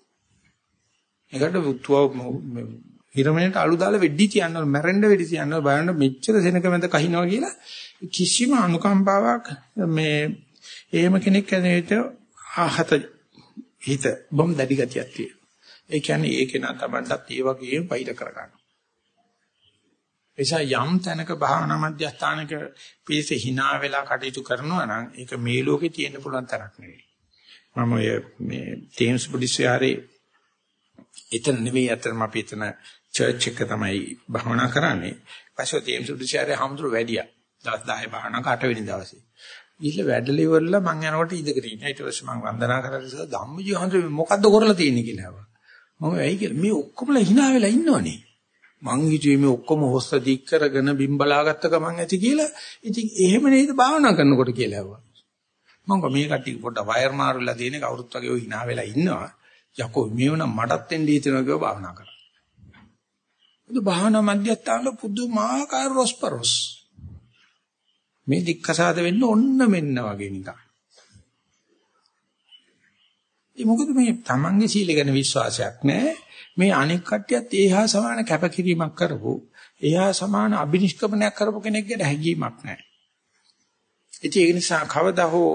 ඒකට හිරමණයට අලු දාලා වෙඩි තියනවා මැරෙන්න වෙඩි තියනවා බලන්න මෙච්චර සෙනක මැද කහිනවා කියලා කිසිම අනුකම්පාවක් මේ එහෙම කෙනෙක් කෙනෙක්ට ආහත හිත බොම් දැඩි ගතියක් තියෙනවා. ඒ කියන්නේ ඒක නා තමන්ටත් ඒ වගේම පයිල කරගන්න. එසා යම් තැනක භාවනා මධ්‍යස්ථානක පිළිස hina වෙලා කටයුතු කරනවා නම් ඒක මේ ලෝකේ තියෙන්න පුළුවන් තරක් නෙවෙයි. මම ඔය මේ තේම්ස් බුද්ධිස්යාරේ එතන නෙවෙයි අතරම අපි එතන චර්ච් එක තමයි භාවනා කරන්නේ. පස්සේ තේම්ස් බුද්ධිස්යාරේ හම්දුර වැඩියා. දවස් 10 භාවනා කට වෙනි දවසේ. ඊළ වැඩල ඉවරලා මං යනකොට ඉඳගෙන ඉන්න. ඊට පස්සේ මං වන්දනා කරලා ඉස්සලා ධම්මජී හන්දේ මොකද්ද කරලා තියෙන්නේ කියලා ඇහුවා. මම ඇයි කියලා මේ ඔක්කොමලා hina වෙලා ඉන්නවනේ. මං හිතුවේ මේ ඔක්කොම හොස්ස දික් කරගෙන බිම්බලාගත්ත ගමන් ඇති කියලා. ඉතින් එහෙම නේද භාවනා කරනකොට කියලා ඇහුවා. මං මේ කට්ටිය පොඩ්ඩ වයර් මාරුලා තියෙන කවුරුත් වගේ ඔය hina වෙලා ඉන්නවා. යකෝ මේ වුණා මටත් එන්න හිතෙනවා කියලා භාවනා කරා. ඒ භාවනා මධ්‍යස්ථාන පුදුමාකාර රොස්පරොස්. මේ දික්කසාද වෙන්න ඔන්න මෙන්න වගේ නිකන්. ඒ මොකද මේ තමන්ගේ සීල ගැන විශ්වාසයක් නැහැ. මේ අනෙක් කට්ටියත් ඒහා සමාන කැපකිරීමක් කරපො, ඒහා සමාන අබිනිෂ්ක්‍මණයක් කරපො කෙනෙක් ගැන හැඟීමක් නැහැ. ඉතින් ඒ නිසා කවදා හෝ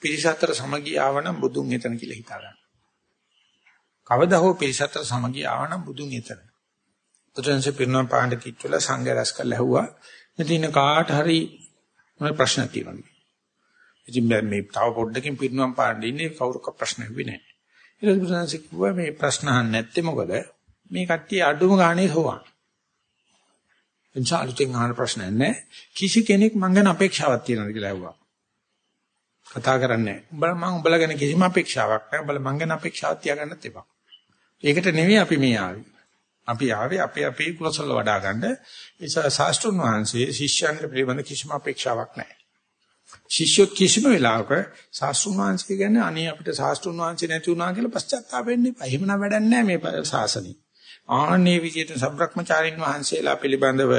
පිරිසතර සමගිය ආවනම් බුදුන් එතන කියලා හිතා ගන්න. කවදා හෝ පිරිසතර සමගිය ආවනම් බුදුන් එතන. බුදුන්සේ පිරුණම් පාණ්ඩ කිච්චල සංඝ රැස් කරලා ඇහුවා. මෙතන කාට හරි මොන ප්‍රශ්න තියෙනවද? ඉතින් මේ තව පොඩ්ඩකින් පිරිනුවම් පාන්න ඉන්නේ කවුරුක ප්‍රශ්න හෙව්වේ නැහැ. ඊට පස්සේ කිව්වා මේ ප්‍රශ්න අහන්න නැත්තේ මොකද? මේ කට්ටිය අඩුම ගානේ හොවන්. එන්චාලුතෙන් අහන ප්‍රශ්න නැහැ. කිසි කෙනෙක් මං ගැන අපේක්ෂාවක් තියනවද කියලා ඇහුවා. කතා කරන්නේ නැහැ. උඹලා මං උඹලා ගැන කිසිම අපේක්ෂාවක් නැහැ. උඹලා මං ගැන අපේක්ෂාවක් තියාගන්නත් එපා. ඒකට නෙවෙයි අපි මේ ආවේ. අපි ආවේ අපේ අපේ කුසල වඩා ගන්න. ඒ ශාස්ත්‍රුන් වහන්සේ ශිෂ්‍යයන්ට පිළිබඳ කිසිම අපේක්ෂාවක් නැහැ. ශිෂ්‍යොත් කිසිම වෙලාවක ශාස්ත්‍රුන් වහන්සේ ගැන අනේ අපිට ශාස්ත්‍රුන් වහන්සේ නැති වුණා කියලා පශ්චාත්තාප වෙන්න එපා. එහෙම නම් වැඩක් නැහැ මේ ශාසනය. ආන්නේ විදිහට සබ්‍රක්‍මචාරින් වහන්සේලා පිළිබඳව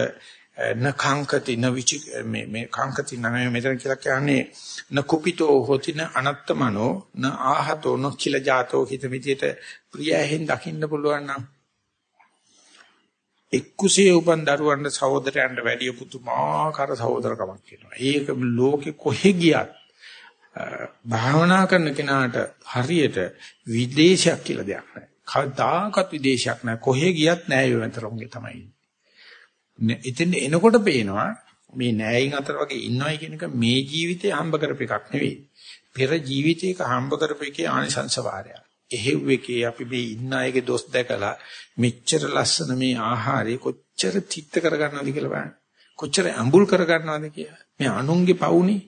නඛංකති නවිචි මේ මේ කාංකති නමේ මෙතන කියලා කියන්නේ නකුපිතෝ හොතින අනත්තමනෝ න ආහතෝ නොකිල ජාතෝ හිත විදිහට ප්‍රියයෙන් දකින්න පුළුවන් නම් එක්කුසේ උපන් දරුවන්ට සහෝදරයන්ට වැඩිය පුතුමාකාර සහෝදරකමක් කියනවා. ඒක ලෝකෙ කොහෙ ගියත් භාවනා කරන කෙනාට හරියට විදේශයක් කියලා දෙයක් නැහැ. කවදාකවත් විදේශයක් නැහැ. කොහෙ ගියත් නෑ ඒ වතරොන්ගේ තමයි. එතෙන් එනකොට පේනවා මේ නෑයින් අතර වගේ ඉන්නවයි කියන එක මේ ජීවිතේ හම්බ කරපු එකක් නෙවෙයි. පෙර ජීවිතයක හම්බ කරපු එකේ ආනිසංස වාරයක්. එහෙව් එකේ අපි මේ ඉන්න අයගේ දොස් දැකලා මෙච්චර ලස්සන මේ ආහාරය කොච්චර තිත්ත කරගන්නවද කියලා බලන්න. කොච්චර අඹුල් කරගන්නවද කියලා. මේ අනුන්ගේ පවුනේ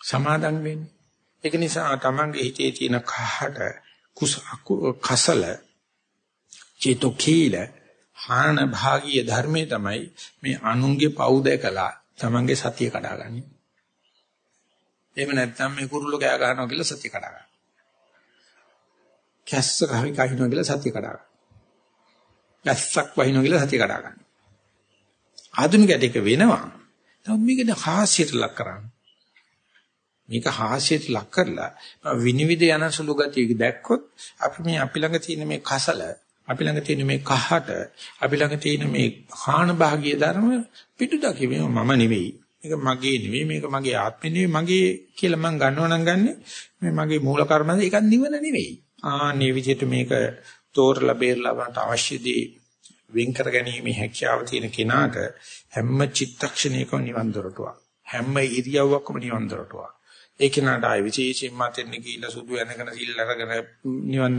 සමාදන් වෙන්නේ. ඒක නිසා තමන්ගේ හිතේ තියෙන කහට කුස කසල චේතෝකීල හාන භාගීය ධර්මයේ තමයි මේ අනුන්ගේ පව් දැකලා තමන්ගේ සතිය කඩාගන්නේ. එහෙම නැත්නම් මේ කුරුල්ලෝ කෑ ගන්නවා කියලා සතිය කඩා ගන්න. කැස්ස කහවි කහිනවා කියලා සතිය කඩා ගන්න. කැස්සක් වහිනවා කියලා සතිය කඩා ගන්න. ආධුනිකයට ඒක වෙනවා. නමුත් මේකද හාස්‍යයට ලක් කරන්නේ. මේක හාස්‍යයට ලක් කරලා විනිවිද යන සුළු ගතිය දැක්කොත් අපි මේ අපි ළඟ තියෙන මේ කසල අපි ළඟ තියෙන මේ කහට අපි ළඟ තියෙන මේ හාන භාගීය ධර්ම පිටු දකිමේ මම නෙවෙයි මේක මගේ නෙවෙයි මේක මගේ ආත්මෙ නෙවෙයි මගේ කියලා මම ගන්නව නම් ගන්නෙ මේ මගේ මූල කර්මද ඒක නිවන නෙවෙයි ආන්නේ විදිහට මේක තෝරලා බේරලා වන්ට අවශ්‍යදී වෙන් කර ගැනීම හැකියාව තියෙන කෙනාට හැම චිත්තක්ෂණයකම නිවන් දොරටුවක් හැම ඉරියව්වකම නිවන් දොරටුවක් ඒ කෙනාට ආයි විශේෂයෙන්ම තෙන්න ගිහිල්ලා සුදු වෙනකන සිල් අරගෙන නිවන්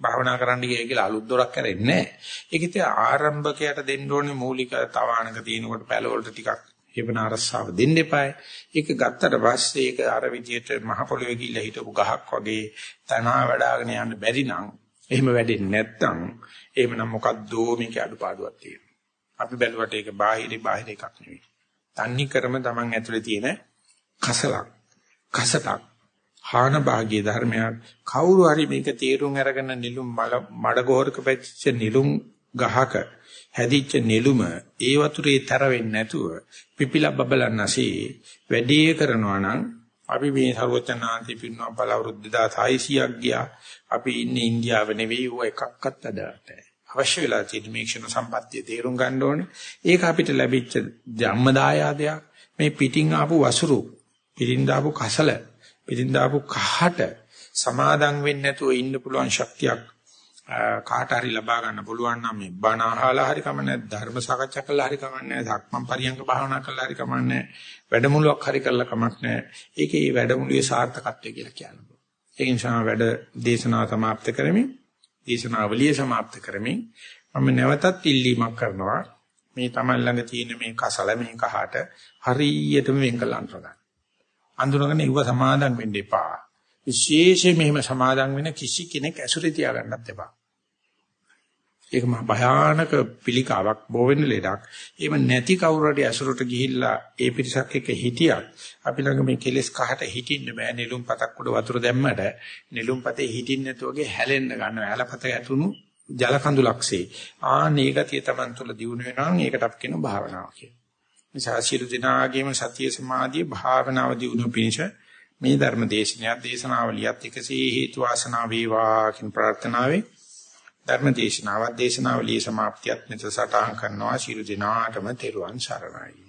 භාවනා කරන්න ගියයි කියලා අලුත් දොරක් කරෙන්නේ නැහැ. ඒකිට ආරම්භකයට දෙන්න ඕනේ මූලික තවාණක තියෙනකොට පළවලට ටිකක් හේවන අරස්සාව දෙන්න එපායි. ඒක ගත්තට පස්සේ ඒක අර විදියට මහ පොළොවේ ගිහිල්ලා හිටපු ගහක් වගේ තනවා වඩාගෙන යන්න බැරි නම් එහෙම වැඩෙන්නේ නැත්තම් එහෙමනම් මොකද්දෝ මේකේ අඩුපාඩුවක් තියෙනවා. අපි බැලුවට ඒක බාහිරි බාහිර එකක් නෙවෙයි. තන්නේ කරම Taman ඇතුලේ තියෙන කසලක්. කසටක් හාන භාගයේ ධර්මයක් කවුරු හරි මේක තීරුම් අරගෙන නිලුම් මඩ ගෝරක පැච්ච නිලුම් ගහක හැදිච්ච නෙළුම ඒ වතුරේ තර වෙන්නේ නැතුව පිපිලා බබලන්නසේ වැඩි කරනවා නම් අපි මේ ਸਰවචනාන්ති පින්නවා බල අවුරුදු 2600ක් ගියා. අපි ඉන්නේ ඉන්දියාව නෙවෙයි ඌ එකක්වත් අදාට අවශ්‍ය වෙලා තියෙන මේ ක්ෂණ සම්පත්තිය තේරුම් ගන්න ඕනේ. ඒක අපිට ලැබිච්ච ධම්මදායාදයක්. මේ පිටින් ආපු වසුරු, පිටින් දාපු කසල, පිටින් දාපු කහට සමාදම් වෙන්නේ නැතුව ඉන්න පුළුවන් ශක්තියක් කාට හරි ලබා ගන්න පුළුවන් නම් මේ බණ අහලා හරි කමන්නේ ධර්ම සාකච්ඡා කළා හරි කමන්නේ ධක්මම් පරියංග භාවනා කළා හරි කමන්නේ වැඩමුළුවක් හරි කළා කමක් නැහැ ඒකේ මේ වැඩමුළුවේ සාර්ථකත්වය කියලා කියනවා ඒ නිසා වැඩ දේශනාව સમાપ્ત කරමින් දේශනාවලිය સમાપ્ત කරමින් මම නැවතත් ඉල්ලීමක් කරනවා මේ තමයි ළඟ තියෙන මේ කසල මේ කහට හරියටම වෙන් කළ අඳුරගන්න අඳුනගෙන ඉව සමාදම් වෙන්න එපා. විශේෂයෙන් මෙහෙම සමාදම් වෙන කිසි කෙනෙක් ඇසුරේ තියාගන්නත් එපා. ඒක මහ භයානක පිළිකාවක් බෝ වෙන ලෙඩක්. එහෙම නැති කවුරු හරි ඇසුරට ගිහිල්ලා ඒ පිරිසක් එක්ක හිටියත් අපි ළඟ මේ කෙලස් කහට හිටින්න බෑ. නෙළුම් පතක් උඩ වතුර දැම්මට නෙළුම් පතේ හිටින්න නැතුවගේ හැලෙන්න ගන්නවා. ඇලපත ඇතුණු ජල කඳුලක්සේ. ආනේ ගතිය Taman තුල දිනු වෙනවා නම් ඒකට අපි කියන භාවනාව කියලා. නිසා සියලු දෙනාගේම සතිය සමාධිය භාවනාව දියුණු පිණිස මේ ධර්ම දේශනාව දේශනාවලියත් එකසේ හේතු වාසනා වේවා කියන ප්‍රාර්ථනාවේ ධර්ම දේශනාව දේශනාවලිය સમાප්තියත් මෙතන සටහන් කරනවා. සියලු දෙනාටම තෙරුවන් සරණයි.